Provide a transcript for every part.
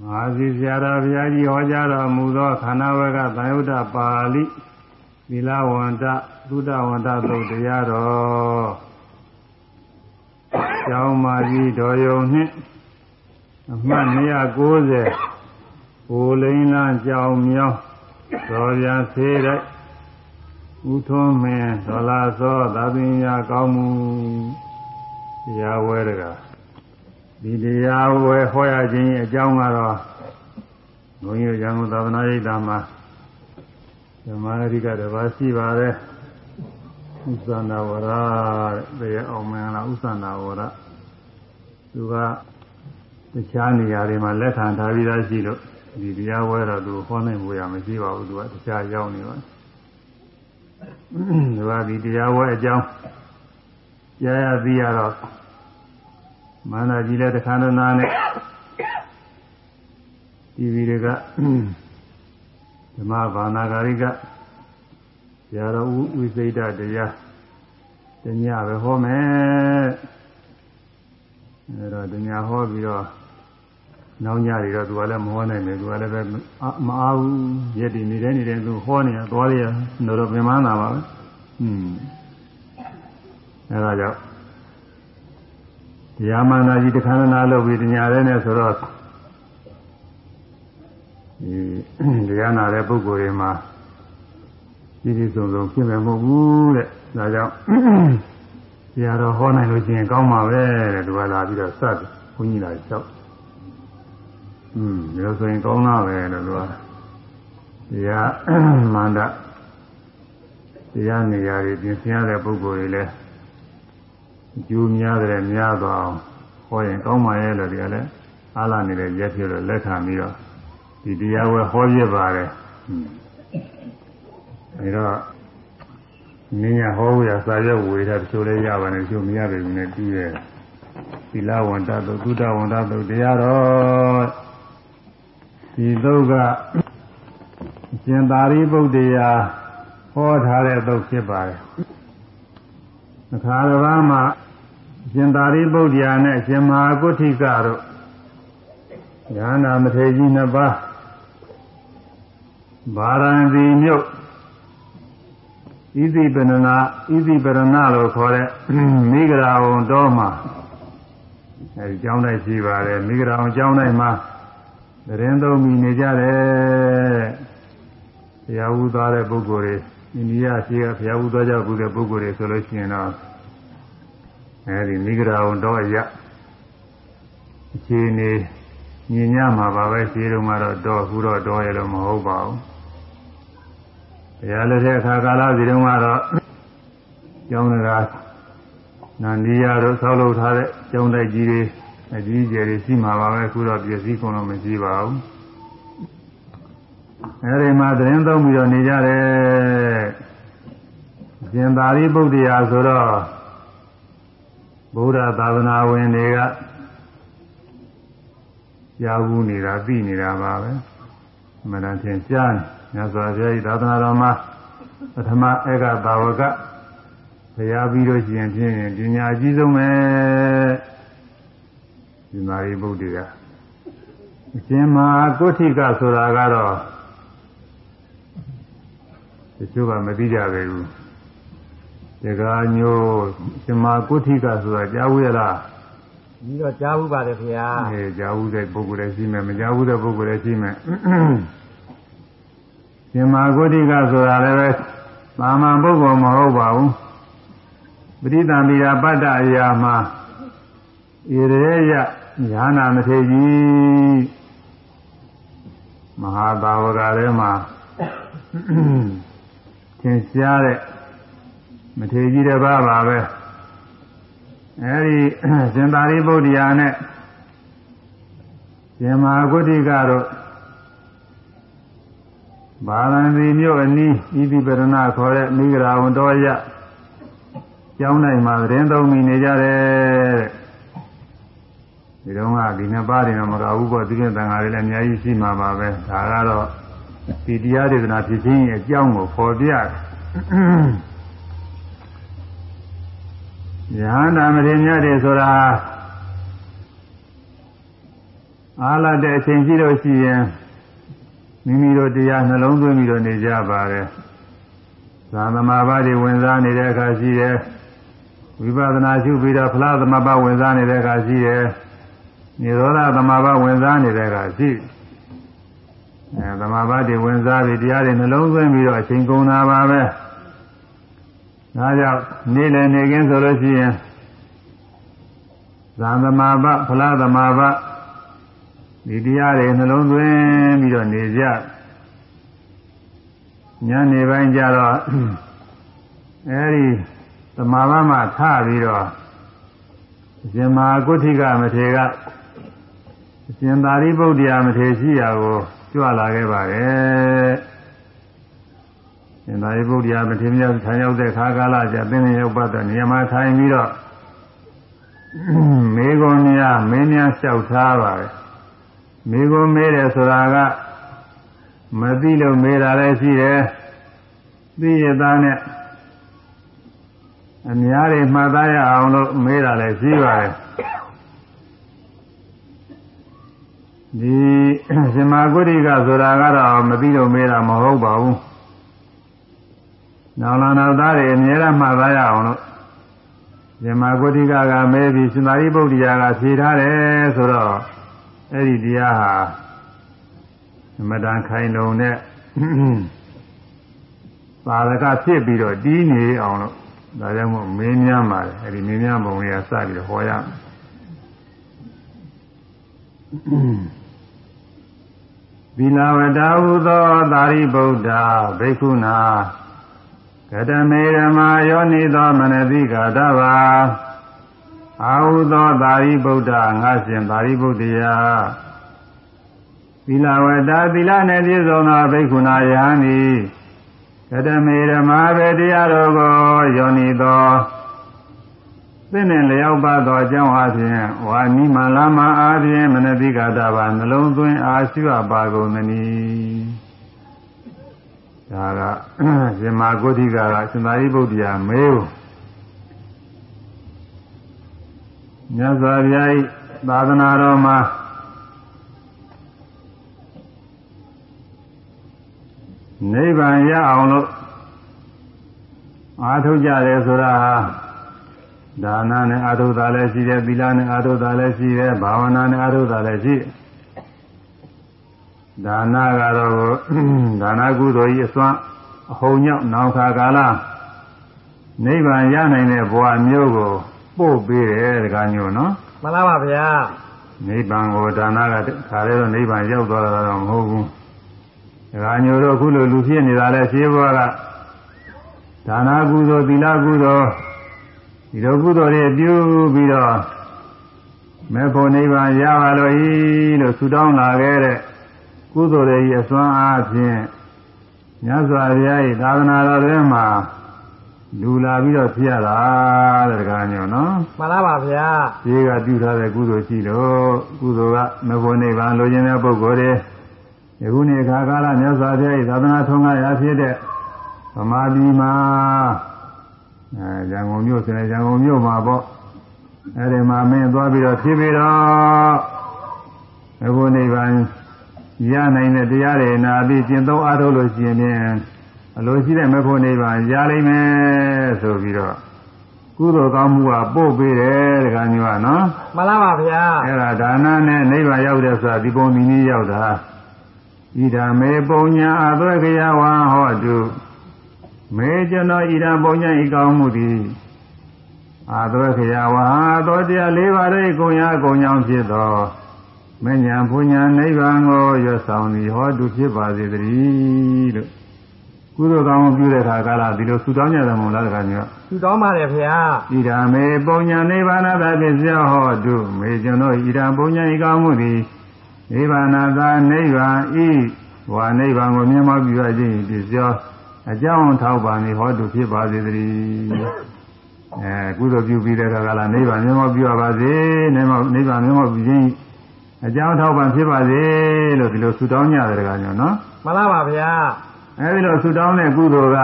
မဟာစီဆရာတော်ဘုရားကြီးဟောကြားတော်မူသောခန္ဓာဝကသံယုဒ္ဓပါဠိသီလဝန္တသုဒ္ဓဝန္တသုတ်တရားတော်ကျောင်းမာကြီးတော်ယုံနှင့်အမှတ်290ဘူလိန်လန်းကြောင်မြောင်းတော်ပြန်သေးတဲ့ဥထုံးမင်းဒေါ်လာစောသာပင်ရာကောင်းမှုတရားဝဲတကား ဒီတရားဝဲဟောရခြင်းအကြောင်းကတော့ဘုန်းကြီးရံကုန်သာသနာ့ရိပ်သာမှာဓမ္မရိကတပါးရှိပါတယ်ဥစ္စာနာဝရတဲ့တရားအောင်မင်္ဂလာဥစ္စာနာဝရသူကတခြားနေရာတွေမှာလက်ခံထားပြီးသားရှိလို့ဒီတရားဝဲတော့သူဟောနိုင်ဖို့ရမရှိပါဘူးသူကတခြားရောက်နေပါသူကဒီတရားဝဲအကြောင်းကြားရသိရတော့ မန္တကြီးလည်းတခါတနာနဲ့တီဗီတွေကဓမ္မဘာနာဂရိကဆရာတော်ဝိသိဒတရားတညပဲဟောမယ်အဲတော့တညဟောပြီးတော့နောက်ညတွေတော့သူကလည်းမဟောနိုင်ဘူးသူကလည်းပဲမအားဘူးရက်တည်နေတဲ့နေတဲ့သူဟောနေရသွားရတော့တော့ပြန်မနာပါပဲอืมအဲဒါကြောင့်တ ရားမှန်သာကြီးတခါနာလုပ်ပြီးတညာရဲနဲ့ဆိုတော့ဒီတရားနာတဲ့ပုဂ္ဂိုလ်တွေမှာကြီးကြီးဆုံးဆုံးဖြစ်မယ်မဟုတ်ဘူးတဲ့ဒါကြောင့်တရားတော်ဟောနိုင်လို့ရှိရင်ကောင်းပါပဲတဲ့သူကလာပြီးတော့စတယ်ဘုန်းကြီးလာလျှောက်อืมဒါဆိုရင်ကောင်းတာပဲလို့သူကတရားမန္တတရားနေရာတွေပြင်ဆင်ရတဲ့ပုဂ္ဂိုလ်တွေလည်းအ ကျိုးများတယ်များသွားအောင်ဟောရင်ကောင်းပါရဲ့လို့ဒီကလည်းအားလာနေတဲ့ရက်ပြလို့လက်ခံပြီးတော့ဒီတရားဝဲဟောပြပါတယ်အဲတော့နင်းရဟောရစာရွက်ဝေတာတချို့လည်းရပါတယ်တချို့မရပေဘူးနဲ့ပြီးရဲ့သီလဝန္တသုသုဒ္ဓဝန္တသုတရားတော်ဒီသုတ်ကရှင်သာရိပုတ္တရာဟောထားတဲ့သုတ်ဖြစ်ပါတယ် အခါတစ်ပါးမှာရှင်သာရိပုတ္တရာနဲ့ရှင်မဟာကုဋ္ဌိကတို့ညာနာမထေကြီးနှစ်ပါးဗာရဏသီမြို့ဣတိပဏနာဣတိပရဏလို့ခေါ်တဲ့မိဂရာဝံတော်မှာအဲဒီကျောင်းတိုင်းရှိပါတယ်မိဂရာဝံကျောင်းတိုင်းမှာတရင်သုံးမိနေကြတယ်ဘုရားဝူသွားတဲ့ပုဂ္ဂိုလ်တွေ အိန္ဒိယရှိကဘုရားဝူသွားကြဘူးတဲ့ပုဂ္ဂိုလ်တွေဆိုလို့ရှိရင်တော့အဲဒီမိဂရာဝံတော်ရအခြေအနေညင်ညမှာပါပဲရှိတုန်းကတော့တော့ခုတော့တော့ရလို့မဟုတ်ပါဘူးတရားလက်ထက်အခါကာလစီတုန်းကတော့ကျောင်းကနန္ဒီယာတို့ဆောက်လုပ်ထားတဲ့ကျောင်းတိုက်ကြီးတွေအကြီးကျယ်တွေရှိမှာပါပဲခုတော့ပြည့်စည်ကုန်တော့မရှိပါဘူး အဲဒီမှာသတင်းသုံးပြီးတော့နေကြတယ်ရှင်သာရိပုတ္တရာဆိုတော့ဗုဒ္ဓသာသနာဝင်တွေကကြားဘူးနေတာသိနေတာပါပဲအမှန်တန်သင်ကြားနေမြတ်စွာဘုရားဤသာသနာတော်မှာပထမဧကသာဝကဘုရားပြီးလို့ရှိရင်ဖြင့်ပညာအကြီးဆုံးပဲဒီမာရီဗုဒ္ဓရာအရှင်မဟာကုဋ္ဌိကဆိုတာကတော့ တချို့ကမသိကြပဲဘူးဒီကညိုရှင်မဟာကုဋ္ဌိကဆိုတာကြားဝရလားပြီးတော့ကြားဘူးပါတယ်ခင်ဗျာအဲကြားဘူးတဲ့ပုဂ္ဂိုလ်လည်းရှိမယ်မကြားဘူးတဲ့ပုဂ္ဂိုလ်လည်းရှိမယ်ရှင်မာဂုတိကဆိုတာလည်းပဲသာမန်ပုဂ္ဂိုလ်မဟုတ်ပါဘူးပရိသံမိရာပတ္တအရာမှာဣရေယညာနာမထေကြီးမဟာဘာဝကထဲမှာ သင်ရှားတဲ့မထေကြီးတစ်ပါးပါပဲအဲဒီရှင်သာရိပုတ္တရာနဲ့ရှင်မဟာဂုတိကတော့ဘာရဏသီမြို့အနီးဤတိပရဏခေါ်တဲ့မိဂရာဝန်တော်ရကျောင်းနိုင်မှာသတင်းသုံးမိနေကြတယ်ဒီတော့ကဒီနှစ်ပါးတွေတော့မကဘူးပေါ့ဒီပြင်တန်ဃာတွေလည်းအများကြီးရှိမှာပါပဲဒါကတော့ ဒီတရားဒေသနာဖြစ်ခြင်းရဲ့အကြောင်းကိုဖော်ပြတယ်ယဟန္တာမထေရမြတ်တွေဆိုတာအားလာတဲ့အချိန်ရှိလို့ရှိရင်မိမိတို့တရားနှလုံးသွင်းပြီးတော့နေကြပါတယ်သာသမာဘတွေဝင်စားနေတဲ့အခါရှိတယ်ဝိပဿနာရှုပြီးတော့ဖလားသမဘဝင်စားနေတဲ့အခါရှိတယ်និရောဓသမဘဝင်စားနေတဲ့အခါရှိ အဲသမဘတွေဝင်စားပြီးတရားတွေနှလုံးသွင်းပြီးတော့အချိန်ကုန်တာပါပဲဒါကြောင့်နေ့လည်နေခင်းဆိုလို့ရှိရင်သံသမဘဖလားသမဘဒီတရားတွေနှလုံးသွင်းပြီးတော့နေကြညနေပိုင်းကျတော့အဲဒီသမာဘမှထပြီးတော့အရှင်မဟာကုဋ္ဌိကမထေကအရှင်သာရိပုတ္တရာမထေရှိရာကို ကြွလာခဲ့ပါတယ်ရှင်သာရိပုတ္တရာမထေမြောက်ထိုင်ရောက်တဲ့ခါကာလကျသင်္ကေရောက်ပတ်တဲ့နေရာမှာထိုင်ပြီးတော့မေကွန်များမင်းများလျှောက်ထားပါတယ်မိကိုမေးတယ်ဆိုတာကမသိလို့မေးတာလည်းရှိတယ်သိရသားနဲ့အများတွေမှတ်သားရအောင်လို့မေးတာလည်းရှိပါတယ် ဒီရှင်မာဂုတိကဆိုတာကတော့မသိလို့မေးတာမဟုတ်ပါဘူးနောင်လာနောက်သားတွေအများအားမှတ်သားရအောင်လို့ရှင်မာဂုတိကကမေးပြီးရှင်သာရိပုတ္တရာကဖြေထားတယ်ဆိုတော့အဲ့ဒီတရားဟာအမတန်ခိုင်လုံတဲ့ပါရကဖြစ်ပြီးတော့တီးနေအောင်လို့ဒါကြောင့်မို့မင်းများပါတယ်အဲ့ဒီမင်းများဘုံတွေကစပြီးတော့ဟောရမယ် သီလဝတ္တဟုသောသာရိပုတ္တဘိက္ခုနာကတမေဓမ္မာယောနိသောမနတိကာတဘာအာဟုသောသာရိပုတ္တငါရှင်သာရိပုတ္တရာသီလဝတ္တသီလနဲ့ပြည့်စုံသောဘိက္ခုနာယဟန်ဤကတမေဓမ္မာဘေတရားတော်ကိုယောနိသော သင်နဲ့လျောက်ပါသောအကြောင်းအပြင်ဝါနိမလာမအားဖြင့်မနတိကတာပါနှလုံးသွင်းအားရှိပါကုန်သနည်းဒါကရှင်မာဂုဋ္ဌိကကရှင်သာရိပုတ္တရာမေးမြတ်စွာဘုရား၏သာသနာတော်မှာနိဗ္ဗာန်ရအောင်လို့အားထုတ်ကြတယ်ဆိုတာ ဒါနနဲ့အာထုတာလည်းရှိတယ်သီလနဲ့အာထုတာလည်းရှိတယ်ဘာဝနာနဲ့အာထုတာလည်းရှိဒါနကတော့ဒါနကုသိုလ်ကြီးအစွမ်းအဟုန်ညောက်နောင်ခါကာလနိဗ္ဗာန်ရနိုင်တဲ့ဘဝမျိုးကိုပို့ပေးတယ်တကားမျိုးနော်မှန်ပါပါဗျာနိဗ္ဗာန်ကိုဒါနကခါရဲတော့နိဗ္ဗာန်ရောက်သွားတာတော့မဟုတ်ဘူးတကားမျိုးတော့အခုလိုလူဖြစ်နေတာလဲရှင်းဘဝကဒါနကုသိုလ်သီလကုသိုလ် ဒီလိုကုသိုလ်တွေပြုပြီးတော့မေဖို့နိဗ္ဗာန်ရပါလို့ဤလို့ဆုတောင်းလာခဲ့တဲ့ကုသိုလ်တွေအစွမ်းအားဖြင့်မြတ်စွာဘုရား၏သာသနာတော်ထဲမှာလူလာပြီးတော့ဖြစ်ရတာတဲ့တကားညောနော်မှန်ပါပါဗျာဒီကပြုထားတဲ့ကုသိုလ်ရှိလို့ကုသိုလ်ကမဘုံနိဗ္ဗာန်လိုချင်တဲ့ပုဂ္ဂိုလ်တွေယခုနေ့ခါကာလမြတ်စွာဘုရား၏သာသနာထုံးကားရဖြစ်တဲ့ဗမာပြည်မှာ အဲရန်ကုန်မြို့ဆိုရင်ရန်ကုန်မြို့မှာပေါ့အဲဒီမှာမင်းသွားပြီးတော့ဖြစ်ပြီးတော့မဘုံနိဗ္ဗာန်ရနိုင်တဲ့တရားတွေနာပြီးကျင့်သုံးအားထုတ်လို့ရှိရင်အလိုရှိတဲ့မဖို့နိဗ္ဗာန်ရလိမ့်မယ်ဆိုပြီးတော့ကုသိုလ်ကောင်းမှုကပို့ပေးတယ်တခါမျိုးကနော်မှန်ပါပါဗျာအဲ့ဒါဒါနနဲ့နိဗ္ဗာန်ရောက်တဲ့ဆိုတာဒီပုံဒီနည်းရောက်တာဣဒာမေပုံညာအသွေခယဝံဟောတု မေကျွန်တော်ဣဒာပုံညာဤကောင်းမှုသည်အသွေခယဝံသောတရား၄ပါးရဲ့ကုံရကုံကြောင့်ဖြစ်သောမဉ္ဇဉ်ဘုညာနိဗ္ဗာန်ကိုရွတ်ဆောင်သည်ဟောတုဖြစ်ပါစေတည်းလို့ကုသိုလ်ကောင်းပြုတဲ့အခါကလာဒီလိုဆူတောင်းကြတယ်မို့လားတခါမျိုးဆူတောင်းပါတယ်ခင်ဗျာဣဒာမေပုံညာနိဗ္ဗာန်သာပစ္စယဟောတုမေကျွန်တော်ဣဒာပုံညာဤကောင်းမှုသည်နိဗ္ဗာန်သာနိဗ္ဗာန်ဤဝါနိဗ္ဗာန်ကိုမြင်မောပြုရခြင်းပစ္စယ အကြောင်းထောက်ပါနေဟောတုဖြစ်ပါစေတည်းအဲကုသိုလ်ပြုပြီးတဲ့အခါကလာနိဗ္ဗာန်မြင်မောပြုရပါစေနိဗ္ဗာန်နိဗ္ဗာန်မြင်မောပြုခြင်းအကြောင်းထောက်ပံ့ဖြစ်ပါစေလို့ဒီလိုဆုတောင်းကြတယ်တခါမျိုးနော်မှန်ပါပါဗျာအဲဒီလိုဆုတောင်းတဲ့ကုသိုလ်က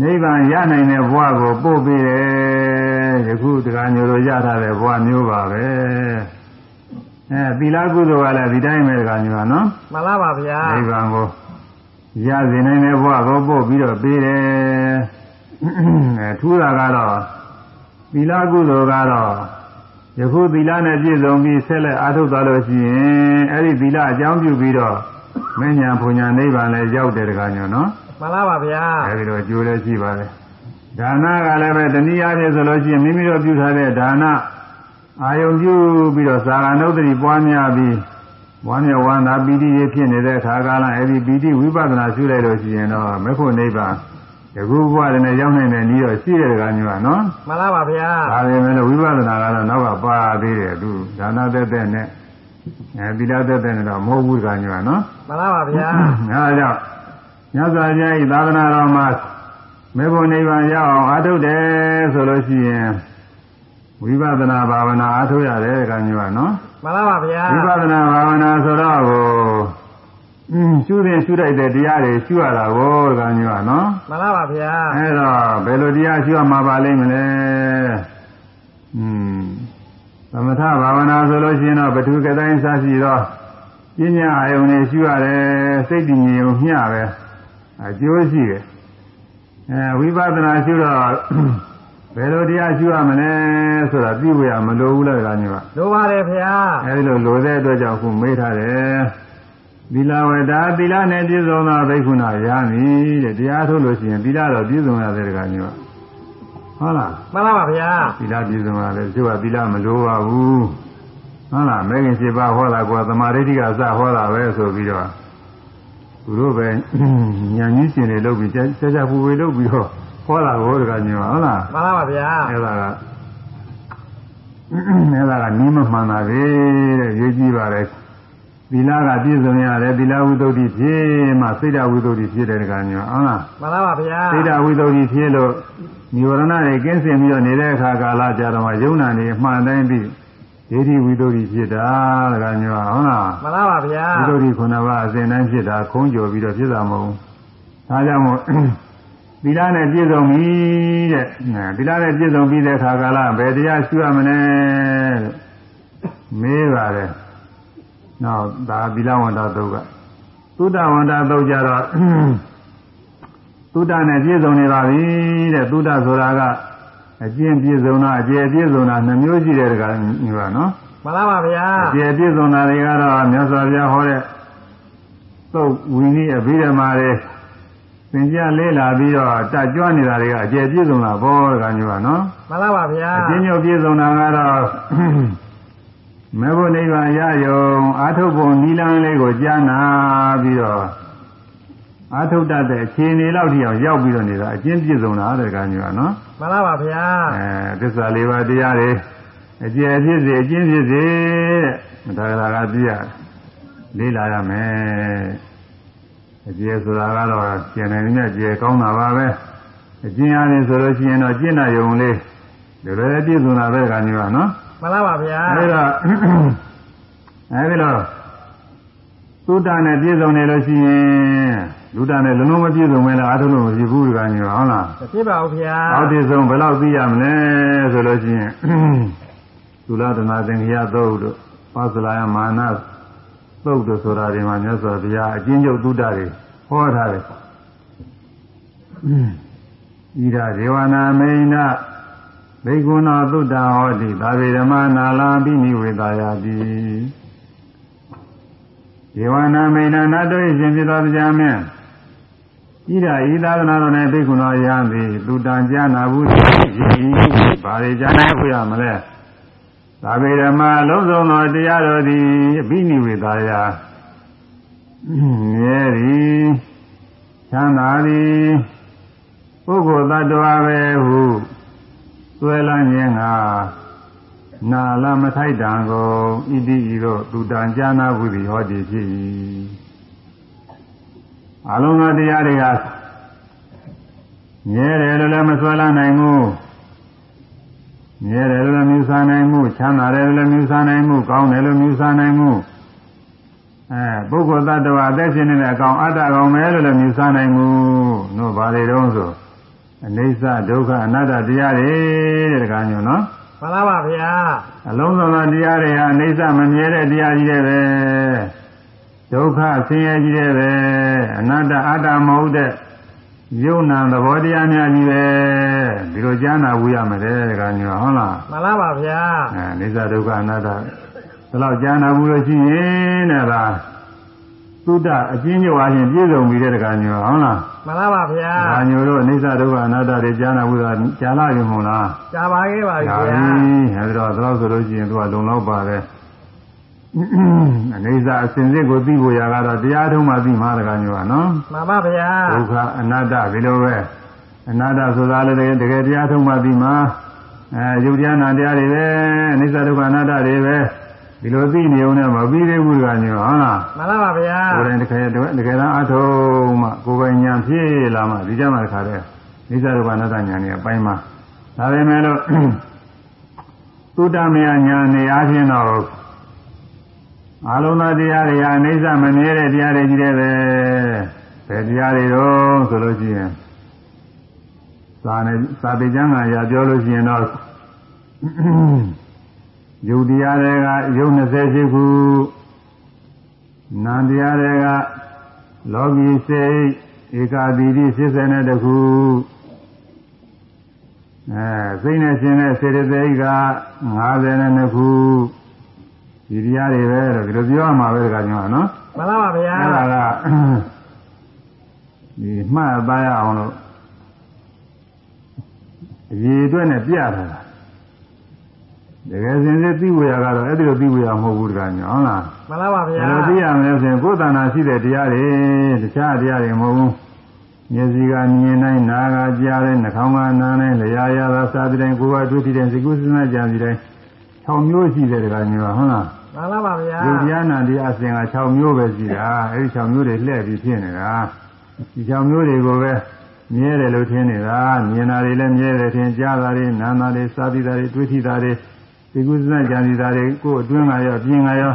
နိဗ္ဗာန်ရနိုင်တဲ့ဘဝကိုပို့ပေးတယ်ယခုတရားညိုလိုရထားတဲ့ဘဝမျိုးပါပဲအဲသီလကုသိုလ်ကလည်းဒီတိုင်းပဲတကညွာနော်မှန်လားပါဗျာနိဗ္ဗာန်ကို ရစေနိုင်တဲ့ဘဝကိုပို့ပြီးတော့ပေးတယ်အဲထူးတာကတော့သီလကုသိုလ်ကတော့ယခုသီလနဲ့ပြည့်စုံပြီးဆက်လက်အားထုတ်သွားလို့ရှိရင်အဲ့ဒီသီလအကြောင်းပြုပြီးတော့မဉ္ဇဉ်ဘုံညာနိဗ္ဗာန်လည်းရောက်တယ်တကညွာနော်မှန်လားပါဗျာအဲဒီတော့ကျိုးလည်းရှိပါတယ်ဒါနကလည်းပဲတနည်းအားဖြင့်ဆိုလို့ရှိရင်မိမိတို့ပြုထားတဲ့ဒါနအာယုံပြုပြီးတော့သာဂနုတ္တိပွားများပြီး ဝမ်းမြောက်ဝမ်းသာပီတိရဖြစ်နေတဲ့ခါကာလအဲဒီပီတိဝိပဿနာရှုလိုက်လို့ရှိရင်တော့မဖို့နိဗ္ဗာန်ယခုဘဝတည်းနဲ့ရောက်နိုင်တဲ့နည်းတော့ရှိတဲ့ကညွာနော်မှန်လားပါဗျာဒါပေမဲ့လို့ဝိပဿနာကတော့နောက်ကပါသေးတယ်သူဒါနသက်သက်နဲ့အဲသီလသက်သက်နဲ့တော့မဟုတ်ဘူးကညွာနော်မှန်လားပါဗျာအဲဒါကြောင့်ညဇာကျမ်းဤသာသနာတော်မှာမေဖို့နိဗ္ဗာန်ရအောင်အားထုတ်တယ်ဆိုလို့ရှိရင်ဝိပဿနာဘာဝနာအားထုတ်ရတယ်ကညွာနော် မှန်လားပါဗျာ ဝိပဿနာဘာဝနာဆိုတော့ကိုอืมရှုရင်ရှုလိုက်တဲ့တရားတွေရှုရတာကိုကညွာနော် မှန်လားပါဗျာ အဲတော့ဘယ်လိုတရားရှုရမှာပါလိမ့်မလဲอืมသမထဘာဝနာဆိုလို့ရှိရင်တော့ပထုကတိုင်းစရှိတော့ပညာအယုံနဲ့ရှုရတယ်စိတ်တည်ငြိမ်ုံမျှပဲအကျိုးရှိတယ်အဲဝိပဿနာရှုတော့ ဘယ်လိုတရားရှုရမလဲဆိုတာသိဝရမလိုဘူးလားကညကလိုပါတယ်ဗျာအဲဒီလိုလိုတဲ့အတွက်ကြောင့်ခုမေးထားတယ်သီလဝတာသီလနဲ့ပြည့်စုံသောဘိက္ခုနာရမည်တဲ့တရားထုတ်လို့ရှိရင်သီလတော့ပြည့်စုံရတယ်ကညကဟုတ်လားမှန်လားပါဗျာသီလပြည့်စုံရတယ်သူကသီလမလိုပါဘူးဟုတ်လားမဲခင်7ပါးဟောတာကသမာဓိဋ္ဌိကစဟောတာပဲဆိုပြီးတော့သူတို့ပဲညာကြီးရှင်တွေလုပ်ပြီးကြာကြာပူပူလုပ်ပြီးတော့ ဟောတာကိုတကညောဟုတ်လားမှန်လားပါဗျာအဲ့ဒါကအဲ့ဒါကနီးမမှန်တာပဲတဲ့ရေးကြည့်ပါလေသီလကပြည့်စုံရတယ်သီလဝိသုဒ္ဓိဖြစ်မှစိတ်ဓာဝိသုဒ္ဓိဖြစ်တယ်တကညောဟုတ်လားမှန်လားပါဗျာစိတ်ဓာဝိသုဒ္ဓိဖြစ်လို့និဝရဏတွေကင်းစင်ပြီးတော့နေတဲ့အခါကာလကြာတော့မှယုံနာနေအမှန်တိုင်းပြီးဒိဋ္ဌိဝိသုဒ္ဓိဖြစ်တာတကညောဟုတ်လားမှန်လားပါဗျာဝိသုဒ္ဓိခုနပါအစဉ်တိုင်းဖြစ်တာခုံးကျော်ပြီးတော့ဖြစ်တာမဟုတ်ဘူးဒါကြောင့်မို့ သီလနဲ့ပြည့်စုံပြီတဲ့သီလနဲ့ပြည့်စုံပြီးတဲ့အခါကာလဘယ်တရားရှုရမလဲလို့မေးပါတယ်နောက်ဒါသီလဝန္တာတုတ်ကသုဒ္ဓဝန္တာတုတ်ကြတော့သုဒ္ဓနဲ့ပြည့်စုံနေပါပြီတဲ့သုဒ္ဓဆိုတာကအကျင့်ပြည့်စုံတာအကျယ်ပြည့်စုံတာနှမျိုးရှိတယ်တကညူပါနော်မှန်လားပါဗျာအကျယ်ပြည့်စုံတာတွေကတော့မြတ်စွာဘုရားဟောတဲ့သုတ်ဝိနည်းအဘိဓမ္မာတွေ သင်ကြားလေးလာပြီးတော့တကြွနေတာတွေကအကျယ်ပြည့်စုံတာဘောတကညူပါနော်မှန်လားပါဗျာအကျဉ်းချုပ်ပြည့်စုံတာကတော့မေဖို့နိဗ္ဗာန်ရယုံအာထုပ်ပုံနိလန်းလေးကိုကြားနာပြီးတော့အာထုပ်တတ်တဲ့အခြေအနေလောက်ထိအောင်ရောက်ပြီးတော့နေတာအကျဉ်းပြည့်စုံတာတဲ့ကညူပါနော်မှန်လားပါဗျာအဲသစ္စာလေးပါးတရားတွေအကျယ်ဖြစ်စေအကျဉ်းဖြစ်စေတဲ့မထာဂရာကပြရလေးလာရမယ် အကျယ်ဆိုတာကတော့ကျင်နိုင်မြတ်ကျယ်ကောင်းတာပါပဲအကျဉ်းအားဖြင့်ဆိုလို့ရှိရင်တော့ကျင့်တတ်ရုံလေးဒီလိုလည်းပြည့်စုံတာပဲကညွာနော်မှန်လားပါဗျာအဲဒါအဲဒီတော့သုတ္တနဲ့ပြည့်စုံနေလို့ရှိရင်လူတနဲ့လုံးလုံးမပြည့်စုံမဲလားအားထုတ်လို့မဖြစ်ဘူးကညွာဟုတ်လားမဖြစ်ပါဘူးဗျာအောက်တည်ဆုံးဘယ်လောက်သိရမလဲဆိုလို့ရှိရင်သုလဒနာသင်္ခရသုတ်တို့ပါစလာယမာန သုတ်တို့ဆိုတာဒီမှာမြတ်စွာဘုရားအကျဉ်းချုပ်သုတ္တတွေဟောထားတယ်ဤဒါဒေဝနာမိန်နာဘိက္ခုနောသုတ္တဟောတိသာဝေဓမ္မနာလာပိနိဝေသာယတိဒေဝနာမိန်နာနတ်တို့ရှင်ဖြစ်သောတရားမင်းဤဒါဤသာသနာတော်နဲ့ဘိက္ခုနောယံသည်သူတန်ကြနာဘူးရှိဘာတွေကြနာဖို့ရမလဲ သာဝေဓမ္မလုံးစုံသောတရားတော်သည်အပိနိဝေသာယမြဲသည်ချမ်းသာသည်ပုဂ္ဂိုလ်တ attva ပဲဟုသွဲလန်းခြင်းကနာလမထိုက်တံကိုဣတိဤသို့သူတန်ကြာနာဟုသည်ဟောတည်ဖြစ်၏အလုံးစုံတရားတွေကမြဲတယ်လို့လည်းမဆွဲလန်းနိုင်ဘူး မြဲတယ်လို့လည်းမြူဆန်းနိုင်မှုချမ်းသာတယ်လို့လည်းမြူဆန်းနိုင်မှုကောင်းတယ်လို့မြူဆန်းနိုင်မှုအဲပုဂ္ဂိုလ်တ attva အသက်ရှင်နေတဲ့အကောင်အတ္တကောင်ပဲလို့လည်းမြူဆန်းနိုင်မှုတို့ဘာတွေတုံးဆိုအနိစ္စဒုက္ခအနတ္တတရားတွေတဲ့တကားညွန်းနော်မှမှန်လားပါဗျာအလုံးစုံသောတရားတွေဟာအိဋ္ဌမမြဲတဲ့တရားကြီးတွေပဲဒုက္ခဆင်းရဲကြီးတွေပဲအနတ္တအတ္တမဟုတ်တဲ့ ယုံနာသဘောတရားများကြီးပဲဒီလိုကြားနာဝူရမယ်တဲ့ကညောဟုတ်လားမှန်လားပါဗျာအဲအိဋ္ဌဒုက္ခအနတ္တဒီလောက်ကြားနာဘူးလို့ရှိရင်တဲ့လားသုဒ္ဓအကျဉ်းချုပ်အားဖြင့်ပြည့်စုံပြီတဲ့ကညောဟုတ်လားမှန်လားပါဗျာဒါညိုတို့အိဋ္ဌဒုက္ခအနတ္တတွေကြားနာဘူးတာကြားလာပြီမို့လားကြာပါခဲ့ပါပြီဒါဗျာပြီအဲဒီတော့ဒါလို့ဆိုလို့ရှိရင်သူကလုံလောက်ပါပဲ အနေစာအစဉ်စစ်ကိုသိဖို့ရကတော့တရားထုံးမှသိမှာတကညိုကနော်မှန်ပါဗျာဒုက္ခအနတ္တဒီလိုပဲအနတ္တဆိုတာလည်းတကယ်တရားထုံးမှသိမှာအဲယုတ်တရားနာတရားတွေပဲအနေစာဒုက္ခအနတ္တတွေပဲဒီလိုသိနေုံနဲ့မပြီးသေးဘူးကညိုဟုတ်လားမှန်လားပါဗျာကိုယ်တိုင်တကယ်တကယ်တမ်းအထုံးမှကိုယ်ပိုင်ဉာဏ်ဖြစ်လာမှဒီကြမှာတခါတည်းနိစ္စဒုက္ခအနတ္တဉာဏ်ကြီးအပိုင်းမှာဒါပေမဲ့လို့သုတ္တမယဉာဏ်နေအားဖြင့်တော့ အလုံးစုံတရားတွေဟာအိဋ္ဌမမြဲတဲ့တရားတွေကြီးတယ်ပဲဘယ်တရားတွေတော့ဆိုလို့ရှိရင်သာနေသာပေကျမ်းကရာပြောလို့ရှိရင်တော့ယုတ်တရားတွေကယုတ်28ခုနာမ်တရားတွေကလောကီစိတ်ဧကာတိတိ82ခုအဲစိတ်နဲ့ရှင်တဲ့စေတသိက်က52ခု ဒီတရားတွေပဲတော့ဒီလိုပြောရမှာပဲတခါကျတော့နော်မှန်လားပါဗျာအဲ့ဒါကဒီမှတ်သားရအောင်လို့အရေးအတွက်နဲ့ပြထားတာတကယ်စင်စစ်သိဝေရကတော့အဲ့ဒီလိုသိဝေရမဟုတ်ဘူးတခါညဟုတ်လားမှန်လားပါဘယ်ဗျာလိုသိရမလဲဆိုရင်ကိုယ်တဏ္ဍာရှိတဲ့တရားတွေတခြားတရားတွေမဟုတ်ဘူးမျက်စိကမြင်နိုင်နားကကြားတယ်နှာခေါင်းကနားနိုင်လျှာရသာစားတဲ့တိုင်းကိုယ်ကတွေ့တဲ့စိတ်ကူးစဉ်းစားကြံစီတိုင်း 6မျိုးရှိတယ်တခါညဟုတ်လားမှန်လားပါဗျာယုတ်တရားနာတရားအစဉ်က6မျိုးပဲရှိတာအဲဒီ6မျိုးတွေလှည့်ပြီးဖြစ်နေတာဒီ6မျိုးတွေကိုပဲမြဲတယ်လို့ထင်နေတာမြင်တာတွေလည်းမြဲတယ်ထင်ကြားတာတွေနားတာတွေစားပြီးတာတွေတွေးထိတာတွေဒီကုသနာကြံစီတာတွေကိုယ်အတွင်းကရောပြင်ကရော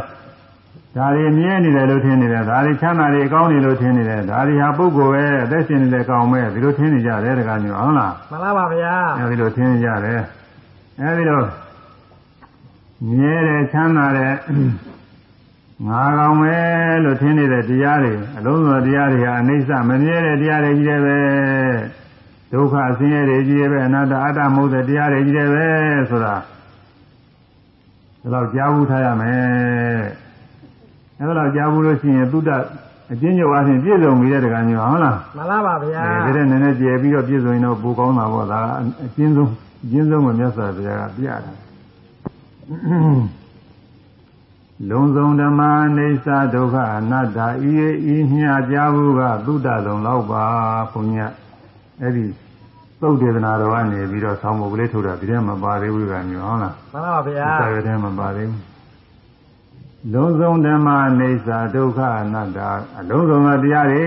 ဒါတွေမြဲနေတယ်လို့ထင်နေတယ်ဒါတွေချမ်းသာတွေအကောင်းနေလို့ထင်နေတယ်ဒါတွေဟာပုဂ္ဂိုလ်ပဲအသက်ရှင်နေတဲ့ကောင်းပဲဒီလိုထင်နေကြတယ်တကားမျိုးဟုတ်လားမှန်လားပါဗျာအဲဒီလိုထင်ကြတယ်အဲဒီလို မြဲတယ်ချမ်းသာတယ်ငါကောင်ပဲလို့ထင်နေတဲ့တရားတွေအလုံးစုံတရားတွေဟာအနိစ္စမမြဲတဲ့တရားတွေကြီးတယ်ပဲဒုက္ခဆင်းရဲတွေကြီးတယ်ပဲအနတ္တအတ္တမဟုတ်တဲ့တရားတွေကြီးတယ်ပဲဆိုတာဒါတော့ကြားဘူးထားရမယ်အဲဒါတော့ကြားဘူးလို့ရှိရင်သုတ္တအကျဉ်းချုပ်အားဖြင့်ပြည့်စုံပြီတဲ့တကံမျိုးဟုတ်လားမှန်လားပါဗျာဒီတဲ့နည်းနည်းကျယ်ပြီးတော့ပြည့်စုံရင်တော့ပိုကောင်းတာပေါ့ဒါအကျဉ်းဆုံးအကျဉ်းဆုံးကိုမြတ်စွာဘုရားကပြတာ လုံးစုံဓမ္မအိဋ္ဌဒုက္ခအနတ္တဤဤမြာကြဘူးကသုတ္တလုံးလောက်ပါဘုညာအဲ့ဒီသုတ်ဒေသနာတော်ကနေပြီးတော့ဆောင်းဖို့ကလေးထုတ်တာဒီထဲမှာပါသေးဘူးကမျိုးဟုတ်လားမှန်လားပါဗျာစာရွက်ထဲမှာပါသေးဘူးလုံးစုံဓမ္မအိဋ္ဌဒုက္ခအနတ္တအလုံးစုံသောတရားတွေ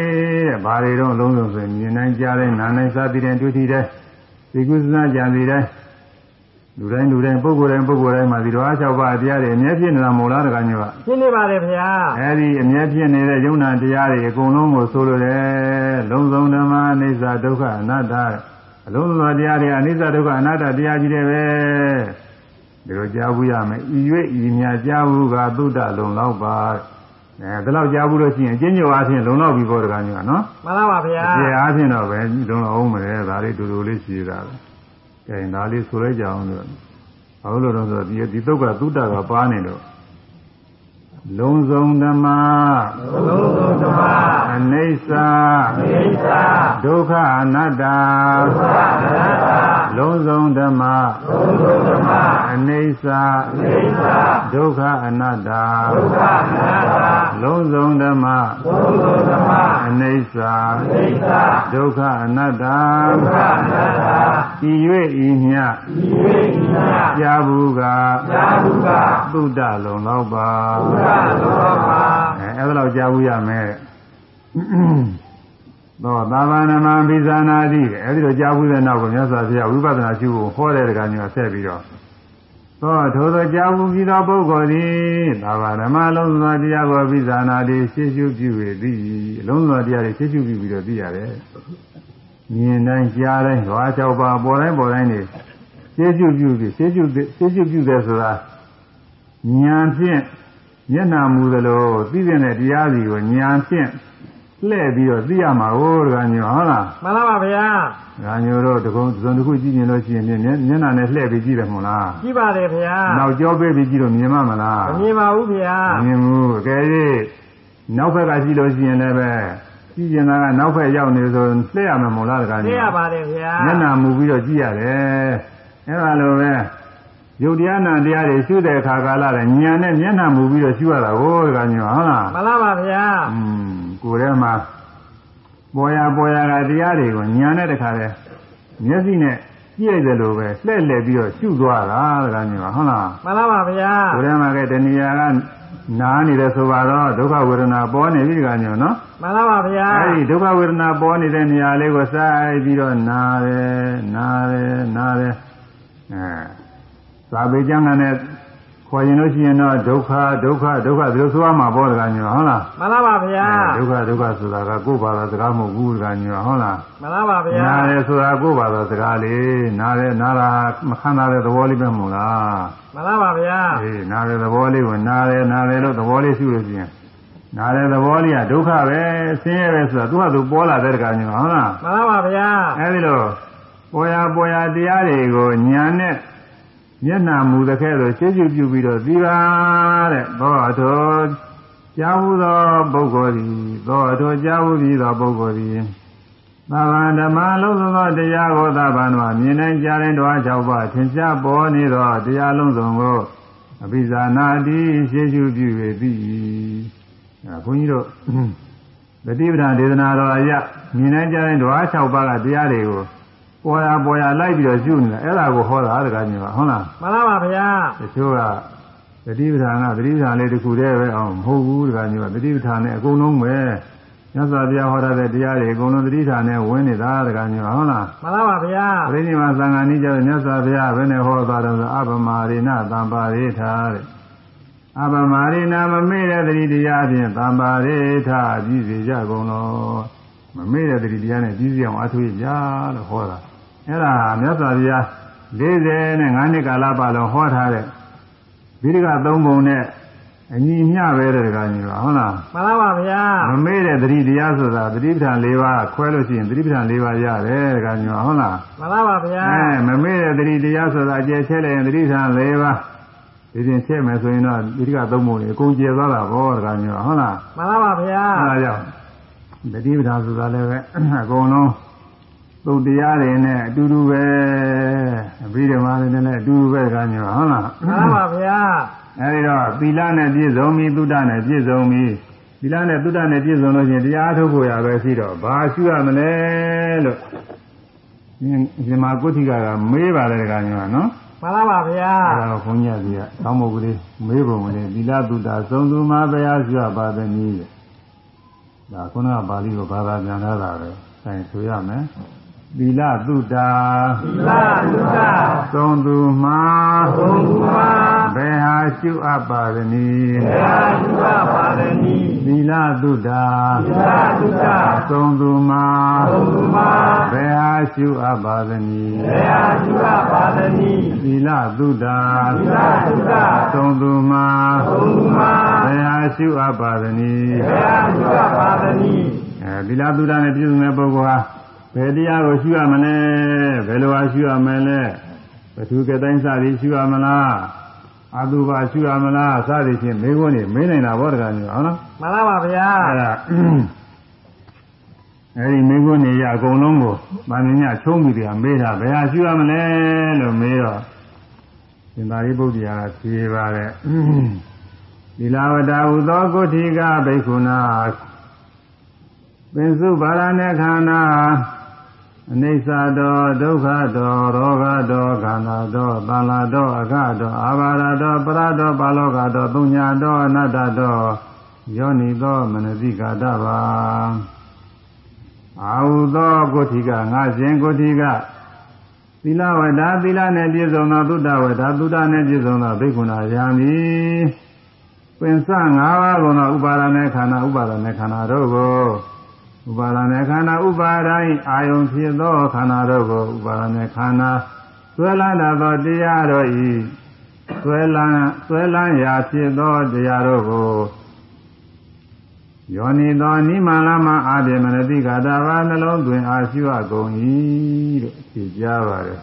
တဲ့ဘာတွေတော့အလုံးစုံဆိုရင်မြင်နိုင်ကြားနိုင်နားနိုင်စားသိတဲ့တွေ့ထိတဲ့ဒီကုသနာကြံစီတဲ့ လူတိုင်းလူတိုင်းပုဂ္ဂိုလ်တိုင်းပုဂ္ဂိုလ်တိုင်းမှာဒီတော့အ၆ပါးတရားတွေအမြဲဖြစ်နေတာမို့လားတခါညကရှင်းနေပါတယ်ဗျာအဲဒီအမြဲဖြစ်နေတဲ့ယုံနာတရားတွေအကုန်လုံးကိုဆိုလိုတယ်လုံးစုံဓမ္မအိဋ္ဌဒုက္ခအနတ္တအလုံးစုံသောတရားတွေအနိစ္စဒုက္ခအနတ္တတရားကြီးတွေပဲဒီလိုကြားဘူးရမယ်ဤ၍ဤမြကြားဘူးကသုဒ္ဓလုံလောက်ပါအဲဒီလောက်ကြားဘူးလို့ရှိရင်အကျဉ်းချုပ်အားဖြင့်လုံလောက်ပြီပေါ့တခါညကနော်မှန်လားပါဗျာကျေအားဖြင့်တော့ပဲလုံလောက်အောင်မယ်ဒါလေးတူတူလေးရှိတာပဲ ကဲဒါလေးဆိုလိုက်ကြအောင်လို့ဘာလို့လဲဆိုတော့ဒီဒီသုတ်ကသုဒ္ဓကပါနေတော့လုံးစုံဓမ္မလုံးစုံဓမ္မအနိစ္စအိဋ္ဌဒုက္ခအနတ္တဒုက္ခအနတ္တ လုံးစုံဓမ္မလုံးစုံဓမ္မအနိစ္စအိဋ္ဌဒုက္ခအနတ္တဒုက္ခအနတ္တလုံးစုံဓမ္မလုံးစုံဓမ္မအနိစ္စအိဋ္ဌဒုက္ခအနတ္တဒုက္ခအနတ္တဤ၍ဤမြဤဝိညာကြာဘူးကသာဓုကသုဒ္ဓလုံလောက်ပါဘုရားတော်ပါအဲအဲ့ဒါလောက်ကြာဘူးရမယ် တော့သာဝနာမပိဇာနာတိအဲ့ဒီလိုကြာဘူးတဲ့နောက်ကမြတ်စွာဘုရားဝိပဿနာရှုဖို့ဟောတဲ့တကညောဆက်ပြီးတော့သောထိုသောကြာဘူးပြီးသောပုဂ္ဂိုလ်သည်သာဝနာမလုံးစုံတရားကိုပိဇာနာတိရှင်းရှုပြု၍သည်အလုံးစုံတရားတွေရှင်းရှုပြုပြီးတော့သိရတယ်မြင်တိုင်းကြားတိုင်းဓဝါ၆ပါးပေါ်တိုင်းပေါ်တိုင်းနေရှင်းကျုပ်ပြုပြီးရှင်းကျုပ်ရှင်းကျုပ်ပြုတယ်ဆိုတာဉာဏ်ဖြင့်မျက်နာမူသလိုသိတဲ့တရားစီကိုဉာဏ်ဖြင့် လှည့်ပြီးတော့သိရမှာဟုတ်ကညောဟုတ်လားမှန်ပါပါဗျာ။ဒါညိုတော့တကုံဇွန်တစ်ခုကြည့်ရင်လို့ရှိရင်မျက်မျက်နှာနဲ့လှည့်ပြီးကြည့်တယ်မဟုတ်လားကြည့်ပါတယ်ဗျာ။နောက်ကြောပေးပြီးကြည့်လို့မြင်မှမလားမမြင်ပါဘူးဗျာမမြင်ဘူး။ကဲ၍နောက်ဘက်ကကြည့်လို့ရှိရင်လည်းပဲကြည့်ရင်ကနောက်ဘက်ရောက်နေဆိုလှည့်ရမှာမဟုတ်လားတကားသိညိုရပါတယ်ဗျာမျက်နှာမူပြီးတော့ကြည့်ရတယ်။အဲလိုပဲယုတ်တရားနာတရားတွေရှုတဲ့အခါကာလလည်းဉာဏ်နဲ့မျက်နှာမူပြီးတော့ရှုရတာကိုတကားညိုဟုတ်လားမှန်ပါပါဗျာ။อืม ကိုယ်ထဲမှာပေါ်ရပေါ်ရကတရားတွေကိုညာနဲ့တခါလဲမျက်စိနဲ့ကြည့်ရတယ်လို့ပဲလှည့်လှည့်ပြီးတော့ရှုသွားတာတခါမျိုးဟုတ်လားမှန်ပါပါဗျာကိုယ်ထဲမှာကတဏှာကနားနေတယ်ဆိုပါတော့ဒုက္ခဝေဒနာပေါ်နေပြီတခါမျိုးနော်မှန်ပါပါဗျာအဲဒီဒုက္ခဝေဒနာပေါ်နေတဲ့နေရာလေးကိုစိုက်ပြီးတော့နာတယ်နာတယ်နာတယ်အဲသာပေကျမ်းကနဲ့ ခေါ်ရင်လို့ရှိရင်တော့ဒုက္ခဒုက္ခဒုက္ခဒီလိုဆိုရမှာပေါ့တခါမျိုးဟုတ်လားမှန်ပါပါဗျာဒုက္ခဒုက္ခဆိုတာကကိုယ်ဘာသာစကားမဟုတ်ဘူးကညောဟုတ်လားမှန်ပါပါဗျာနားတယ်ဆိုတာကိုယ်ဘာသာစကားလေးနားတယ်နားတာမခံတာတဲ့သဘောလေးပဲမဟုတ်လားမှန်ပါပါဗျာအေးနားတယ်သဘောလေးကိုနားတယ်နားတယ်လို့သဘောလေးရှုလို့ရှိရင်နားတယ်သဘောလေးကဒုက္ခပဲဆင်းရဲပဲဆိုတာသူကသူပေါ်လာတဲ့တကညောဟုတ်လားမှန်ပါပါဗျာအဲဒီလိုပေါ်ရပေါ်ရတရားတွေကိုညာနဲ့ မျက်နှာမူတဲ့ခဲဆိုရှင်းရှင်းပြုပြီးတော့သီပါတဲ့သောတော်ကြားဟုသောပုဂ္ဂိုလ်သည်သောတော်ကြားဟုပြီးသောပုဂ္ဂိုလ်သည်သဗ္ဗဓမ္မလုံးစုံသောတရားကိုသဗ္ဗံမှာမြင်နိုင်ကြတဲ့တွား၆ပါးသင်္ချာပေါ်နေသောတရားလုံးစုံကိုအပိဇာနာတိရှင်းရှင်းပြု၍သည်အဲဘုန်းကြီးတို့ပฏิပဒဒေသနာတော်အရမြင်နိုင်ကြတဲ့တွား၆ပါးကတရားတွေကို ပေါ်ရပေါ်ရလိုက်ပြီးတော့ရှုနေတာအဲ့ဒါကိုဟောတာတကားကြီးပါဟုတ်လားမှန်ပါပါဗျာတချို့ကတတိပဌာန်ကတတိပဌာန်လေးတစ်ခုတည်းပဲအောင်မဟုတ်ဘူးတခါမျိုးကတတိပဌာန်နဲ့အကုန်လုံးပဲမြတ်စွာဘုရားဟောထားတဲ့တရားတွေအကုန်လုံးတတိပဌာန်နဲ့ဝင်နေတာတခါမျိုးဟုတ်လားမှန်ပါပါဗျာပရိနိဗ္ဗာန်သံဃာနည်းကျတော့မြတ်စွာဘုရားဘယ်နဲ့ဟောသွားတယ်ဆိုအပမရိဏသံပါရိထာတဲ့အပမရိဏမမေ့တဲ့တတိတရားဖြင့်သံပါရိထာကြည့်စေကြကုန်လို့မမေ့တဲ့တတိတရားနဲ့ကြည့်စီအောင်အထွေးကြလို့ဟောတာ အဲ့ဒါမြတ်စွာဘုရား45နှစ်ကာလပတ်လုံးဟောထားတဲ့ဗိဓကသုံးပုံနဲ့အညီမျှပဲတဲ့တကားကြီးပါဟုတ်လားမှန်ပါပါဗျာမမေ့တဲ့သတိတရားဆိုတာသတိပဋ္ဌာန်၄ပါးခွဲလို့ရှိရင်သတိပဋ္ဌာန်၄ပါးရတယ်တကားကြီးပါဟုတ်လားမှန်ပါပါဗျာအဲမမေ့တဲ့သတိတရားဆိုတာအကျယ်ချဲလိုက်ရင်သတိပဋ္ဌာန်၄ပါးဒီပြင်ချဲ့မယ်ဆိုရင်တော့ဗိဓကသုံးပုံတွေအကုန်ကျယ်သွားတာပေါ့တကားကြီးပါဟုတ်လားမှန်ပါပါဗျာအဲဒါကြောင့်သတိပဋ္ဌာန်ဆိုတာလည်းပဲအကုန်လုံး သုတ်တရားတွေနဲ့အတူတူပဲအဘိဓမ္မာတွေနဲ့အတူတူပဲတကားကြီးပါဟုတ်လားမှန်ပါပါဗျာအဲဒီတော့သီလနဲ့ပြည့်စုံပြီသုဒ္ဓနဲ့ပြည့်စုံပြီသီလနဲ့သုဒ္ဓနဲ့ပြည့်စုံလို့ချင်းတရားထုတ်ဖို့ရပဲရှိတော့ဘာရှုရမလဲလို့ဒီမှာကုဋ္ဌိကကမေးပါတယ်ကညီမနော်မှန်ပါပါဗျာအဲဒါကိုဘုန်းကြီးကကြီးကတောင်းဖို့ကလေးမေးပုံကလေးသီလသုဒ္ဓသုံးသူမှာဘယ်အားရှုရပါသနည်းတဲ့ဒါခုနကပါဠိကိုဘာသာပြန်လာတာပဲဆိုင်ဆိုရမယ် သီလသုဒ္ဓသီလသုဒ္ဓသုံးသူမှာသုံးသူမှာဘယ်ဟာရှုအပ်ပါသနည်းဘုရားသုဒ္ဓပါရမီသီလသုဒ္ဓသီလသုဒ္ဓသုံးသူမှာသုံးသူမှာဘယ်ဟာရှုအပ်ပါသနည်းဘုရားသုဒ္ဓပါရမီသီလသုဒ္ဓသီလသုဒ္ဓသုံးသူမှာသုံးသူမှာဘယ်ဟာရှုအပ်ပါသနည်းဘုရားသုဒ္ဓပါရမီအဲသီလသုဒ္ဓနဲ့ပြည့်စုံတဲ့ပုဂ္ဂိုလ်ဟာ ဘယ်တရားကိုရှုရမလဲဘယ်လိုဟာရှုရမလဲဘသူကတိုင်းစသည်ရှုရမလားအတုပါရှုရမလားစသည်ဖြင့်မေးခွန်းနေမေးနိုင်တာဘောတကမျိုးဟုတ်နော်မှန်ပါပါဗျာအဲ့ဒါအဲဒီမိဂုဏီရအကုန်လုံးကိုဗာမင်းညချုံးပြီးတရားမေးတာဘယ်ဟာရှိရမလဲလို့မေးတော့ရှင်သာရိပုတ္တရာဖြေပါတယ်ဒီလာဝတ္တဟုသောကုဋ္ဌိကဘိက္ခုနာပင်စုဗာရณေခန္ဓာ အနိစ္စတောဒုက္ခတောရောဂတောခန္ဓာတောသံလာတောအခတောအာဘာရတောပရတောပါလောကတောသုညာတောအနတ္တတောယောနိသောမနတိကာတပါအာဟုသောကုဋ္ဌိကငါရှင်ကုဋ္ဌိကသီလဝဒသီလနဲ့ပြည့်စုံသောသုဒ္ဓဝဒသုဒ္ဓနဲ့ပြည့်စုံသောဘိက္ခုနာယာမိပင်စ၅ပါးကုန်သောဥပါဒနဲ့ခန္ဓာဥပါဒနဲ့ခန္ဓာတို့ကို ဥပါဒနဲ့ခန္ဓာဥပါဒိုင်းအာယုံဖြစ်သောခန္ဓာတို့ကိုဥပါဒနဲ့ခန္ဓာဆွဲလန်းသောတရားတို့ဤဆွဲလန်းဆွဲလန်းရာဖြစ်သောတရားတို့ကိုယောနိသောနိမလမအာပြေမနတိကတာဘာနှလုံးသွင်းအားရှိအပ်ကုန်၏လို့ဖြေကြားပါတယ်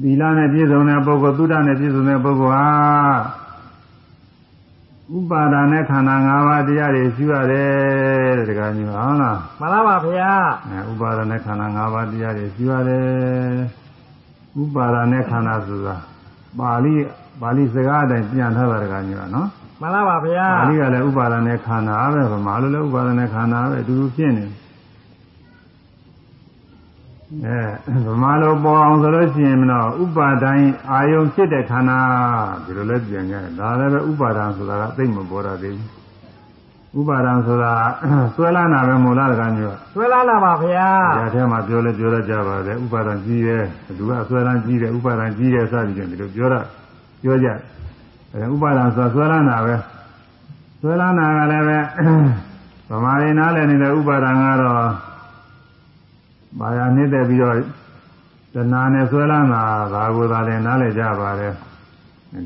သီလနဲ့ပြည့်စုံတဲ့ပုဂ္ဂိုလ်သုဒ္ဓနဲ့ပြည့်စုံတဲ့ပုဂ္ဂိုလ်ဟာ ဥပါဒာနဲ့ခန္ဓာ၅ပါးတရားတွေရှိရတယ်တဲ့တကယ်ကြီးဟုတ်လားမှန်လားပါဗျာအဲဥပါဒာနဲ့ခန္ဓာ၅ပါးတရားတွေရှိရတယ်ဥပါဒာနဲ့ခန္ဓာဆိုတာပါဠိပါဠိစကားအတိုင်းပြန်ထားတာတကယ်ကြီးပါနော်မှန်လားပါဗျာပါဠိကလည်းဥပါဒာနဲ့ခန္ဓာပဲဗမာလိုလည်းဥပါဒာနဲ့ခန္ဓာပဲအတူတူဖြစ်နေ အဲဗမာလိုပေါ်အောင်ဆိုလို့ရှိရင်တော့ဥပါဒိုင်းအာယုံဖြစ်တဲ့ခန္ဓာဒီလိုလည်းပြန်ကြတယ်ဒါလည်းပဲဥပါဒံဆိုတာကသိမ့်မပေါ်ရသေးဘူးဥပါဒံဆိုတာဆွဲလာတာပဲမို့လားတကယ်မျိုးဆွဲလာလာပါဗျာကဒါထဲမှာပြောလဲပြောရကြပါတယ်ဥပါဒံကြီးတယ်လူကဆွဲလန်းကြီးတယ်ဥပါဒံကြီးတယ်စသည်ဖြင့်ဒီလိုပြောတာပြောကြအဲဥပါဒံဆိုတာဆွဲလန်းတာပဲဆွဲလန်းတာကလည်းပဲဗမာရင်းနားလည်းနေတဲ့ဥပါဒံကတော့ ဘာယာနေတဲ့ပြီးတော့တဏှာနဲ့ဆွဲလန်းတာဒါကိုသာလည်းနားလည်ကြပါတယ်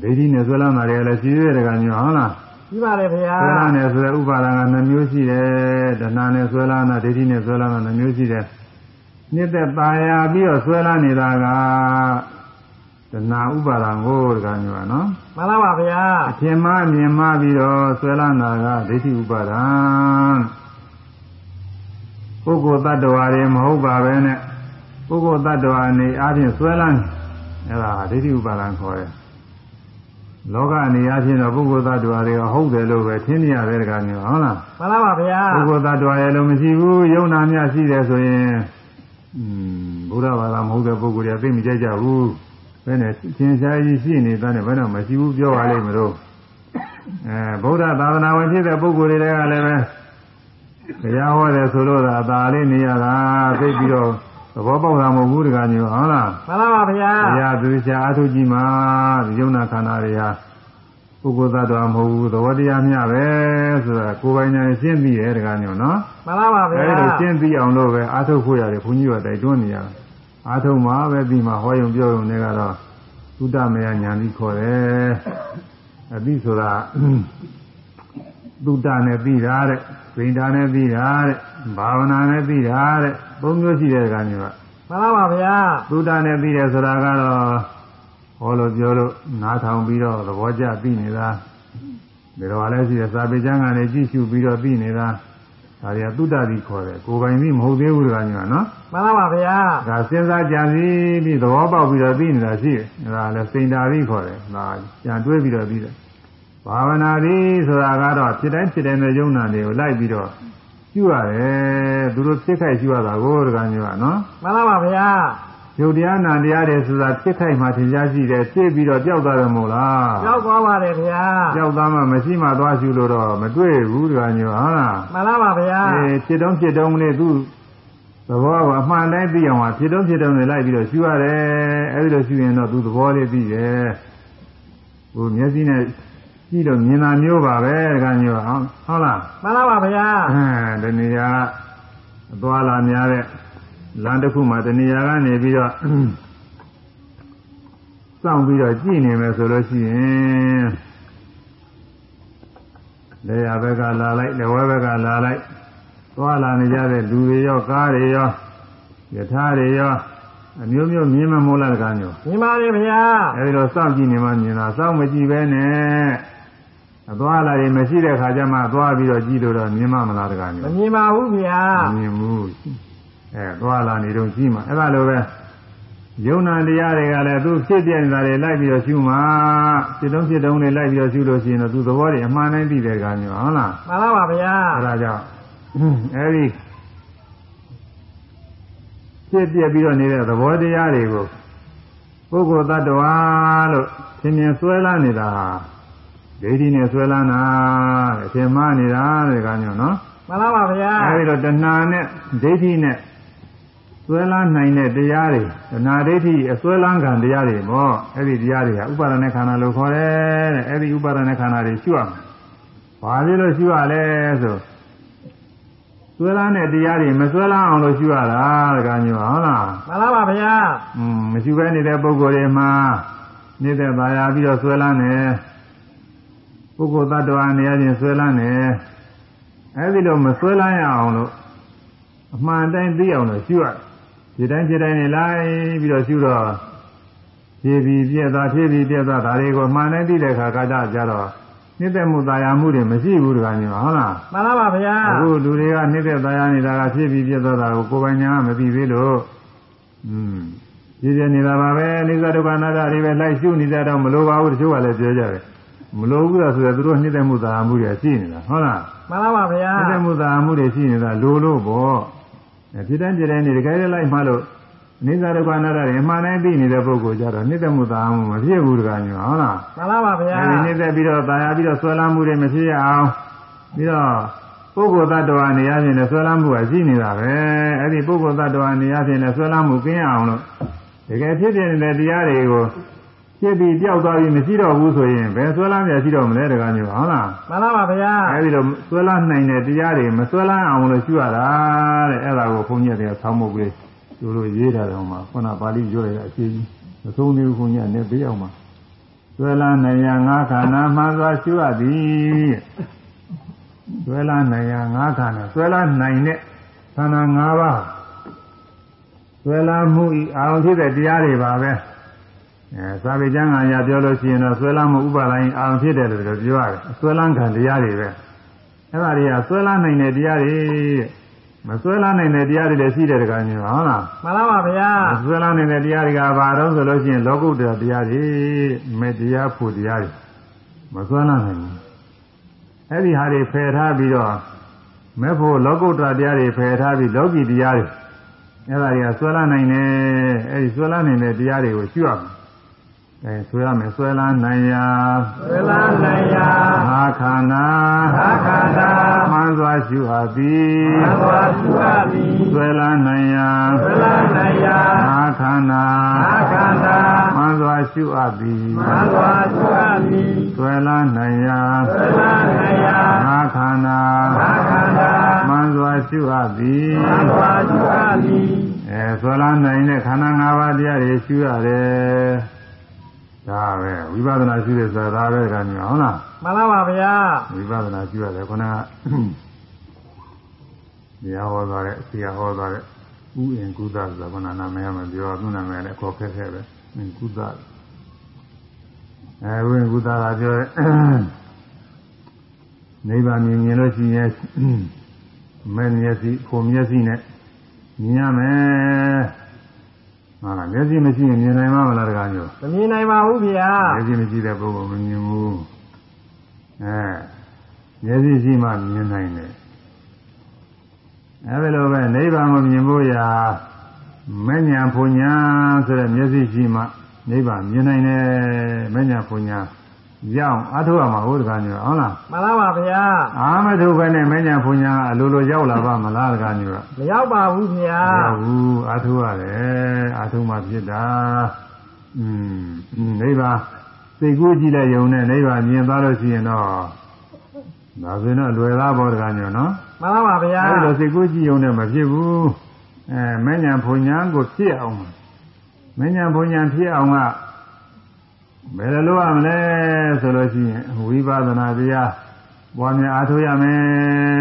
ဒိဋ္ဌိနဲ့ဆွဲလန်းတာတွေလည်းရှိသေးတယ်ကမျိုးဟုတ်လား ရှိပါတယ်ဗျာ ဆွဲလန်းတယ်ဆိုတဲ့ဥပါဒံကနှမျိုးရှိတယ်တဏှာနဲ့ဆွဲလန်းတာဒိဋ္ဌိနဲ့ဆွဲလန်းတာနှမျိုးရှိတယ်နှစ်သက်ตายာပြီးတော့ဆွဲလန်းနေတာကတဏှာဥပါဒံကိုတကမျိုးပါနော် မှန်လားပါဗျာ အထင်မှားမြင်မှားပြီးတော့ဆွဲလန်းတာကဒိဋ္ဌိဥပါဒံ ပုဂ္ဂိုလ်တ attva တွေမဟုတ်ပါပဲနဲ့ပုဂ္ဂိုလ်တ attva အနေအားဖြင့်ဆွဲလန်းအဲ့ဒါဒိဋ္ဌိဥပါဒံခေါ်တယ်လောကအနေအားဖြင့်တော့ပုဂ္ဂိုလ်တ attva တွေကဟုတ်တယ်လို့ပဲထင်နေရတယ်တကမျိုးဟုတ်လားမှန်လားပါဗျာပုဂ္ဂိုလ်တ attva ရဲ့လို့မရှိဘူးယုံနာမြရှိတယ်ဆိုရင်อืมဘုရားဘာသာမဟုတ်တဲ့ပုဂ္ဂိုလ်တွေသိမကြိုက်ကြဘူးဘယ်နဲ့သင်္ချာကြီးရှိနေတဲ့နဲ့ဘယ်တော့မရှိဘူးပြောပါလိမ့်မလို့အဲဗုဒ္ဓသာသနာဝင်ဖြစ်တဲ့ပုဂ္ဂိုလ်တွေကလည်းပဲ တရားဟောတယ်ဆိုလို့သာအသာလေးနေရတာသိပြီးတော့သဘောပေါက်တာမဟုတ်ဘူးတကမျိုးဟုတ်လားမှန်လားပါဗျာတရားသူချာအထုကြည့်မှာယုံနာခန္ဓာတွေဟာပုဂ္ဂိုလ်သတ္တဝါမဟုတ်ဘူးသဘောတရားမျှပဲဆိုတာကိုယ်ပိုင်ဉာဏ်ရှင်းပြီးရဲ့တကမျိုးနော်မှန်လားပါဗျာအဲဒီလိုရှင်းပြီးအောင်လို့ပဲအာထုတ်ဖို့ရတယ်ဘုန်းကြီးကတိုက်တွန်းနေရတာအာထုတ်မှာပဲပြီးမှဟောယုံပြောယုံတွေကတော့သုတမယညာပြီးခေါ်တယ်အပြီးဆိုတာသုတနဲ့ပြီးတာတဲ့ ဗိန္ဒာနဲ့ပြီးတာတဲ့ဘာဝနာနဲ့ပြီးတာတဲ့သုံးမျိုးရှိတဲ့ကံမျိုးကမှန်လားပါဗျာသုတနဲ့ပြီးတယ်ဆိုတာကတော့ဟောလို့ပြောလို့နားထောင်ပြီးတော့သဘောကျပြီးနေတာဒီတော့လည်းရှိတယ်စာပေကျမ်းကနေကြည့်ရှုပြီးတော့ပြီးနေတာဒါတွေကသုတတိခေါ်တယ်ကိုယ်ပိုင်ပြီးမဟုတ်သေးဘူးတကညာနော်မှန်လားပါဗျာဒါစဉ်းစားကြံစည်ပြီးသဘောပေါက်ပြီးတော့ပြီးနေတာရှိတယ်ဒါလည်းစိန်တာပြီးခေါ်တယ်ဒါကြံတွေးပြီးတော့ပြီးတယ် ဘာဝနာရီဆိုတာကတော့ဖြစ်တိုင်းဖြစ်တိုင်းတဲ့ယုံနာတွေကိုလိုက်ပြီးတော့ကျူရတယ်သူတို့ဖြစ်ခိုက်ကျူရတာကိုတကညာနော်မှန်လားပါဗျာယုတ်တရားနာတရားတွေဆိုတာဖြစ်ခိုက်မှသင်ကြားရှိတယ်ဖြစ်ပြီးတော့ကြောက်သွားတယ်မို့လားရောက်သွားပါတယ်ဗျာကြောက်သားမှမရှိမှသွားရှုလို့တော့မတွေ့ဘူးတကညဟုတ်လားမှန်လားပါဗျာအေးဖြစ်တုံးဖြစ်တုံးလေးသူသဘောကအမှန်တိုင်းသိအောင်ဟာဖြစ်တုံးဖြစ်တုံးလေးလိုက်ပြီးတော့ရှုရတယ်အဲဒီလိုရှုရင်တော့သူသဘောလေးသိတယ်ဟိုမျက်စိနဲ့ ကြည့်လို့မြင်တာမျိုးပါပဲတကညဟုတ်ဟုတ်လားမှန်လားပါဗျာအဲဒီနေရာကအသွားလာများတဲ့လမ်းတစ်ခုမှာတနေရာကနေပြီးတော့စောင့်ပြီးတော့ကြည့်နေမယ်ဆိုလို့ရှိရင်လေယာဘက်ကလာလိုက်လက်ဝဲဘက်ကလာလိုက်သွားလာနေကြတဲ့လူတွေရောကားတွေရောယထာတွေရောအမျိုးမျိုးမြင်မမိုးလားတကားမျိုးမြင်ပါတယ်ဗျာအဲဒီတော့စောင့်ကြည့်နေမှမြင်တာစောင့်မကြည့်ပဲနဲ့ အသွားလာတွေမရှိတဲ့ခါကျမှသွားပြီးတော့ကြည့်လို့တော့မြင်မှမလားတကားမမျိုးမြင်ပါဘူးဗျာမမြင်ဘူးအဲသွားလာနေတော့ကြည့်မှအဲ့ဒါလိုပဲယုံနာတရားတွေကလည်းသူဖြစ်ပြနေတာတွေလိုက်ပြီးတော့ရှုမှဖြစ်တုံးဖြစ်တုံးတွေလိုက်ပြီးတော့ရှုလို့ရှိရင်တော့သူသဘောတွေအမှန်တိုင်းသိတဲ့ကံမျိုးဟုတ်လားမှန်လားပါဗျာအဲ့ဒါကြောင့်အဲဒီဖြစ်ပြပြီးတော့နေတဲ့သဘောတရားတွေကိုပုဂ္ဂိုလ်တ attva လို့သင်မြင်ဆွဲလာနေတာဟာ ဒိဋ္ဌိနဲ့ဆွဲလာတာတဲ့အရှင်မနေတာတဲ့ကံမျိုးနော် မှန်လားပါဗျာ အဲဒီတော့တဏှာနဲ့ဒိဋ္ဌိနဲ့ဆွဲလန်းနိုင်တဲ့တရားတွေတဏှာဒိဋ္ဌိအဆွဲလန်းကံတရားတွေပေါ့အဲဒီတရားတွေကဥပါဒณะခန္ဓာလို့ခေါ်တယ်တဲ့အဲဒီဥပါဒณะခန္ဓာတွေရှုရမယ်။ဘာလို့လို့ရှုရလဲဆို ဆွဲလန်းတဲ့တရားတွေမဆွဲလန်းအောင်လို့ရှုရတာတကမျိုးဟုတ်လား မှန်လားပါဗျာ อืมမရှုဘဲနေတဲ့ပုဂ္ဂိုလ်တွေမှာနေတဲ့ပါရပြီးတော့ဆွဲလန်းတယ် ပုဂ္ဂိုလ်သတ္တဝါနေရာချင်းဆွဲလန်းတယ်အဲဒီလိုမဆွဲလန်းရအောင်လို့အမှန်တိုင်းသိအောင်လို့ရှုရဒီတိုင်းဒီတိုင်းနေလိုက်ပြီးတော့ရှုတော့ဖြည်းဖြည်းပြက်သွားဖြည်းဖြည်းပြက်သွားဒါတွေကိုအမှန်တိုင်းသိတဲ့အခါကကြတော့နှိမ့်သက်မှုသာယာမှုတွေမရှိဘူးတခါမျိုးဟုတ်လားမှန်ပါပါဗျာအခုလူတွေကနှိမ့်သက်သာယာနေတာကဖြစ်ပြီးပြတ်သွားတာကိုကိုယ်ပိုင်ညာမသိသေးလို့อืมပြည့်ပြည့်နေတာပါပဲအိစ္ဆဒုက္ခနာတာတွေပဲလိုက်ရှုနေကြတော့မလိုပါဘူးတချို့ကလည်းပြောကြတယ် မလိုဘူးလားဆိုတော့သူတို့နှိမ့်တဲ့မှုသာမှုတွေရှိနေတာဟုတ်လားမှန်ပါပါဗျာနှိမ့်တဲ့မှုသာမှုတွေရှိနေတာလိုလို့ပေါ့ဖြစ်တိုင်းဖြစ်တိုင်းနေတကယ်လိုက်မှလို့နိစ္စဒုက္ခအနတ္တတွေအမှန်တိုင်းသိနေတဲ့ပုဂ္ဂိုလ်ကြတော့နှိမ့်တဲ့မှုသာမှုမဖြစ်ဘူးတကယ်ညဟုတ်လားမှန်ပါပါဗျာအဲဒီနှိမ့်တဲ့ပြီးတော့တာယာပြီးတော့ဆွဲလမ်းမှုတွေမဖြစ်အောင်ပြီးတော့ပုဂ္ဂိုလ်တ attva အနေအချင်းနဲ့ဆွဲလမ်းမှုကရှိနေတာပဲအဲဒီပုဂ္ဂိုလ်တ attva အနေအချင်းနဲ့ဆွဲလမ်းမှုကင်းအောင်လို့တကယ်ဖြစ်ဖြစ်နေတဲ့တရားတွေကို ဖြစ်ပြီးပြောက်သွားပြီးမရှိတော့ဘူးဆိုရင်ဘယ်ဆွဲလမ်းပြရှိတော့မလဲတကားမျိုးဟုတ်လားမှန်လားပါဗျာအဲ့ဒီတော့ဆွဲလမ်းနိုင်တဲ့တရားတွေမဆွဲလမ်းအောင်လို့ရှုရတာတဲ့အဲ့ဒါကိုဘုန်းကြီးတွေကဆောင်းမုတ်ကလေးတို့လိုရေးတာတော့မှခုနပါဠိပြောရတဲ့အအခြေကြီးမဆုံးသေးဘူးဘုန်းကြီးကလည်းပေးအောင်ပါဆွဲလန်းနိုင်ရငါးခန္ဓာမှန်စွာရှုရသည်ဆွဲလန်းနိုင်ရငါးခန္ဓာဆွဲလန်းနိုင်တဲ့ခန္ဓာ၅ပါးဆွဲလန်းမှုဤအာရုံဖြစ်တဲ့တရားတွေပါပဲ အဲသာဝေကျမ်းဂန်ရပြောလို့ရှိရင်တော့ဆွဲလန်းမှုဥပါဒိုင်းအာရုံဖြစ်တယ်လို့ပြောရတယ်ဆွဲလန်းခံတရားတွေပဲအဲ့ဒါတွေကဆွဲလန်းနိုင်တဲ့တရားတွေမဆွဲလန်းနိုင်တဲ့တရားတွေလည်းရှိတယ်တကားမျိုးဟုတ်လားမှန်လားပါဗျာဆွဲလန်းနေတဲ့တရားတွေကဘာတော့ဆိုလို့ရှိရင်လောကုတ္တရာတရားတွေမေတ္တရားဖို့တရားတွေမဆွဲလန်းနိုင်ဘူးအဲ့ဒီဟာတွေဖယ်ထားပြီးတော့မဲ့ဖို့လောကုတ္တရာတရားတွေဖယ်ထားပြီးလောကီတရားတွေအဲ့ဒါတွေကဆွဲလန်းနိုင်တယ်အဲ့ဒီဆွဲလန်းနေတဲ့တရားတွေကိုရှုရမယ် အဲဆွဲရမယ်ဆွဲလန်းနိုင်ရာဝေလာနိုင်ယာငါခန္ဓာသာခန္ဓာမှန်စွာရှုအပ်သည်သဘာသုအပိဆွဲလန်းနိုင်ရာဝေလာနိုင်ယာငါခန္ဓာသာခန္ဓာမှန်စွာရှုအပ်သည်သဘာသုအပိဆွဲလန်းနိုင်ရာဝေလာနိုင်ယာငါခန္ဓာသာခန္ဓာမှန်စွာရှုအပ်သည်သဘာသုအပိအဲဆွဲလန်းနိုင်တဲ့ခန္ဓာ၅ပါးတရားတွေရှုရတယ် ဒါပဲဝိပဿနာရှုရဆိုတာဒါပဲကံမျိုးဟုတ်လားမှန်လားပါဗျာဝိပဿနာရှုရတယ်ခொနကတရားဟောသွားတဲ့ဆရာဟောသွားတဲ့ဥယျင်ကုသဆိုတာခொနနာမည်မပြောသူ့နာမည်လည်းခေါ်ခက်ခဲပဲဥယျင်ကုသအဲဥယျင်ကုသကပြောတဲ့နိဗ္ဗာန်မြင်မြင်လို့ရှိရင်မဲ့မျက်စိဖို့မျက်စိနဲ့မြင်ရမယ် ဟာလားမျက်စိမရှိရင်မြင်နိုင်မှာမလားတကားမျိုးမမြင်နိုင်ပါဘူးဗျာမျက်စိမရှိတဲ့ပုဂ္ဂိုလ်မမြင်ဘူးအဲမျက်စိရှိမှမြင်နိုင်တယ်အဲဒီလိုပဲနိဗ္ဗာန်ကိုမြင်ဖို့ရာမဉ္ဇဉ်ဘုံညာဆိုတဲ့မျက်စိရှိမှနိဗ္ဗာန်မြင်နိုင်တယ်မဉ္ဇဉ်ဘုံညာ ရောက်အထုရမှာဟုတ်တကားညောဟုတ်လားမှန်လားပါဗျာအာမထုပဲနဲ့မဉ္ဇဉ်ဘုံညာအလိုလိုရောက်လာပါမလားတကားညောမရောက်ပါဘူးဗျာရောက်ဘူးအထုရတယ်အထုမှဖြစ်တာอืมနိဗ္ဗာန်စိတ်ကူးကြည့်တဲ့ယုံနဲ့နိဗ္ဗာန်မြင်သွားလို့ရှိရင်တော့ဒါဆိုရင်တော့လွယ်သားဘောတကားညောနော်မှန်လားပါဗျာအဲဒီလိုစိတ်ကူးကြည့်ယုံနဲ့မဖြစ်ဘူးအဲမဉ္ဇဉ်ဘုံညာကိုဖြစ်အောင်မဉ္ဇဉ်ဘုံညာဖြစ်အောင်က ဘယ်လိုလုပ်ရမလဲဆိုလို့ရှိရင်ဝိပဿနာတရားပွားများအားထုတ်ရမယ်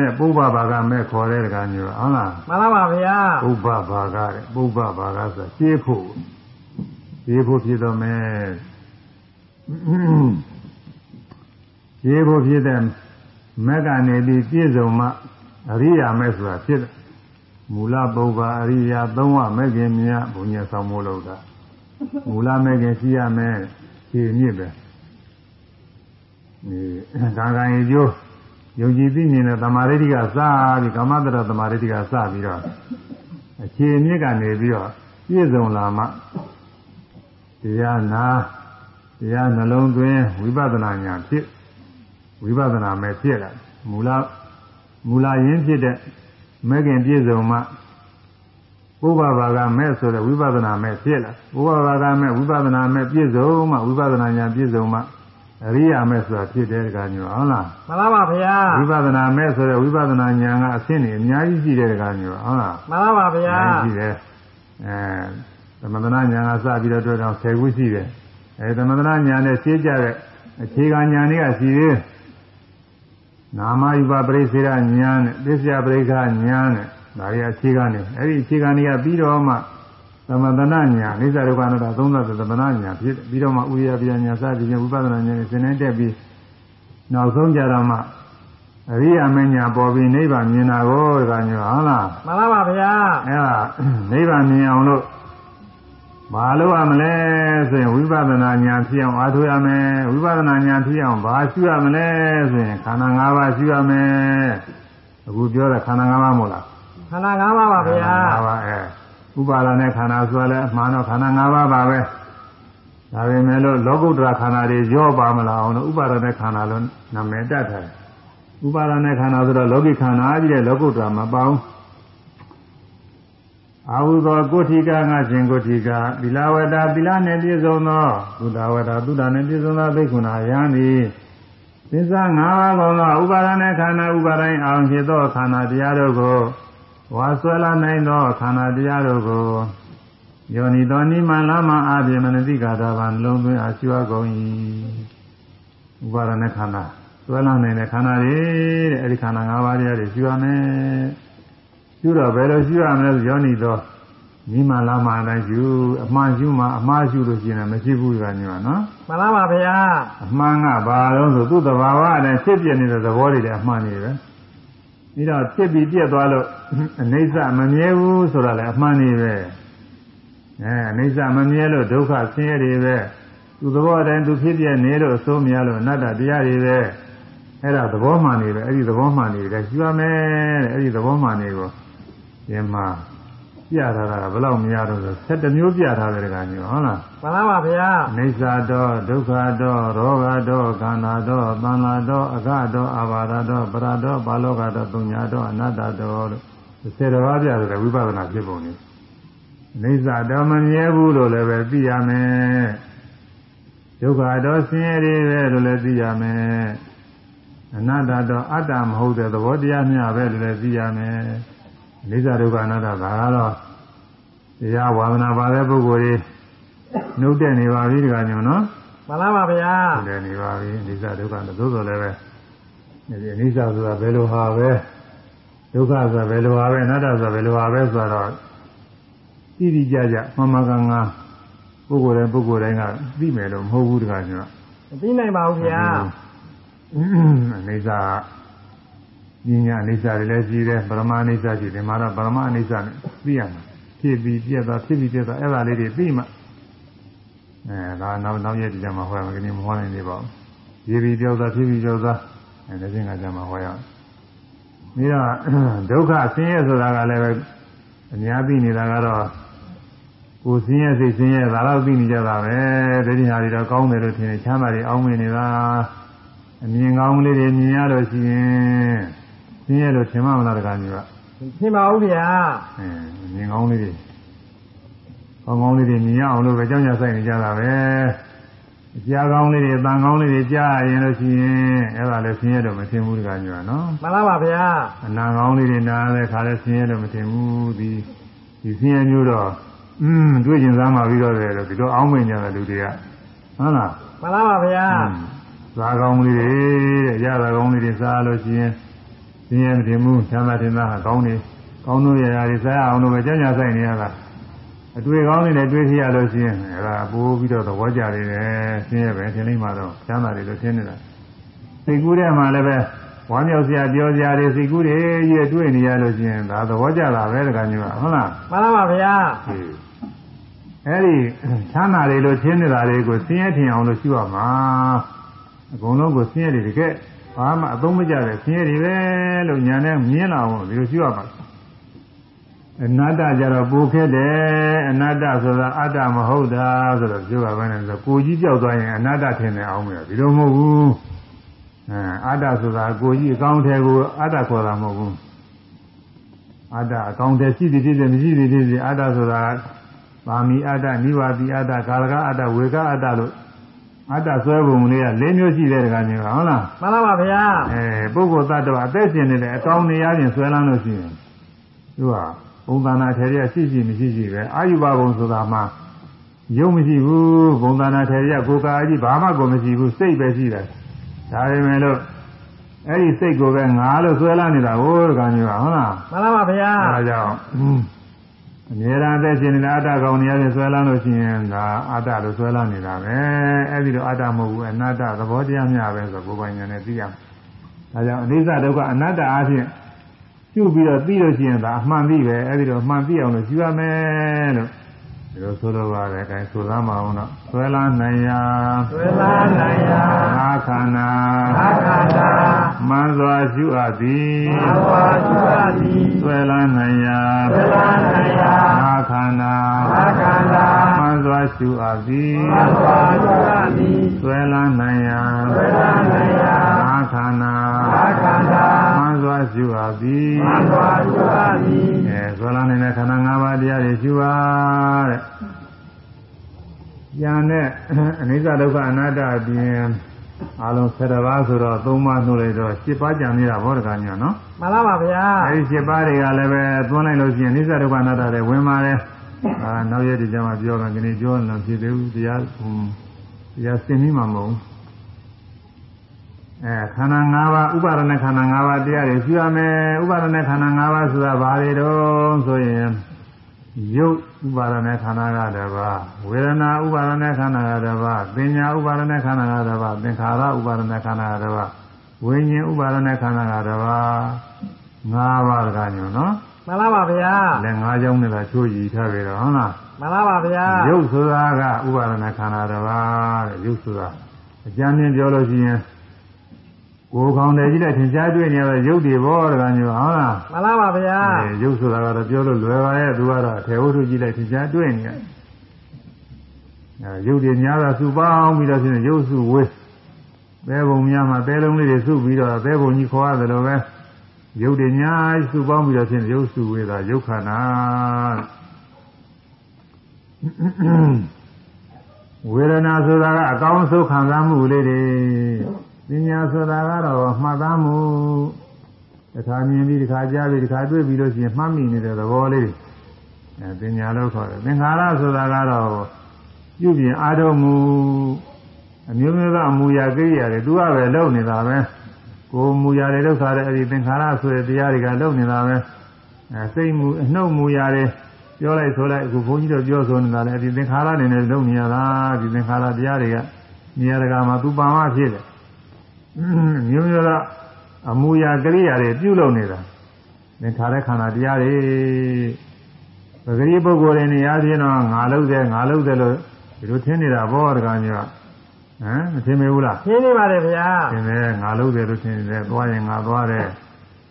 တဲ့ပုဗ္ဗဘာကမဲ့ခေါ်တဲ့တကားညောဟုတ်လားမှန်လားပါဗျာပုဗ္ဗဘာကတဲ့ပုဗ္ဗဘာကဆိုရှင်းဖို့ရှင်းဖို့ဖြစ်တော့မယ်ရှင်းဖို့ဖြစ်တဲ့မက်ကနေပြီးပြည့်စုံမှအရိယာမဲ့ဆိုတာဖြစ်တယ်မူလပုဗ္ဗအရိယာသုံးဝမဲ့ခင်မြတ်ဘုညာဆောင်မို့လို့တာမူလမဲ့ခင်ရှိရမယ်ရှ င်းမြစ်ပဲဒီဒါကံရေကျိုးယုံကြည်သိမြင်တဲ့သမာဓိတိကစပြီးကာမတ္တရသမာဓိတိကစပြီးတော့အခြေအမြစ်ကနေပြီးတော့ပြည့်စုံလာမှတရားနာတရားနှလုံးသွင်းဝိပဿနာဉာဏ်ဖြစ်ဝိပဿနာမဲ့ဖြစ်လာမူလမူလရင်းဖြစ်တဲ့မဲ့ခင်ပြည့်စုံမှ ပုဗ္ဗဘာကမဲ့ဆိုတဲ့ဝိပဿနာမဲ့ဖြစ်လာပုဗ္ဗဘာကမဲ့ဝိပဿနာမဲ့ပြည့်စုံမှဝိပဿနာဉာဏ်ပြည့်စုံမှအရိယာမဲ့ဆိုတာဖြစ်တဲ့ကမျိုးဟုတ်လားမှန်လားပါဗျာဝိပဿနာမဲ့ဆိုတော့ဝိပဿနာဉာဏ်ကအဆင့်နေအများကြီးရှိတဲ့ကမျိုးဟုတ်လားမှန်လားပါဗျာရှိတယ်အဲသမထနာဉာဏ်ကစပြီးတော့တွေ့တော့10ခုရှိတယ်အဲသမထနာဉာဏ်နဲ့ရှင်းကြတဲ့အခြေခံဉာဏ်တွေကရှိသေးတယ်နာမယူပပရိစေရဉာဏ်နဲ့သစ္စာပရိက္ခဉာဏ်နဲ့ ဒါတွေအခြေခံနေအဲဒီအခြေခံတွေကပြီးတော့မှသမထနာဉာဏ်အိစ္ဆဒုက္ခအနတ္တသုံးသပ်သမထနာဉာဏ်ဖြစ်ပြီးတော့မှဥရိယပြညာစသည်ဖြင့်ဝိပဿနာဉာဏ်နဲ့စဉ်းနေတက်ပြီးနောက်ဆုံးကြတော့မှအရိယာမညာပေါ်ပြီးနိဗ္ဗာန်မြင်တာကိုဒီကညောဟုတ်လားမှန်လားပါဗျာအဲ့ဒါနိဗ္ဗာန်မြင်အောင်လို့မလုပ်ရမလဲဆိုရင်ဝိပဿနာဉာဏ်ဖြစ်အောင်အားထုတ်ရမယ်ဝိပဿနာဉာဏ်ဖြစ်အောင်ဘာရှုရမလဲဆိုရင်ခန္ဓာ၅ပါးရှုရမယ်အခုပြောတဲ့ခန္ဓာ၅ပါးမို့လား ခန္ဓာ၅ပါးပါဗျာ၅ပါးအဲဥပါဒနဲ့ခန္ဓာဆိုရလဲအမှန်တော့ခန္ဓာ၅ပါးပါပဲဒါပေမဲ့လို့လောကုတ္တရာခန္ဓာတွေရောပါမလားအောင်လို့ဥပါဒနဲ့ခန္ဓာလို့နာမည်တတ်တယ်ဥပါဒနဲ့ခန္ဓာဆိုတော့လောကိခန္ဓာကြီးတဲ့လောကုတ္တရာမပေါင်းအာဟုသောကိုဋ္ဌိကငါရှင်ကိုဋ္ဌိကသီလဝတ္တသီလနှင့်ပြည့်စုံသောသုဒ္ဓဝတ္တသုဒ္ဓနှင့်ပြည့်စုံသောဘိက္ခုနာယံသည်သစ္စာ၅ပါးကုန်သောဥပါဒနဲ့ခန္ဓာဥပါဒိုင်းအောင်ဖြစ်သောခန္ဓာတရားတို့ကို ဝါဆွဲလာနိုင်သောခန္ဓာတရားတို့ကိုယောနိသောနိမန်လာမအပြည့်မနတိကာတာဘာလုံးသွင်းအရှိဝကုန်၏ဥပါဒနဲ့ခန္ဓာဆွဲလာနိုင်တဲ့ခန္ဓာတွေတဲ့အဲဒီခန္ဓာ၅ပါးတရားတွေရှိရမယ်ရှိတော့ဘယ်လိုရှိရမလဲဆိုယောနိသောနိမန်လာမအတိုင်းရှိအမှန်ရှိမှအမှားရှိလို့ရှိရင်မရှိဘူးကညောနော်မှန်လားပါဗျာအမှန်ကဘာလို့ဆိုသူ့တဘာဝအတိုင်းဖြစ်ပြနေတဲ့သဘောတွေလည်းအမှန်နေပဲ ပြီးတော့ဖြစ်ပြီးပြက်သွားလို့အနိစ္စမမြဲဘူးဆိုတာလည်းအမှန်နေပဲအဲအနိစ္စမမြဲလို့ဒုက္ခဆင်းရဲတွေပဲသူသဘောအတိုင်းသူဖြစ်ပြနေလို့အစိုးမရလို့အနတ္တတရားတွေပဲအဲ့ဒါသဘောမှန်နေပဲအဲ့ဒီသဘောမှန်နေတယ်ရှိရမယ်တဲ့အဲ့ဒီသဘောမှန်နေကိုဒီမှာ ပြထားတာကဘယ်လောက်မရတော့ဆို7မျိုးပြထားတယ်ကညောဟုတ်လားမှန်လားပါဗျာအိစ္ဆာတောဒုက္ခတောရောဂတောခန္ဓာတောသံဃာတောအဃတောအာဘာရတောပရတောဘာလောကတောသုညာတောအနတ္တတောလို့ဆယ်တော်ပါးပြတယ်ဝိပဿနာဖြစ်ပုံနေအိစ္ဆာတောမမြဲဘူးလို့လည်းပဲသိရမယ်ဒုက္ခတောဆင်းရဲတွေပဲလို့လည်းသိရမယ်အနတ္တတောအတ္တမဟုတ်တဲ့သဘောတရားမျှပဲလို့လည်းသိရမယ် အိစ္ဆာဒုက္ခအနတ္တဒါကတော့တရားဝါဒနာပါတဲ့ပုဂ္ဂိုလ်တွေနှုတ်တဲ့နေပါပြီဒီကညောနော်မှန်လားပါဗျာနှုတ်တဲ့နေပါပြီအိစ္ဆဒုက္ခသို့တော်လည်းပဲဒီအိစ္ဆဆိုတာဘယ်လိုဟာပဲဒုက္ခဆိုတာဘယ်လိုဟာပဲအနတ္တဆိုတာဘယ်လိုဟာပဲဆိုတော့တိတိကျကျမမကန်ကပုဂ္ဂိုလ်တိုင်းပုဂ္ဂိုလ်တိုင်းကသိမယ်လို့မဟုတ်ဘူးဒီကညောမသိနိုင်ပါဘူးဗျာအိစ္ဆ ပညာအိစ္ဆတွေလည်းရှိတယ်ပရမအိစ္ဆရှိတယ်မှာတော့ပရမအိစ္ဆနဲ့သိရမှာဖြစ်ပြီးပြက်သွားဖြစ်ပြီးပြက်သွားအဲ့ဒါလေးတွေသိမှအဲဒါနောက်နောက်ရက်ကြမှာဟောရမယ်ဒီမဟောနိုင်သေးပါဘူးရေးပြီးပြောသွားဖြစ်ပြီးပြောသွားအဲဒီချင်းကကြမှာဟောရအောင်ပြီးတော့ဒုက္ခဆင်းရဲဆိုတာကလည်းပဲအများသိနေတာကတော့ကိုယ်ဆင်းရဲစိတ်ဆင်းရဲဒါတော့သိနေကြတာပဲတတိဟာတွေတော့ကောင်းတယ်လို့ထင်တယ်ချမ်းသာတွေအောင်းမင်းနေတာအမြင်ကောင်းလေးတွေမြင်ရလို့ရှိရင် ဆင်းရဲလို့ထင်မှမလားတကားကြီးကရှင်းပါဦးဗျာအဲမြင်ကောင်းလေးတွေကောင်းကောင်းလေးတွေမြင်ရအောင်လို့ပဲကြောင်းကြဆိုင်နေကြတာပဲအကြားကောင်းလေးတွေအတန်ကောင်းလေးတွေကြားရင်လို့ရှိရင်အဲ့ဒါလည်းဆင်းရဲတော့မထင်ဘူးတကားကြီးကနော်မှန်လားပါဗျာအနာကောင်းလေးတွေနားတဲ့ခါလဲဆင်းရဲလို့မထင်ဘူးဒီဒီဆင်းရဲမျိုးတော့อืมတွေ့ကျင်စားမှပြီးတော့တယ်လို့ဒီတော့အောင်းမင်ကြတဲ့လူတွေကဟုတ်လားမှန်လားပါဗျာစားကောင်းလေးတွေတဲ့ရတာကောင်းလေးတွေစားလို့ရှိရင် ဆင်းရဲမထင်ဘူးချမ်းသာတင်သားဟာကောင်းနေကောင်းတို့ရရာတွေစားအောင်လို့ပဲကြညာဆိုင်နေရတာအတွေ့ကောင်းနေတယ်တွေ့ဖြစ်ရလို့ရှိရင်အဲ့ဒါပိုးပြီးတော့သဘောကျနေတယ်ဆင်းရဲပဲထင်လိမ့်မှာတော့ချမ်းသာတယ်လို့ထင်နေတာစိတ်ကူးထဲမှာလည်းပဲဝမ်းမြောက်စရာပြောစရာတွေစိတ်ကူးတွေရဲ့တွေ့နေရလို့ရှိရင်ဒါသဘောကျတာပဲတခါမျိုးဟုတ်လားမှန်လားပါဗျာအဲ့ဒီချမ်းသာတွေလို့ရှင်းနေတာတွေကိုဆင်းရဲထင်အောင်လို့ရှိရမှာအကုန်လုံးကိုဆင်းရဲတွေတကယ် ဘာမှအသုံးမကျတဲ့ဆင်းရဲတွေပဲလို့ညာနဲ့မြင်လာအောင်ဒီလိုရှိရမှာအနတ္တကြတော့ပိုခဲ့တယ်အနတ္တဆိုတာအတ္တမဟုတ်တာဆိုတော့ပြောပါမယ်ဆိုကိုကြီးကြောက်သွားရင်အနတ္တထင်တယ်အောင်မယ်ဒီလိုမဟုတ်ဘူးအဲအတ္တဆိုတာကိုကြီးအကောင်းထဲကိုအတ္တခေါ်တာမဟုတ်ဘူးအတ္တအကောင်းထဲရှိသည်ဖြစ်စေမရှိသည်ဖြစ်စေအတ္တဆိုတာပါမီအတ္တနိဝါတိအတ္တကာလကအတ္တဝေကအတ္တလို့ အတ္တဆွဲပုံလေးက၄မျိုးရှိတဲ့တကားမျိုးဟုတ်လားမှန်ပါပါဗျာအဲပုဂ္ဂိုလ်တ attva အသက်ရှင်နေတဲ့အကောင်းနေရခြင်းဆွဲလန်းလို့ရှိရင်သူကဘုံသနာထေရရှိရှိမရှိရှိပဲအာယုဘဘုံဆိုတာမှယုံမရှိဘူးဘုံသနာထေရကိုယ်ကာကြီးဘာမှကိုမရှိဘူးစိတ်ပဲရှိတယ်ဒါပေမဲ့လို့အဲ့ဒီစိတ်ကိုပဲငါလို့ဆွဲလန်းနေတာကိုတကားမျိုးဟုတ်လားမှန်ပါပါဗျာအဲဒါကြောင့် အမြဲတမ်းအသက်ရှင်နေတဲ့အတ္တကောင်နေရာချင်းဆွဲလန်းလို့ရှိရင်ဒါအတ္တလို့ဆွဲလန်းနေတာပဲအဲ့ဒီလိုအတ္တမဟုတ်ဘူးအနတ္တသဘောတရားများပဲဆိုကိုယ်ပိုင်ဉာဏ်နဲ့သိရမယ်ဒါကြောင့်အနိစ္စဒုက္ခအနတ္တအားဖြင့်ပြုပြီးတော့သိလို့ရှိရင်ဒါအမှန်သိပဲအဲ့ဒီတော့အမှန်သိအောင်လို့ယူရမယ်လို့ ဒီလိုဆိုလိုပါတယ်အဲဆိုသားမအောင်တော့ဆွဲလန်းနိုင်ရာဆွေလာနိုင်ရာငါခန္ဓာအာခန္ဓာမှန်စွာရှုအပ်သည်သဘာသုရတိဆွဲလန်းနိုင်ရာဆွေလာနိုင်ရာငါခန္ဓာအာခန္ဓာမှန်စွာရှုအပ်သည်သဘာသုရတိဆွဲလန်းနိုင်ရာဆွေလာနိုင်ရာငါခန္ဓာအာခန္ဓာမှန် စွာရှုအပ်သည်သဘာသုရတိအဲဆွဲလန်းနေတဲ့ခန္ဓာ၅ပါးတရားတွေရှုပါတဲ့ဉာဏ်နဲ့အနိစ္စဒုက္ခအနတ္တအပြင်အလုံး7ပါးဆိုတော့3ပါးနှုတ်လိုက်တော့7ပါးကြံနေတာဘောတကညာနော်မှန်ပါပါဗျာအဲဒီ7ပါးတွေကလည်းပဲသွန်းလိုက်လို့ရှိရင်အနိစ္စဒုက္ခအနတ္တတွေဝင်ပါတယ်အာနောက်ရက်ဒီကျမှပြောမယ်ဒီနေ့ပြောရင်လည်းဖြစ်သေးဘူးတရားဟွန်းတရားစင်ပြီးမှမဟုတ်ဘူး အဲခန္ဓာ၅ပါးဥပါဒနဲ့ခန္ဓာ၅ပါးတရားတွေရှိရမယ်ဥပါဒနဲ့ခန္ဓာ၅ပါးဆိုတာဘာတွေတုံးဆိုရင်ရုပ်ဥပါဒနဲ့ခန္ဓာကတပါးဝေဒနာဥပါဒနဲ့ခန္ဓာကတပါးပညာဥပါဒနဲ့ခန္ဓာကတပါးသင်္ခါရဥပါဒနဲ့ခန္ဓာကတပါးဝိညာဉ်ဥပါဒနဲ့ခန္ဓာကတပါး၅ပါးကညောနော်မှန်ပါပါဗျာလည်း၅ကြောင်းနဲ့လားချိုးကြည့်ထားပြီတော့ဟုတ်လားမှန်ပါပါဗျာရုပ်ဆိုတာကဥပါဒနဲ့ခန္ဓာတပါးတဲ့ရုပ်ဆိုတာအကျမ်းမြင်ပြောလို့ရှိရင် ကိုယ်ခေါင်းတည်းကြီးနဲ့ထင်ရှားတွေ့နေရတဲ့ရုပ်တွေဘောတကားညွန်းဟုတ်လားမှန်ပါပါဗျာအဲရုပ်ဆိုတာကတော့ပြောလို့လွယ်ပါရဲ့သူကတော့ထေဝုထုကြည့်လိုက်ထင်ရှားတွေ့နေတယ်အဲရုပ်တွေများတာစုပေါင်းပြီးတော့ရှင်ရုပ်စုဝေးဘဲပုံများမှာဘဲလုံးလေးတွေစုပြီးတော့ဘဲပုံကြီးခေါ်ရတယ်လို့ပဲရုပ်တွေများစုပေါင်းပြီးတော့ရှင်ရုပ်စုဝေးတာရုပ်ခန္ဓာဝေဒနာဆိုတာကအကောင်းဆုံးခံစားမှုလေးတွေ ပညာဆိုတာကတော့မှတ်သားမှုတစ်ခါမြင်ပြီးတစ်ခါကြားပြီးတစ်ခါတွေ့ပြီးလို့ရှိရင်မှတ်မိနေတဲ့သဘောလေးအဲပညာလို့ခေါ်တယ်သင်္ခါရဆိုတာကတော့ပြုပြင်အားထုတ်မှုအမျိုးမျိုးကအမူအရာကိရိယာတွေသူကပဲလုပ်နေတာပဲကိုယ်မူအရာတွေလုပ်ထားတဲ့အဲဒီသင်္ခါရဆိုတဲ့တရားတွေကလုပ်နေတာပဲအဲစိတ်မူအနှုတ်မူအရာတွေပြောလိုက်ဆိုလိုက်အခုဘုန်းကြီးတို့ပြောဆိုနေတာလေဒီသင်္ခါရအနေနဲ့လုပ်နေရတာဒီသင်္ခါရတရားတွေကနေရာတကာမှာသူပါမဖြစ်တယ် မျိုးမျိုးကအမူအရာကိရိယာတွေပြုလုပ်နေတာသင်္ခါရခန္ဓာတရားတွေပဂရိပုဂ္ဂိုလ်တွေနေရာချင်းတော့ငါလုပ်တယ်ငါလုပ်တယ်လို့ဒီလိုထင်နေတာဘောတကားမျိုးဟမ်မထင်မေဘူးလားရှင်းနေပါတယ်ဗျာထင်တယ်ငါလုပ်တယ်လို့ထင်တယ်သွားရင်ငါသွားတယ်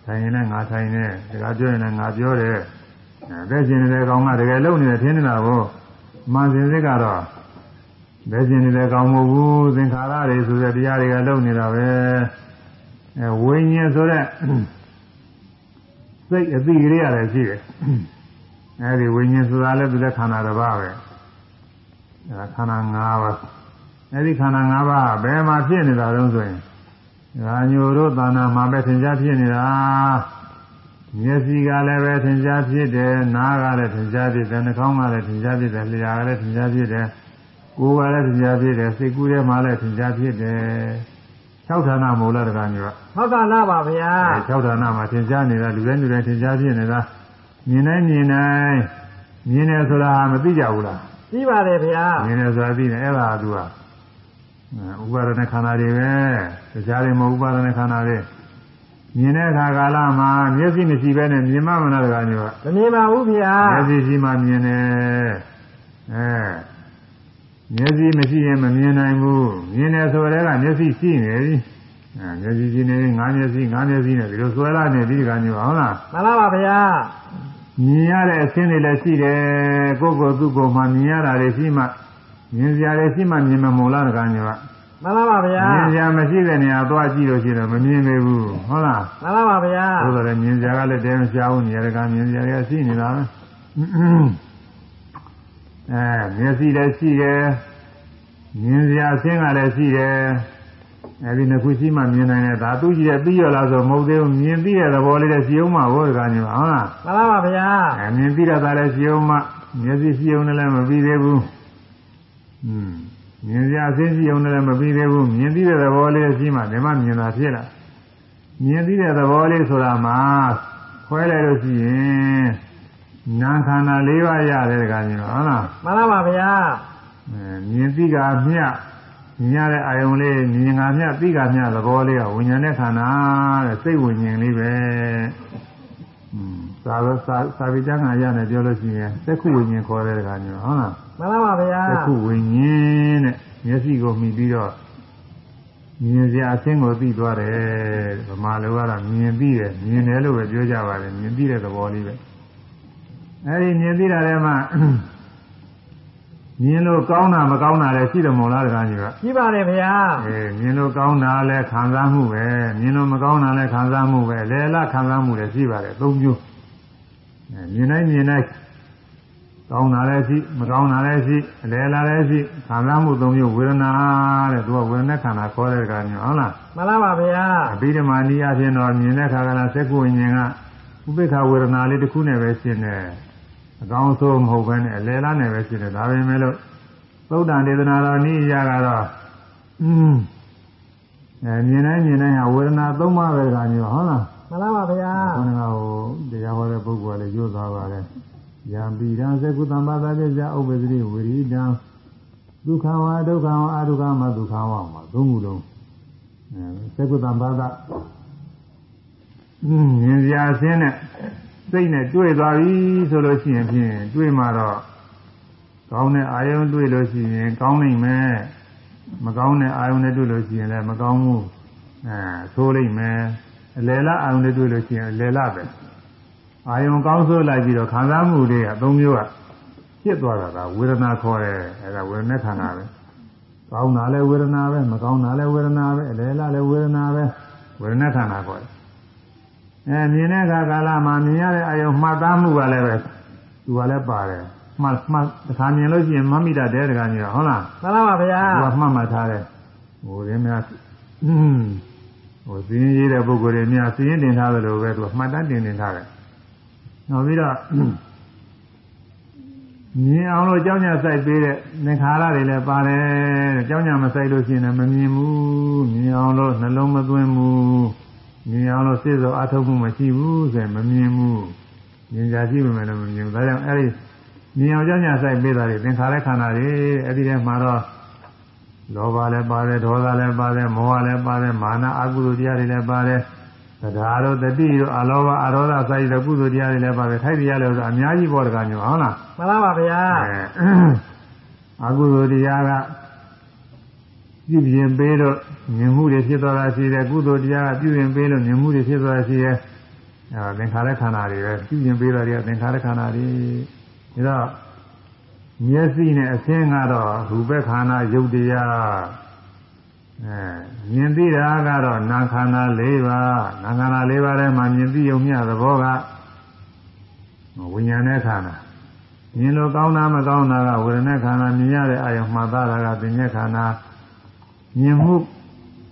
ထိုင်ရင်လည်းငါထိုင်တယ်တခါပြောရင်လည်းငါပြောတယ်အဲသက်ရှင်နေတဲ့ကောင်ကတကယ်လုပ်နေတယ်ထင်နေတာကိုမှန်စင်စစ်ကတော့ သက်ရှင်နေတဲ့ကောင်မဟုတ်ဘူးသင်္ခါရတွေဆိုတဲ့တရားတွေကလုပ်နေတာပဲအဲဝိညာဉ်ဆိုတဲ့စိတ်အသိကလေးရတယ်ရှိတယ်အဲဒီဝိညာဉ်ဆိုတာလည်းသူလည်းခန္ဓာတစ်ပါးပဲအဲခန္ဓာ၅ပါးအဲဒီခန္ဓာ၅ပါးဘယ်မှာဖြစ်နေတာတုံးဆိုရင်ငါညိုတို့သာနာမှာပဲသင်ကြားဖြစ်နေတာမျက်စိကလည်းပဲသင်ကြားဖြစ်တယ်နားကလည်းသင်ကြားဖြစ်တယ်နှာခေါင်းကလည်းသင်ကြားဖြစ်တယ်လျှာကလည်းသင်ကြားဖြစ်တယ် ကိုယ်ကလည်းသင်္ကြန်ဖြစ်တယ်စိတ်ကူးထဲမှာလည်းသင်္ကြန်ဖြစ်တယ်၆ဌာနမို့လားတကားမျိုးကဟုတ်ကလားပါဗျာ၆ဌာနမှာသင်္ကြန်နေတာလူတိုင်းလူတိုင်းသင်္ကြန်ဖြစ်နေတာမြင်နိုင်မြင်နိုင်မြင်တယ်ဆိုတာမသိကြဘူးလားသိပါတယ်ဗျာမြင်တယ်ဆိုတာသိတယ်အဲ့ဒါကသူကဥပါဒနာခန္ဓာတွေပဲတရားတွေမဟုတ်ဥပါဒနာခန္ဓာတွေမြင်တဲ့အခါကာလမှာမျက်စိမရှိဘဲနဲ့မြင်မှမလားတကားမျိုးကမမြင်ပါဘူးဗျာမျက်စိရှိမှမြင်တယ်အဲ မျက်စိမရှိရင်မမြင်နိုင်ဘူးမြင်တယ်ဆိုတဲ့ကမျက်စိရှိနေပြီအဲမျက်စိရှိနေငါးမျက်စိငါးမျက်စိနဲ့ဒီလိုဆွဲလာနေပြီးဒီကမျိုးဟုတ်လားမှန်ပါပါဗျာမြင်ရတဲ့အဆင်းတွေလည်းရှိတယ်ကိုယ့်ကိုယ်သူ့ကိုယ်မှမြင်ရတာတွေရှိမှမြင်စရာတွေရှိမှမြင်မမို့လားတကားမျိုးကမှန်ပါပါဗျာမြင်စရာမရှိတဲ့နေရာသွားကြည့်လို့ရှိရင်မမြင်သေးဘူးဟုတ်လားမှန်ပါပါဗျာဆိုတော့လည်းမြင်စရာကလည်းတဲမရှားဘူးနေရာကမြင်စရာတွေကရှိနေတာပဲ အဲမျက်စိလည်းရှိတယ်မြင်စရာအဆင်းကလည်းရှိတယ်အဲဒီနှစ်ခုရှိမှမြင်နိုင်တယ်ဒါသူကြည့်ရပြီးရလားဆိုမဟုတ်သေးဘူးမြင်ပြီးတဲ့သဘောလေးလည်းရှိအောင်မှာဘောတကားညီမဟုတ်လားမှန်ပါပါဗျာအဲမြင်ပြီးတဲ့သားလည်းရှိအောင်မှမျက်စိရှိအောင်လည်းမပြီးသေးဘူးอืมမြင်စရာအဆင်းရှိအောင်လည်းမပြီးသေးဘူးမြင်ပြီးတဲ့သဘောလေးရှိမှဒီမှမြင်တာဖြစ်လာမြင်ပြီးတဲ့သဘောလေးဆိုတာမှာခွဲလိုက်လို့ရှိရင် နာခန္ဓာ၄ပါးရတယ်တကားညီမဟုတ်လား မှန်ပါပါဗျာ အဲမြင်သိကမြတ်မြင်ရတဲ့အာယုံလေးမြင်ကမြတ်သိကမြတ်သဘောလေးကဝิญဉာဏ်နဲ့ခန္ဓာတဲ့စိတ်ဝิญဉာဏ်လေးပဲอืมသာဝစာသာဝိကျမ်းကရနဲ့ပြောလို့ရှိရင်သက္ခုဝิญဉာဏ်ခေါ်တဲ့တခါမျိုးဟုတ်လား မှန်ပါပါဗျာ သက္ခုဝิญဉာဏ်တဲ့မျက်စိကိုမှီပြီးတော့မြင်စရာအဆင်းကိုသိသွားတယ်ဗမာလိုကတော့မြင်ပြီးတယ်မြင်တယ်လို့ပဲပြောကြပါတယ်မြင်ပြီးတဲ့သဘောလေးပဲ အဲဒီမြင်ပြီးတာထဲမှာမြင်လို့ကောင်းတာမကောင်းတာလည်းရှိတယ်မို့လားတခါကြီးကရှိပါတယ်ဗျာအဲမြင်လို့ကောင်းတာလည်းခံစားမှုပဲမြင်လို့မကောင်းတာလည်းခံစားမှုပဲလေလားခံစားမှုလည်းရှိပါတယ်သုံးမျိုးအဲမြင်တိုင်းမြင်တိုင်းကောင်းတာလည်းရှိမကောင်းတာလည်းရှိလေလားလည်းရှိခံစားမှုသုံးမျိုးဝေဒနာတဲ့သူကဝေဒနာခန္ဓာခေါ်တဲ့ကမျိုးဟုတ်လားမှန်ပါပါဗျာအဘိဓမ္မာနည်းအဖြစ်တော့မြင်တဲ့ခါကလာစက္ကုဝိညာဉ်ကဥပိ္ပခဝေဒနာလေးတစ်ခုနဲ့ပဲရှင်းတယ် အကောင်းဆုံးမဟုတ်ဘဲနဲ့အလယ်လနဲ့ပဲဖြစ်တယ်ဒါပေမဲ့လို့သုတ်တန်ဒေသနာတော်ဤရကတော့อืมအဲမြင်တိုင်းမြင်တိုင်းဟာဝေဒနာသုံးပါးပဲကမျိုးဟုတ်လားမှန်ပါဗျာခန္ဓာကိုတရားဟောတဲ့ပုဂ္ဂိုလ်ကလည်းရိုးသားပါလေယံပိရံသကုသံပါဒပိစ္ဆာဥပ္ပဒိဝိရိဒံဒုက္ခဝဒုက္ခဝအဒုက္ခမဒုက္ခဝမှာသုံးခုလုံးအဲသကုသံပါဒမြင်စရာအစင်းနဲ့ စိတ်နဲ့တွေ့သွားပြီဆိုလို့ရှိရင်ဖြင့်တွေ့မှတော့ကောင်းတဲ့အာယုံတွေ့လို့ရှိရင်ကောင်းနိုင်မယ်မကောင်းတဲ့အာယုံနဲ့တွေ့လို့ရှိရင်လည်းမကောင်းဘူးအဲဆိုးလိမ့်မယ်အလယ်လားအာယုံနဲ့တွေ့လို့ရှိရင်အလယ်လားပဲအာယုံကောင်းဆိုးလိုက်ပြီးတော့ခံစားမှုတွေကသုံးမျိုးကဖြစ်သွားတာကဝေဒနာခေါ်တယ်အဲဒါဝေဒနာခန္ဓာပဲကောင်းတာလည်းဝေဒနာပဲမကောင်းတာလည်းဝေဒနာပဲအလယ်လားလည်းဝေဒနာပဲဝေဒနာခန္ဓာခေါ်တယ် အဲမြင်တဲ့အခါကာလမှာမြင်ရတဲ့အာယုံမှတ်သားမှုကလည်းပဲသူကလည်းပါတယ်မှတ်မှတ်တစ်ခါမြင်လို့ရှိရင်မမိတတ်တယ်တခါကြီးတော့ဟုတ်လားမှန်ပါပါဗျာသူကမှတ်မှတ်ထားတယ်ဟိုရင်းများอืมဟိုစင်းရေးတဲ့ပုဂ္ဂိုလ်တွေများစင်းတင်ထားတယ်လို့ပဲသူကမှတ်တမ်းတင်တင်ထားတယ်နောက်ပြီးတော့မြင်အောင်လို့ကြောင်းညာစိုက်ပေးတဲ့သင်္ခါရတွေလည်းပါတယ်ကြောင်းညာမစိုက်လို့ရှိရင်လည်းမမြင်ဘူးမြင်အောင်လို့နှလုံးမသွင်းဘူး မြင်အောင်လို့စိတ်စောအထုတ်မှုမရှိဘူးဆိုရင်မမြင်ဘူးမြင်ကြရှိမှလည်းမမြင်ဘူးဒါကြောင့်အဲ့ဒီမြင်အောင်ကြောင်းညာစိုက်ပေးတာတွေသင်္ခါရခန္ဓာတွေအဲ့ဒီထဲမှာတော့လောဘလည်းပါတယ်ဒေါသလည်းပါတယ်မောဟလည်းပါတယ်မာနအကုသိုလ်တရားတွေလည်းပါတယ်တရားတို့တတိတို့အလောဘအရောဓစိုက်တဲ့ကုသိုလ်တရားတွေလည်းပါတယ်ထိုက်တရားလည်းဆိုအများကြီးပေါ်တကညောဟုတ်လားမှန်ပါပါဗျာအကုသိုလ်တရားက ပြုပြင်ပေးလို့မြင်မှုတွေဖြစ်သွားတာရှိတယ်ကုသိုလ်တရားကပြုပြင်ပေးလို့မြင်မှုတွေဖြစ်သွားတာရှိတယ်အဲသင်္ခါရခန္ဓာတွေပဲပြုပြင်ပေးတော့တွေကသင်္ခါရခန္ဓာတွေဒါတော့မျက်စိနဲ့အဆင်းကတော့ရူပခန္ဓာယုတ်တရားအဲမြင်သိတာကတော့နာခန္ဓာ၄ပါးနာခန္ဓာ၄ပါးထဲမှာမြင်သိုံမျှသဘောကဝိညာဉ်နဲ့ခန္ဓာမြင်လို့ကောင်းတာမကောင်းတာကဝေဒနာခန္ဓာမြင်ရတဲ့အာယုံမှတ်သားတာကပညာခန္ဓာ မြင်မှု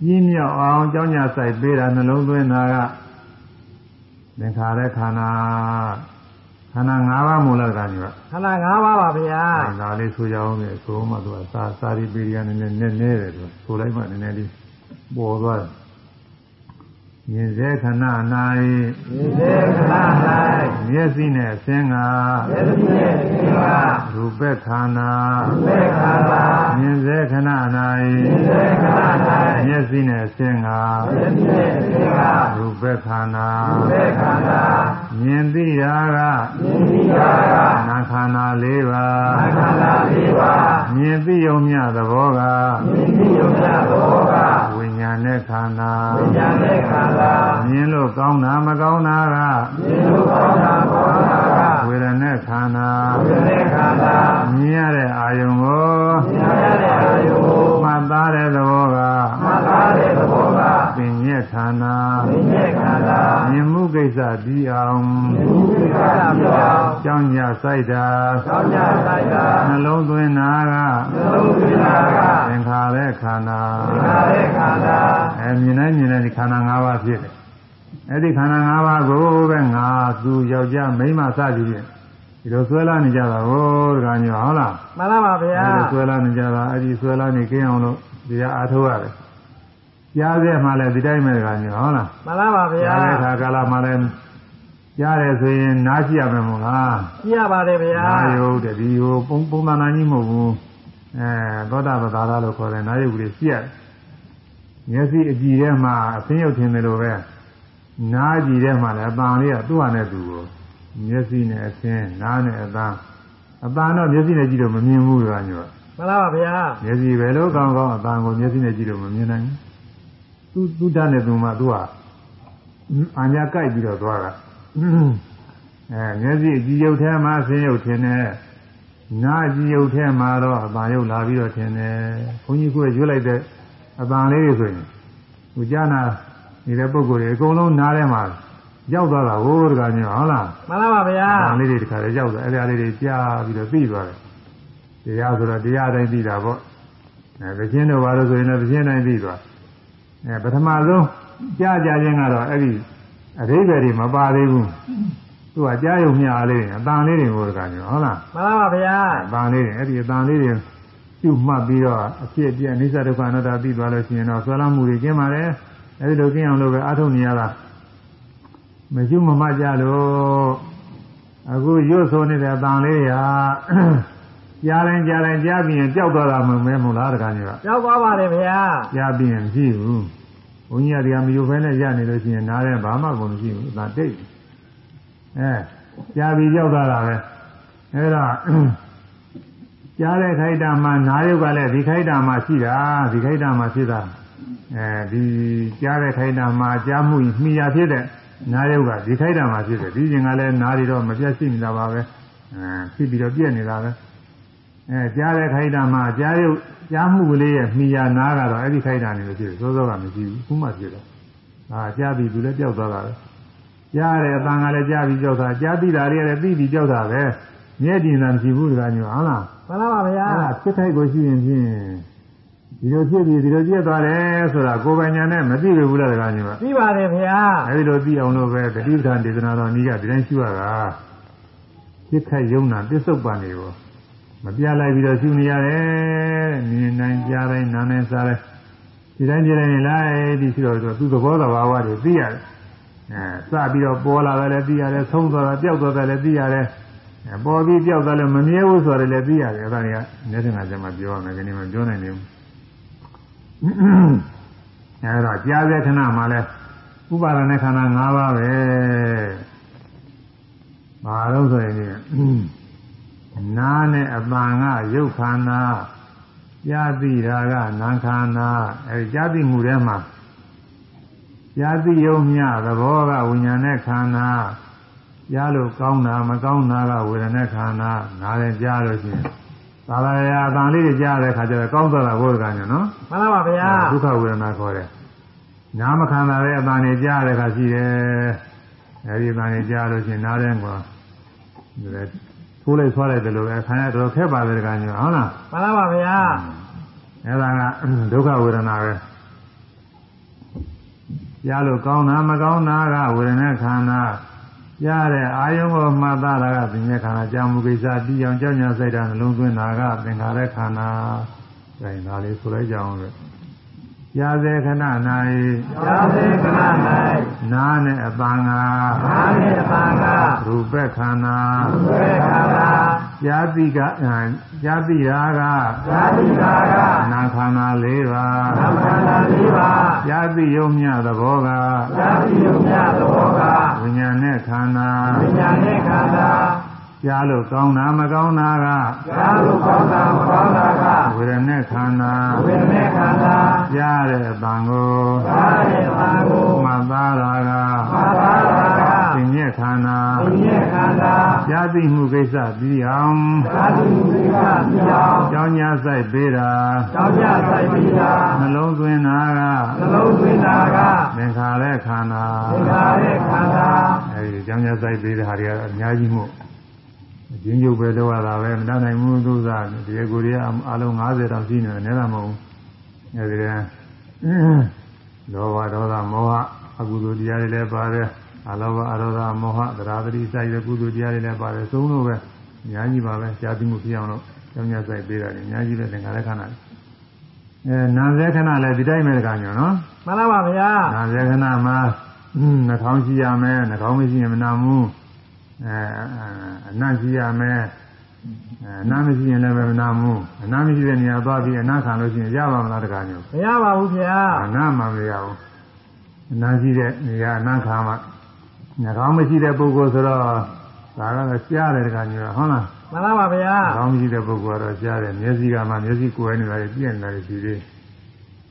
ကြီးမြောက်အောင်ကြောင်းညာဆိုင်ပေးတာနှလုံးသွင်းတာကသင်္ခါရခန္ဓာခန္ဓာ၅ပါးမူလကဏ္ဍကခန္ဓာ၅ပါးပါဗျာဒါလေးဆိုကြအောင်လေဆိုမှသူကစာစာရီပေရီယနည်းနည်းနည်းနည်းတယ်သူဆိုလိုက်မှနည်းနည်းလေးပေါ်သွားတယ် မြင်စေခဏ၌ဒီစေခဏ၌မျက်စိနဲ့အစင်းကယတိရဲ့ဒီပါရူပခန္ဓာသေခန္ဓာမြင်စေခဏဒီစေခဏ၌၌မျက်စိနဲ့အစင်းကယတိရဲ့ဒီပါရူပခန္ဓာသေခန္ဓာမြင်သိတာကဒီဒီပါကနာခန္ဓာ၄ပါးခန္ဓာ၄ပါးမြင်သိုံမြသဘောကဒီဒီယုံရသောကဝိညာဉ် နဲ့ခန္ဓာဝိညာဉ်နဲ့ခန္ဓာမြင်လို့ကောင်းတာမကောင်းတာကဒီလိုကောင်းတာကောင်းတာကဝေဒနာခန္ဓာဝိညာဉ်နဲ့ခန္ဓာမြင်ရတဲ့အာယုံကိုဉာဏ်ရတဲ့အာယုကိုမှတ်သားတဲ့သဘောက မှတ်သားတဲ့သဘောကပညာရဲ့ခန္ဓာမင်းရဲ့ခန္ဓာမြင်မှုကိစ္စပြီးအောင်ဒီကိစ္စပြောင်းကြောင်းကြစိုက်တာသောင်းကြဆိုင်တာနှလုံးသွင်းနာကသလုံးသွင်းတာကသင်္ခါရခန္ဓာခါတဲ့ခန္ဓာအဲမြင်နိုင်မြင်နိုင်ဒီခန္ဓာ၅ပါးဖြစ်တယ်အဲ့ဒီခန္ဓာ၅ပါးကိုပဲငါသူယောက်ျားမိန်းမစသည်ဖြင့်ဒီလိုဆွဲလာနေကြတာဟောတခါညောဟုတ်လားမှန်လားပါဗျာအဲဒီဆွဲလာနေကြတာအဲ့ဒီဆွဲလာနေကင်းအောင်လို့ဒီကအားထုတ်ရတယ် ကြားတဲ့မှလည်းဒီတိုင်းပဲတခါညောဟုတ်လားမှန်လားပါဗျာကြားတဲ့အခါကာလမှလည်းကြားတယ်ဆိုရင်နားရှိရမယ်မို့လားကြည့်ရပါတယ်ဗျာနာယုတ်တဲ့ဒီဟိုပုံပုံသဏ္ဍာန်ကြီးမဟုတ်ဘူးအဲသောတာပတ္တာရလို့ခေါ်တယ်နာယုတ်ကလေးရှိရတယ်မျက်စိအကြည့်ထဲမှာအသိယုတ်ထင်တယ်လို့ပဲနားကြည့်ထဲမှာလည်းအပန်လေးကသူ့ဟာနဲ့သူကိုမျက်စိနဲ့အသင်းနားနဲ့အသံအပန်တော့မျက်စိနဲ့ကြည့်လို့မမြင်ဘူးကညောမှန်လားပါဗျာမျက်စိပဲလို့ကောင်းကောင်းအပန်ကိုမျက်စိနဲ့ကြည့်လို့မမြင်နိုင်ဘူး သူသူတတ်တဲ့သူမှသူကအာညာကြိုက်ပြီးတော့သွားတာအဲမျက်စိအကြည့်ရုပ်ထဲမှာအသင်းယုတ်ထင်တယ်နားကြည့်ရုပ်ထဲမှာတော့အပန်ယုတ်လာပြီးတော့ထင်တယ်ဘုန်းကြီးကရွတ်လိုက်တဲ့အပန်လေးတွေဆိုရင်ဟိုကြားနာနေတဲ့ပုံကိုယ်တွေအကုန်လုံးနားထဲမှာရောက်သွားတာဟိုးတကညောဟုတ်လားမှန်လားပါဗျာအပန်လေးတွေတခါလေရောက်သွားအဲ့ဒါလေးတွေကြားပြီးတော့ပြီးသွားတယ်တရားဆိုတော့တရားတိုင်းပြီးတာပေါ့အဲသချင်းတို့ဘာလို့ဆိုရင်လည်းသချင်းတိုင်းပြီးသွား အဲပထမဆုံးကြားကြခြင်းကတော့အဲ့ဒီအရိပ်ပဲတွေမပါသေးဘူးသူကကြားရုံမျှလေးတွေအတန်လေးတွေကိုတခါညောဟုတ်လားမှန်လားပါဗျာအတန်လေးတွေအဲ့ဒီအတန်လေးတွေပြုတ်မှတ်ပြီးတော့အဖြစ်အပျက်အနိစ္စဒုက္ခအနတ္တပြီးသွားလို့ရှိရင်တော့ဆွဲလမ်းမှုတွေကျင်းပါတယ်အဲ့ဒီလိုကျင်းအောင်လို့ပဲအထုံနေရတာမရှိမမှတ်ကြလို့အခုရွတ်ဆိုနေတဲ့အတန်လေးရာ ကြားတိုင်းကြားတိုင်းကြားပြီးရင်ကြောက်သွားတာမဟုတ်မဲမို့လားတခါကြီးကရောက်သွားပါတယ်ဗျာကြားပြီးရင်မရှိဘူးဘုန်းကြီးကဒီကမယုတ်ဖဲနဲ့ရနေလို့ရှိရင်နားထဲဘာမှကိုမရှိဘူးအတန်တိတ်အဲကြားပြီးကြောက်သွားတာပဲအဲဒါကြားတဲ့ခိုက်တာမှာနားရုပ်ကလည်းဒီခိုက်တာမှာရှိတာဒီခိုက်တာမှာဖြစ်တာအဲဒီကြားတဲ့ခိုက်တာမှာကြားမှုမှီရဖြစ်တဲ့နားရုပ်ကဒီခိုက်တာမှာဖြစ်တယ်ဒီရင်ကလည်းနားတွေတော့မပြတ်ရှိနေတာပါပဲအဲဖြစ်ပြီးတော့ပြက်နေတာပဲ အဲကြားတဲ့ခိုက်တာမှာကြားရုပ်ကြားမှုကလေးရဲ့မှီရနားကတော့အဲ့ဒီခိုက်တာနေလို့ဖြစ်တယ်စောစောကမရှိဘူးခုမှဖြစ်တယ်ဟာကြားပြီးသူလည်းကြောက်သွားတာပဲကြားတယ်အပန်းကလည်းကြားပြီးကြောက်တာကြားပြီးတာလေးလည်းပြီးပြီးကြောက်တာပဲမြဲတည်တာမရှိဘူးတကားညဟုတ်လားမှန်လားပါဗျာအဲ့ဒါဖြစ်ထိုက်ကိုရှိရင်ဖြင့်ဒီလိုဖြစ်ပြီးဒီလိုပြည့်သွားတယ်ဆိုတာကိုယ်ပိုင်ညာနဲ့မသိဘူးလားတကားညကပြီးပါတယ်ဗျာအဲဒီလိုသိအောင်လို့ပဲတတိပဌာန်ဒေသနာတော်ကြီးကဒီတိုင်းရှိရတာဖြစ်ခိုက်ယုံနာပစ္စုပန်တွေကို မပြလိုက်ပြီးတော့ရှုနေရတယ်မြင်နိုင်ကြားတိုင်းနားနိုင်စားတိုင်းဒီတိုင်းဒီတိုင်းလိုက်ဒီရှိတော့သူသဘောသဘာဝတွေသိရတယ်အဲစပြီးတော့ပေါ်လာတယ်လည်းသိရတယ်ဆုံးသွားတာပျောက်သွားတယ်လည်းသိရတယ်အဲပေါ်ပြီးပျောက်သွားလည်းမမြဲဘူးဆိုတယ်လည်းသိရတယ်အဲဒါတွေကမျက်စိငါကျမှပြောရမယ်ဒီနေ့မပြောနိုင်ဘူးအဲဒါကြားတဲ့ခဏမှလည်းဥပါဒณะခန္ဓာ၅ပါးပဲ။ဘာလို့ဆိုရင် နာနဲ့အပံကရုပ်ခန္ဓာကြားသိတာကနာခန္ဓာအဲဒီကြားသိမှုထဲမှာကြားသိယုံမြသဘောကဝိညာဉ်နဲ့ခန္ဓာကြားလို့ကောင်းတာမကောင်းတာကဝေဒနာခန္ဓာနားလည်းကြားလို့ရှိရင်သာသာရာအတန်လေးတွေကြားတဲ့ခါကျတော့ကောင်းသွားတာဘုရားကညနော်မှန်လားပါဗျာဒုက္ခဝေဒနာခေါ်တယ်နာမခန္ဓာရဲ့အတန်တွေကြားတဲ့ခါရှိတယ်အဲဒီအတန်တွေကြားလို့ရှိရင်နားတဲ့ကွာဒီလေ ထိုးလိုက်ဆွားလိုက်တယ်လို့အခါရတော့ခက်ပါတယ်ကညဟုတ်လားမှန်လားပါဗျာအဲဒါကဒုက္ခဝေဒနာပဲကြားလို့ကောင်းတာမကောင်းတာကဝေဒနာခန္ဓာကြားတဲ့အာယုံကိုမှတ်သားတာကသင်္ညခန္ဓာကြာမှုကိစ္စပြီးအောင်ကြောက်ညာစိတ်ဓာတ်နှလုံးသွင်းတာကသင်္ခါရခန္ဓာဒါရင်ဒါလေးဆိုလိုက်ကြအောင်လို့ ရာဇေခဏ၌သာသေခဏ၌နာနဲ့အပံငါအာမေတပါကရူပခန္ဓာဝေခန္ဓာဇာတိကဇာတိရာကသာတိကာကနာခန္ဓာ၄ပါးသံခန္ဓာ၄ပါးဇာတိယုံမြသဘောကသာတိယုံမြသဘောကဝိညာဉ်နဲ့ခန္ဓာဝိညာဉ်နဲ့ခန္ဓာ ကြားလို့ကောင်းတာမကောင်းတာကသာလို့ကောင်းတာမကောင်းတာကဝေဒနဲ့ခန္ဓာဝေနဲ့ခန္ဓာကြားတဲ့အပံကိုသာရဲ့သံကိုမှတ်သားတာကမာသာရာကသင်ညက်ခန္ဓာဝိညာဉ်ခန္ဓာဇာတိမှုကိစ္စပြီးအောင်သာတိမူကပြောင်းကြောင်းညာဆိုင်ပေးတာတောင်းကြဆိုင်ပြီးတာနှလုံးသွင်းတာကနှလုံးသွင်းတာကသင်္ခါရခန္ဓာသင်္ခါရခန္ဓာအဲဒီကြောင်းကြစိုက်ပေးတဲ့ဟာတွေကအများကြီးမို့ အချင်းချုပ်ပဲတော့ရတာပဲမတတ်နိုင်ဘူးသူစားဒီကိုယ်တွေကအလုံး90တောင်ရှိနေတယ်နည်းတာမဟုတ်ဘူးအဲဒီကလောဘဒေါသမောဟအကုသိုလ်တရားတွေလည်းပါတယ်အလောဘအရောဓမောဟတရားပတိစိုက်တဲ့ကုသိုလ်တရားတွေလည်းပါတယ်သုံးလို့ပဲအများကြီးပါပဲရှားပြီးမှုဖြစ်အောင်လို့ကြောင်းကြစိုက်ပေးတာအများကြီးပဲသင်္ခါရခန္ဓာအဲနာဇေခဏလည်းဒီတိုင်းပဲတကညောနော်မှန်လားပါဗျာနာဇေခဏမှာနှာခေါင်းရှိရမယ်နှာခေါင်းမရှိရင်မနာဘူး အဲအနံ့ရှိရမယ်အနာမရှိရင်လည်းမနာဘူးအနာမရှိတဲ့နေရာသွားပြီးအနာခံလို့ရှိရင်ရပါမလားတကညောမရပါဘူးဗျာအနာမှမရဘူးအနာရှိတဲ့နေရာအနာခံမှနှာခေါင်းမရှိတဲ့ပုဂ္ဂိုလ်ဆိုတော့ဒါကတော့ကြားတယ်တကညောဟုတ်လားမှန်လားပါဗျာနှာခေါင်းမရှိတဲ့ပုဂ္ဂိုလ်ကတော့ကြားတယ်မျက်စိကမှမျက်စိကိုယ်နေတာပြည့်နေတာရှိသေး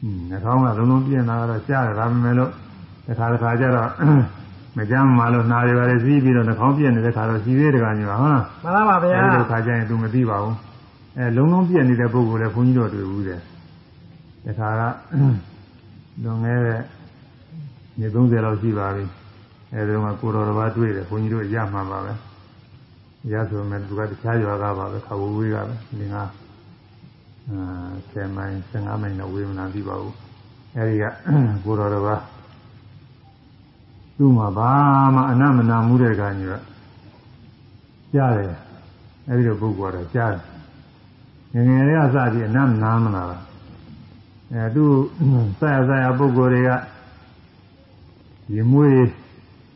อืมနှာခေါင်းကလုံးလုံးပြည့်နေတာကတော့ကြားတယ်ဒါပေမဲ့လို့တစ်ခါတစ်ခါကျတော့ မကြမ်းမှလို့နှာတွေပါလေစီးပြီးတော့နှာခေါင်းပြည့်နေတဲ့ခါတော့ရှိသေးတယ်ကညောဟုတ်လားမှန်လားပါဗျာအဲဒီလိုခါကျရင် तू မသိပါဘူးအဲလုံးလုံးပြည့်နေတဲ့ပုဂ္ဂိုလ်လည်းဘုန်းကြီးတို့တွေ့ဘူးတဲ့တခါကလွန်ခဲ့တဲ့နေ့30လောက်ရှိပါပြီအဲဒီတော့ကိုတော်တော်ဘာတွေ့တယ်ဘုန်းကြီးတို့ရမှန်ပါပဲရဆိုမဲ့သူကတခြားရွာကပါပဲခါဝဝေးကပဲဒီငါအာ10မိုင်15မိုင်တော့ဝေးမနာပြီးပါဘူးအဲဒီကကိုတော်တော်ဘာ သူ့မှာဘာမှအနမနာမှုတဲ့ကကြီးကကြားတယ်အဲဒီလိုပုဂ္ဂိုလ်ကတော့ကြားတယ်ငယ်ငယ်လေးကစပြီးအနမနာမလားအဲသူဆက်ရဆက်ရပုဂ္ဂိုလ်တွေကရင်မွေး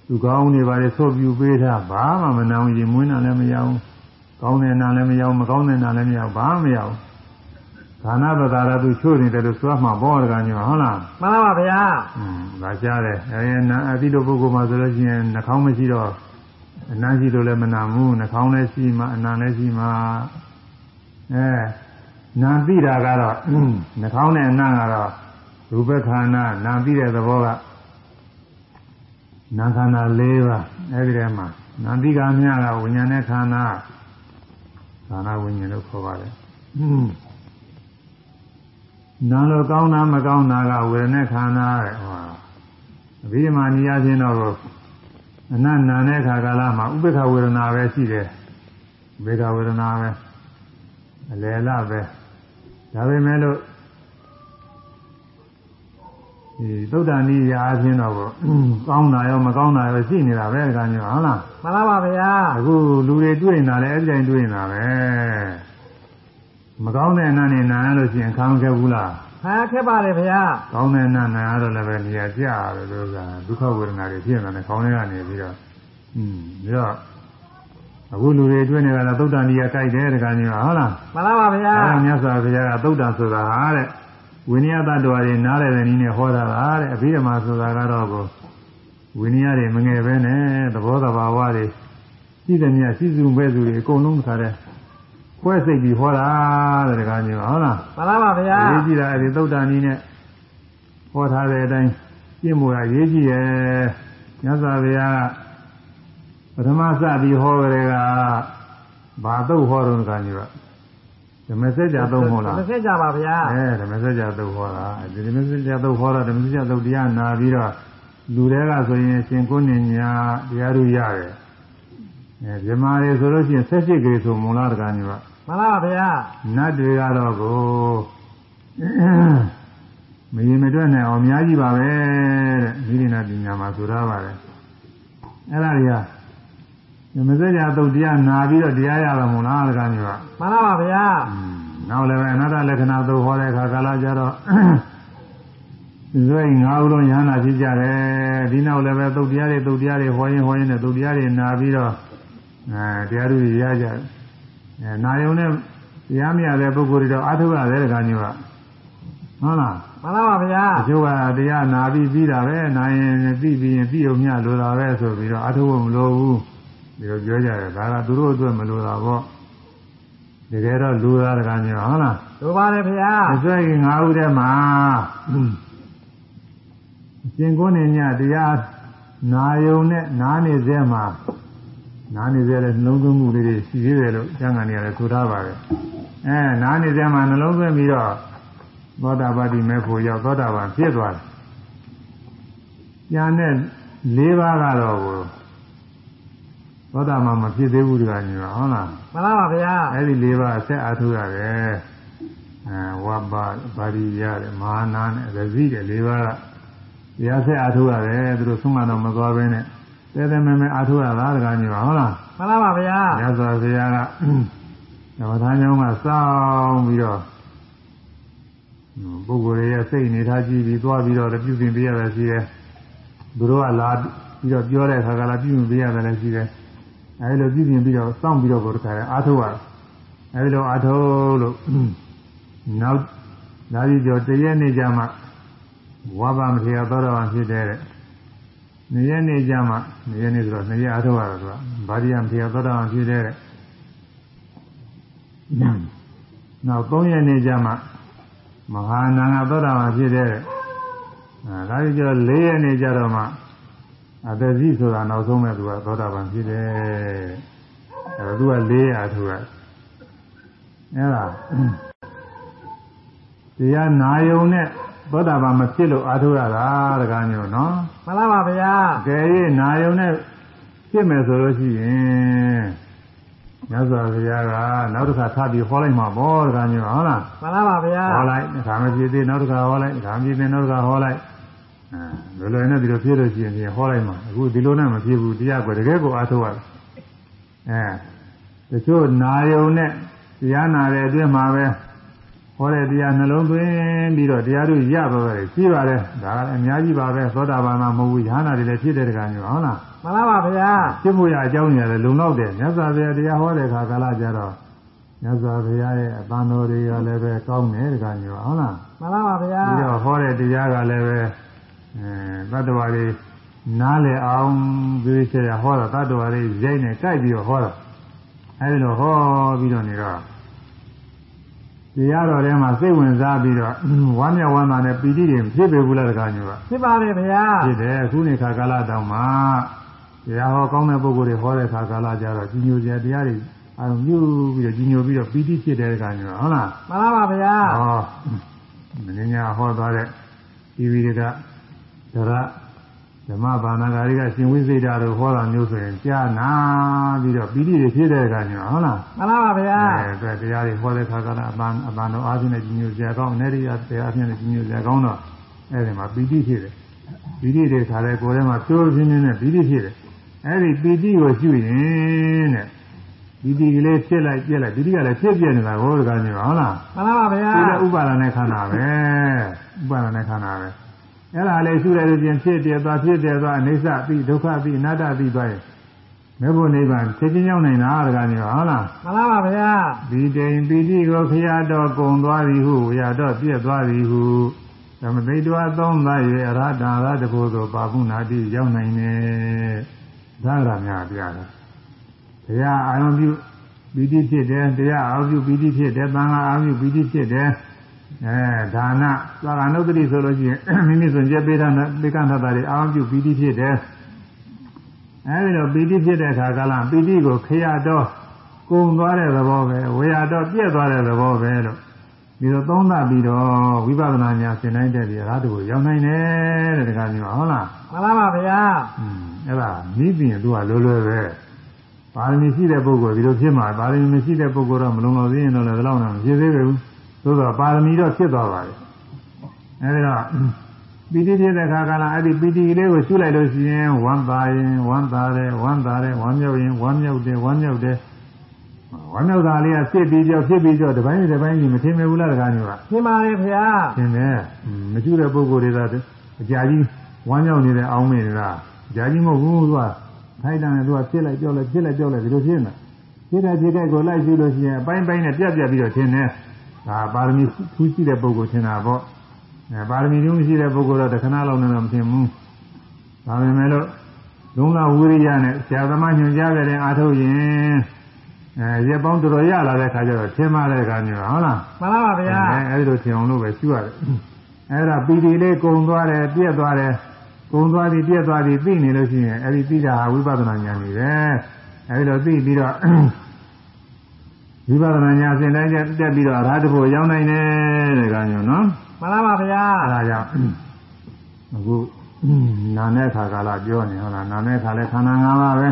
သူကောင်းနေပါလေဆော့ပြူပေးတာဘာမှမနာဘူးရင်မွေးတာလည်းမရဘူးကောင်းတဲ့နာလည်းမရဘူးမကောင်းတဲ့နာလည်းမရဘူးဘာမှမရဘူး ဌာနပဒါရသူချို့နေတယ်လို့သွားမှာဘောရကညောဟုတ်လားမှန်ပါဗျာอืมဒါရှားတယ်အဲနာအတိလိုပုဂ္ဂိုလ်မှာဆိုလို့ရှိရင်နှာခေါင်းမရှိတော့အနံ့ရှိလို့လည်းမနာဘူးနှာခေါင်းလည်းရှိမှအနံ့လည်းရှိမှအဲနာသိတာကတော့နှာခေါင်းနဲ့အနံ့ကတော့ရူပခန္ဓာနာသိတဲ့သဘောကနာခန္ဓာ၄ပါးအဲဒီထဲမှာနာသိကမြကဝိညာဉ်နဲ့ခန္ဓာခန္ဓာဝိညာဉ်လို့ခေါ်ပါတယ် နာလို့ကောင်းတာမကောင်းတာကဝေဒနာခန္ဓာတဲ့ဟောအဘိဓမ္မာနိယချင်းတော့အနတ်နာတဲ့ခါကာလမှာဥပေက္ခဝေဒနာပဲရှိတယ်ဥပေက္ခဝေဒနာပဲအလယ်လပဲဒါပေမဲ့လို့ဒီသုဒ္ဓနိယအချင်းတော့ကောင်းတာရောမကောင်းတာရောရှိနေတာပဲဒီကနေ့ဟုတ်လားမှန်လားပါဗျာအခုလူတွေတွေ့နေတာလည်းအဲ့ဒီတိုင်းတွေ့နေတာပဲ မကောင်းတဲ့အနတ်နဲ့နာရလို့ရှိရင်ခံခဲ့ဘူးလားဟာခက်ပါလေဗျာကောင်းတဲ့နာနာရတော့လည်းပဲနေရာကျရတယ်လို့ကဒုက္ခဝေဒနာတွေဖြစ်နေတာနဲ့ခေါင်းထဲကနေပြီးတော့อืมပြီးတော့အခုလူတွေတွေ့နေတာတော့သုဒ္ဓနိယကြိုက်တယ်တခါကြီးဟုတ်လားမှန်လားပါဗျာအဲဒါမြတ်စွာဘုရားကသုဒ္ဓဆိုတာဟာတဲ့ဝိနည်းတ attva တွေနားလည်တဲ့နည်းနဲ့ဟောတာပါတဲ့အဘိဓမ္မာဆိုတာကတော့ကိုဝိနည်းတွေမငယ်ပဲနဲ့သဘောတဘာဝတွေရှိတဲ့မြတ်ရှိစုမဲ့သူတွေအကုန်လုံးခါတဲ့ ခွဲစိတ်ပြီးဟောတာတဲ့တခါကြီးဟုတ်လားမှန်လားပါဗျာရေးကြည့်တာအဲဒီသုဒ္ဓနီးနဲ့ဟောထားတဲ့အတိုင်းကျင့်မှုရရေးကြည့်ရဲ့မြတ်စွာဘုရားကပထမစပြီးဟောကြတဲ့ကဘာသုတ်ဟောတော့ကကြီးကဓမ္မစကြာသုတ်မဟုတ်လားမဆက်ကြပါဗျာအဲဓမ္မစကြာသုတ်ဟောတာဒီဓမ္မစကြာသုတ်ဟောတော့ဓမ္မစကြာသုတ်တရားနာပြီးတော့လူတွေကဆိုရင်ရှင်ကိုညညာတရားတို့ရတယ် အဲဇမားတွေဆိုလို့ရှိရင်ဆက်ဖြစ်ကြဆိုမုံလားတကားကြီးကမှန်လားပါဗျာနတ်တွေကတော့ကိုမရင်မတွက်နိုင်အောင်အများကြီးပါပဲတဲ့မိရိနာပညာမှာဆိုရပါတယ်အဲ့ဒါတွေကမစကြာတုတ်တရားနာပြီးတော့တရားရတာမို့လားတကားမျိုးကမှန်လားပါဗျာနောက်လည်းပဲအနာတ္တလက္ခဏာသုတ်ဟောတဲ့အခါကာလကြတော့ဇွဲငါးဦးလုံးရဟနာဖြစ်ကြတယ်ဒီနောက်လည်းပဲတုတ်တရားတွေတုတ်တရားတွေဟောရင်ဟောရင်နဲ့တုတ်တရားတွေနာပြီးတော့ အဲတရားတွေရကြတယ်အဲနာယုံနဲ့တရားမရတဲ့ပုဂ္ဂိုလ်တွေတော့အထုရတယ်တခါမျိုးကဟုတ်လားမှန်လားပါဗျာအကျိုးကတရားနာပြီးပြီးတာပဲနာရင်ပြီးပြီးရင်ပြီးအောင်မြလိုတာပဲဆိုပြီးတော့အထုဖို့မလိုဘူးဒီလိုပြောကြတယ်ဒါကသူတို့အတွက်မလိုတာပေါ့တကယ်တော့လူသားတခါမျိုးဟုတ်လားလိုပါလေဗျာအစွဲကြီး၅ဦးထဲမှာရှင်ကုန်းနေညတရားနာယုံနဲ့နားနေစေမှာ နားနေစေတဲ့နှလုံးသွင်းမှုလေးတွေရှိသေးတယ်လို့ကျမ်းဂန်တွေကလည်းဆိုထားပါတယ်အဲနားနေစေမှာနှလုံးသွင်းပြီးတော့သောတာပတိမေဖို့ရောက်သောတာပန်ဖြစ်သွားတယ်ညာနဲ့၄ပါးကတော့ကိုသောတာပန်မဖြစ်သေးဘူးတကညီမဟုတ်လားမှန်ပါပါဗျာအဲ့ဒီ၄ပါးအဆက်အထုရတယ်အဲဝဘဗာရိယတဲ့မဟာနာနဲ့ရဇိတဲ့၄ပါးကတရားဆက်အထုရတယ်သူတို့ဆုံးမတော့မသွားဘဲနဲ့ တဲတဲမဲမဲအထုရတာတကညီမဟုတ်လားမှန်ပါပါဗျာမြတ်စွာဘုရားကဓမ္မထာကျောင်းကစောင်းပြီးတော့ပုဂ္ဂိုလ်ရဲ့စိတ်အနေထားကြည့်ပြီးသွားပြီးတော့ပြုပြင်ပေးရတာရှိတယ်သူတို့ကလာပြီးတော့ပြောတဲ့အခါကလာပြုပြင်ပေးရတယ်လည်းရှိတယ်အဲဒီလိုပြုပြင်ပြီးတော့စောင့်ပြီးတော့ကိုတခါအားထုတ်ရတယ်အဲဒီလိုအားထုတ်လို့နောက်လာပြီးတော့တရက်နေ့ကျမှဝါဘာမထေရသောတော်ဘာဖြစ်တဲ့ နေ့ရက်နေ့ကျမှနေ့ရက်နေ့ဆိုတော့နေ့ရက်အားထုတ်ရတယ်သူကဗာရိယမထေရသောတော်ဘာဖြစ်တဲ့နောက်3ရက်နေ့ကျမှမဟာနာငါသောတာပန်ဖြစ်တဲ့အဲဒါကြတော့4ရက်နေ့ကျတော့မှအတဇိဆိုတာနောက်ဆုံးမဲ့သူကသောတာပန်ဖြစ်တယ်အဲသူက4ရာသူကအဲဒါတရားနာယုံနဲ့ သောတာပန်မဖြစ်လို့အာထုရတာတကားမျိုးနော်မှန်ပါပါဗျာကဲ၍နာယုံနဲ့ဖြစ်မယ်ဆိုလို့ရှိရင်မြတ်စွာဘုရားကနောက်တစ်ခါထပ်ပြီးဟောလိုက်မှာပေါ့တကားမျိုးဟုတ်လားမှန်ပါပါဗျာဟောလိုက်ဒါမဖြစ်သေးနောက်တစ်ခါဟောလိုက်ဒါမဖြစ်သေးနောက်တစ်ခါဟောလိုက်အဲလွယ်လွယ်နဲ့ဒီလိုဖြစ်လို့ရှိရင်ဒီဟောလိုက်မှာအခုဒီလိုနဲ့မဖြစ်ဘူးတရားကွယ်တကယ်ကိုအားထုတ်ရတယ်အဲတချို့နာယုံနဲ့တရားနာတဲ့အတွင်းမှာပဲ ဟောတဲ့တရားနှလုံးသွင်းပြီးတော့တရားတို့ရပါပဲရှိပါတယ်ဒါကလည်းအများကြီးပါပဲသောတာပန်မှာမဟုတ်ဘူးယ ahanan တွေလည်းဖြစ်တဲ့တကံမျိုးဟုတ်လားမှန်ပါပါဗျာဖြစ်ဖို့ရအကြောင်းရတယ်လုံလောက်တယ်မြတ်စွာဘုရားတရားဟောတဲ့အခါကာလကြတော့မြတ်စွာဘုရားရဲ့အပန်းတော်တွေကလည်းပဲကောင်းတယ်တကံမျိုးဟုတ်လားမှန်ပါပါဗျာပြီးတော့ဟောတဲ့တရားကလည်းပဲအဲတတ္တဝါတွေနားလည်အောင်ဒီစေရဟောတာတတ္တဝါတွေရိုက်နေကြိုက်ပြီးတော့ဟောတာအဲဒီလိုဟောပြီးတော့နေတော့ တရားတော်ထဲမှာစိတ်ဝင်စားပြီးတော့ဝမ်းမြောက်ဝမ်းသာနဲ့ပီတိတွေဖြစ်ပေဘူးလားတကားညို့ကဖြစ်ပါလေဗျာဖြစ်တယ်အခုနေခါကာလတောင်မှတရားဟောကောင်းတဲ့ပုဂ္ဂိုလ်တွေဟောတဲ့ခါကာလကြတော့ကြီးညိုစရာတရားတွေအာရုံပြုပြီးတော့ကြီးညိုပြီးတော့ပီတိဖြစ်တဲ့တကားညို့ဟုတ်လားမှန်ပါပါဗျာဟောမင်းညာဟောသွားတဲ့ဒီဝိဒကဒရ ဓမ္မဘာနာဂါရိကရှင်ဝိသေတာတို့ဟောတာမျိုးဆိုရင်ကြားနာပြီးတော့ပီတိတွေဖြစ်တဲ့အခါညောဟုတ်လားမှန်ပါပါဗျာအဲဒါတရားတွေဟောတဲ့ခါကလည်းအပန်းအပန်းတော်အားဖြင့်လည်းကြီးညိုစရာကောင်းအနေရိယတရားအဖြင့်လည်းကြီးညိုစရာကောင်းတော့အဲဒီမှာပီတိဖြစ်တယ်ပီတိတွေခါတဲ့ကိုယ်ထဲမှာပြိုးပြင်းပြင်းနဲ့ပီတိဖြစ်တယ်အဲဒီပီတိကိုရှုရင်တဲ့ပီတိကလေးဖြစ်လိုက်ပြက်လိုက်ပီတိကလည်းဖြစ်ပြနေတာဟောတကားညောဟုတ်လားမှန်ပါပါဗျာဒီလည်းဥပါဒနဲ့ခန္ဓာပဲဥပါဒနဲ့ခန္ဓာပဲ အဲ့ဒါလေးရှုရတဲ့ပြင်ဖြစ်တယ်သွားဖြစ်တယ်သွားအိဋ္ဌပြီးဒုက္ခပြီးအနတ္တပြီးသွားရင်မေဖို့နိဗ္ဗာန်ဖြစ်ချင်းရောက်နိုင်တာတကားမျိုးဟုတ်လားမှန်ပါပါဗျာဒီတိန်ပီတိကိုခရတော်ကုံသွားသည်ဟုဝရတော်ပြည့်သွားသည်ဟုသမသိတဝသုံးသား၍အရဟတရတဘုသောပါပုနာတိရောက်နိုင်တယ်ဒါရများပြတယ်တရားအာရုံပြုပီတိဖြစ်တယ်တရားအာရုံပြုပီတိဖြစ်တယ်သံဃာအာရုံပြုပီတိဖြစ်တယ် အဲဒါနသာဂနုတ္တိဆိုလို့ရှိရင်မိမိဆိုကြပေးတာနဲ့ပေကံသတ္တာတွေအာရုံပြုပီတိဖြစ်တယ်အဲဒီတော့ပီတိဖြစ်တဲ့အခါကလည်းပီတိကိုခရတော်ကုံသွားတဲ့သဘောပဲဝေရတော့ပြည့်သွားတဲ့သဘောပဲလို့ဒီလိုသုံးသပ်ပြီးတော့ဝိပဿနာညာသင်နိုင်တဲ့ဒီအရာတို့ရောက်နိုင်တယ်တဲ့တခါမျိုးဟုတ်လားမှန်ပါပါဗျာอืมအဲ့ဒါနိဗ္ဗာန်သူကလွယ်လွယ်ပဲပါရမီရှိတဲ့ပုဂ္ဂိုလ်ဒီလိုဖြစ်မှာပါရမီမရှိတဲ့ပုဂ္ဂိုလ်တော့မလုံလောက်သေးရင်တော့လည်းဒီလောက်တော့မဖြစ်သေးဘူး သို့သောပါရမီတော့ဖြစ်သွားပါလေအဲဒီတော့ပီတိဖြစ်တဲ့ခါကလာအဲ့ဒီပီတိလေးကိုရှုလိုက်လို့ရှိရင်ဝမ်းသာရင်ဝမ်းသာတယ်ဝမ်းသာတယ်ဝမ်းမြောက်ရင်ဝမ်းမြောက်တယ်ဝမ်းမြောက်တယ်ဝမ်းမြောက်တာလေးကဖြစ်ပြီးကြောက်ဖြစ်ပြီးကြောက်တစ်ပိုင်းတစ်ပိုင်းကြီးမထင်မြဘူးလားတကားမျိုးကဖြစ်ပါလေဗျာထင်တယ်မကျူတဲ့ပုဂ္ဂိုလ်တွေကအကြာကြီးဝမ်းမြောက်နေတဲ့အောင်းမင်းတွေကကြာကြီးမဟုတ်ဘူးသူကထိုက်တန်တယ်သူကဖြစ်လိုက်ကြောက်လိုက်ဖြစ်လိုက်ကြောက်လိုက်ဒီလိုဖြစ်နေတာဖြစ်တဲ့ဖြစ်တဲ့ကိုလိုက်ကြည့်လို့ရှိရင်အပိုင်းပိုင်းနဲ့ပြတ်ပြတ်ပြီးတော့ထင်တယ် ဒါပါရမီထူးရှိတဲ့ပုဂ္ဂိုလ်ထင်တာပေါ့အဲပါရမီထူးရှိတဲ့ပုဂ္ဂိုလ်တော့တခဏလောက်နဲ့တော့မထင်ဘူးဒါပေမဲ့လို့လုံးလဝိရိယနဲ့ဆရာသမားညွှန်ကြားကြတဲ့အားထုတ်ရင်အဲရက်ပေါင်းတော်တော်ရလာတဲ့ခါကျတော့ထင်မှတဲ့ခါမျိုးဟုတ်လားမှန်ပါပါဗျာအဲအဲဒီလိုထင်အောင်လို့ပဲရှုရတယ်အဲဒါပီတိလေးကုံသွားတယ်ပြက်သွားတယ်ကုံသွားပြီပြက်သွားပြီသိနေလို့ရှိရင်အဲဒီသိတာဟာဝိပဿနာဉာဏ်ကြီးပဲအဲဒီလိုသိပြီးတော့ ဝိပဿနာဉာဏ်အစဉ်တိုင်းတက်ပြီးတော့အရဟတဖို့ရောက်နိုင်တယ်တဲ့ကောင်ညနော်မှန်ပါပါဗျာအဲဒါကြောင့်အခုနာတဲ့ခါကာလပြောနေဟုတ်လားနာတဲ့ခါလဲခန္ဓာ၅ပါးပဲ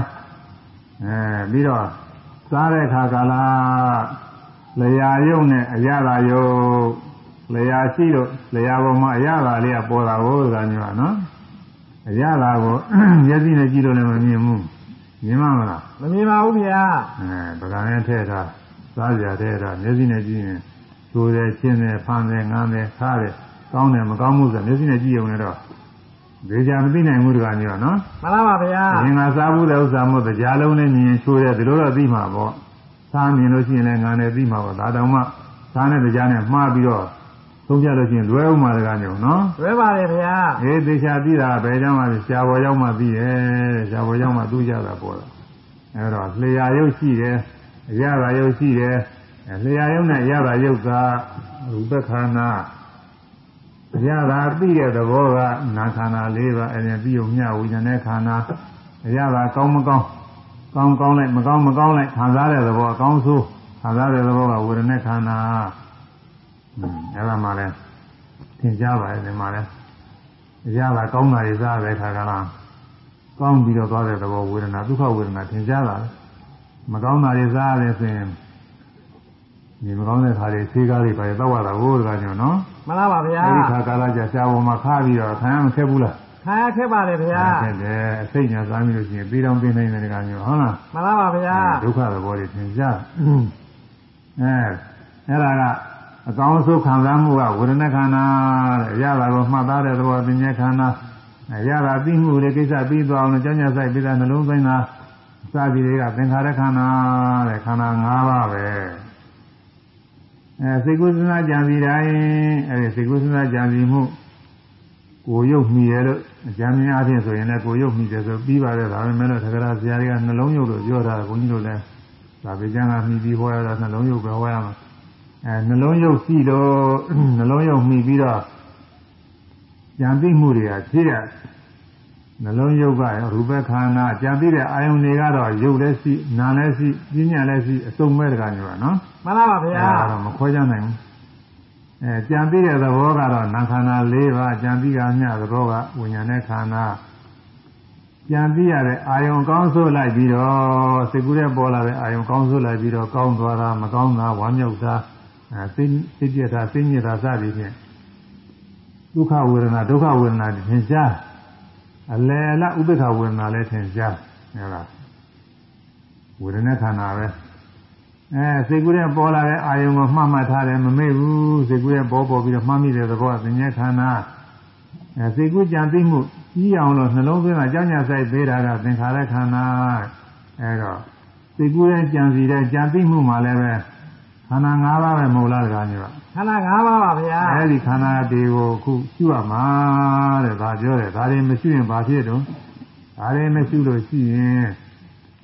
အဲပြီးတော့စားတဲ့ခါကာလလျာယုံနဲ့အရသာယုံလျာရှိလို့လျာပေါ်မှာအရသာလေးကပေါ်တာကိုသာမျိုးပါနော်အရသာကိုမျက်စိနဲ့ကြည့်လို့လည်းမမြင်ဘူးမြင်မှာမလားမမြင်ပါဘူးဗျာအဲပကံနဲ့ထည့်ထား စားကြတဲ့ထားမျက်စိနဲ့ကြည့်ရင်သိုးတယ်ချင်းတယ်ဖမ်းတယ်ငမ်းတယ်ခါတယ်ကောင်းတယ်မကောင်းမှုဆိုမျက်စိနဲ့ကြည့်ရုံနဲ့တော့ဒေကြမသိနိုင်ဘူးတကမျိုးနော်မှန်ပါပါဗျာအရင်ကစားဘူးတဲ့ဥစ္စာမို့တရားလုံးနဲ့မြင်ချိုးတယ်ဒီလိုတော့သိမှာပေါ့စားမြင်လို့ရှိရင်လည်းငါနဲ့သိမှာပေါ့ဒါတောင်မှစားနဲ့တရားနဲ့မှားပြီးတော့သုံးပြလို့ရှိရင်လွဲဥမှာတကမျိုးနော်လွဲပါတယ်ဗျာအေးသေချာပြီးတာဘယ်ကြောင့်မှရှားပေါ်ရောက်မှပြီးရဲ့ရှားပေါ်ရောက်မှသူ့ကြတာပေါ့လားအဲတော့လျှာရုပ်ရှိတယ်အ ရသာရုပ်ရှိတယ်လျှာရုပ်နဲ့အရသာရုပ်ကရူပခန္ဓာအရသာပြီးတဲ့သဘောကနာခန္ဓာ၄ပါးအဲဒီပြီးုံမျှဝိညာဉ်နဲ့ခန္ဓာအရသာကောင်းမကောင်းကောင်းကောင်းလိုက်မကောင်းမကောင်းလိုက်ခံစားတဲ့သဘောအကောင်းဆိုးခံစားတဲ့သဘောကဝေဒနာခန္ဓာအဲဒါမှလည်းသင်ကြားပါရဲ့ဒီမှာလည်းရတာကောင်းတာတွေစားတဲ့ခါကလားကောင်းပြီးတော့သွားတဲ့သဘောဝေဒနာဒုက္ခဝေဒနာသင်ကြားတာ မကောင်းတာတွေစားရတယ်ဆိုရင်ဒီမကောင်းတဲ့ခါတွေဆေးကားတွေပါရတော့ရတာဟိုတကားညောနော်မှန်ပါပါဗျာအဲဒီခါကာလကြာရှားပေါ်မှာခါပြီးတော့ခံရမခက်ဘူးလားခါရခက်ပါတယ်ဗျာခက်တယ်အစိတ်ညာစားပြီးလို့ရှိရင်ပြီးတော့ပြီးနိုင်တဲ့တကားညောဟုတ်လားမှန်ပါပါဗျာဒုက္ခသဘောတွေသင်ကြားအဲအဲ့ဒါကအကောင်းဆုံးခံစားမှုကဝေဒနာခန္ဓာတဲ့ရတာကိုမှတ်သားတဲ့သဘောပညာခန္ဓာအဲရတာသိမှုတွေကိစ္စပြီးသွားအောင်လို့ကြောင်းကြဆိုင်ပြီးသားနှလုံးသွင်းတာ စသည်တွေကသင်္ခါရခန္ဓာတဲ့ခန္ဓာ၅ပါးပဲအဲစိတ်ကုသနာကြံစီတိုင်းအဲဒီစိတ်ကုသနာကြံစီမှုကိုရုပ်မိရလို့အကြံဉာဏ်အဖြစ်ဆိုရင်လည်းကိုရုပ်မိတယ်ဆိုပြီးပါတယ်ဒါပေမဲ့လို့သက္ကရာဆရာတွေကနှလုံးရုပ်လို့ပြောတာဘုန်းကြီးတို့လည်းဒါပေကျမ်းကမိပြီးဟောရတာနှလုံးရုပ်ပဲဟောရမှာအဲနှလုံးရုပ်ရှိလို့နှလုံးရုပ်မိပြီးတော့ကြံသိမှုတွေကဖြစ်ရ နှလုံးရုပ်ကရူပခန္ဓာကြံသိတဲ့အာယုန်တွေကတော့ရုပ်လည်းရှိနာလည်းရှိပညာလည်းရှိအစုံမဲ့တကမျိုးပါနော်မှန်ပါပါဗျာအဲဒါတော့မခွဲခြားနိုင်ဘူးအဲကြံသိတဲ့သဘောကတော့နာခန္ဓာ၄ပါးကြံသိကမျှသဘောကဝိညာဉ်နဲ့ခန္ဓာကြံသိရတဲ့အာယုံကောင်းဆိုးလိုက်ပြီးတော့စိတ်ကူးတဲ့ပေါ်လာတဲ့အာယုံကောင်းဆိုးလိုက်ပြီးတော့ကောင်းသွားတာမကောင်းတာဝမ်းမြောက်တာအဲစိတ်စိတ်ပြတာစိတ်ညစ်တာစသည်ဖြင့်ဒုက္ခဝေဒနာဒုက္ခဝေဒနာသင်ရှား အလယ်လဥပိ္ပခဝေဒနာလည်းသင်ရှားဟုတ်လားဝေဒနာခန္ဓာပဲအဲစိတ်ကူးတဲ့ပေါ်လာတဲ့အာယုံကိုမှတ်မှတ်ထားတယ်မမေ့ဘူးစိတ်ကူးရဲ့ပေါ်ပေါ်ပြီးတော့မှတ်မိတဲ့သဘောကသင်္ညေခန္ဓာအဲစိတ်ကူးကြံသိမှုကြီးအောင်လို့နှလုံးသွင်းတာကြောင်းညာဆိုင်ပေးတာကသင်္ခါရခန္ဓာအဲတော့စိတ်ကူးရဲ့ကြံစီတဲ့ကြံသိမှုမှလည်းပဲ ခန္ဓာ၅ပါးပဲမဟုတ်လားတကားမျိုးခန္ဓာ၅ပါးပါဗျာအဲဒီခန္ဓာတွေကိုအခုရှုရမှာတဲ့ဒါပြောတယ်ဒါတွေမရှိရင်ဘာဖြစ်တုံးဒါတွေမရှိလို့ရှိရင်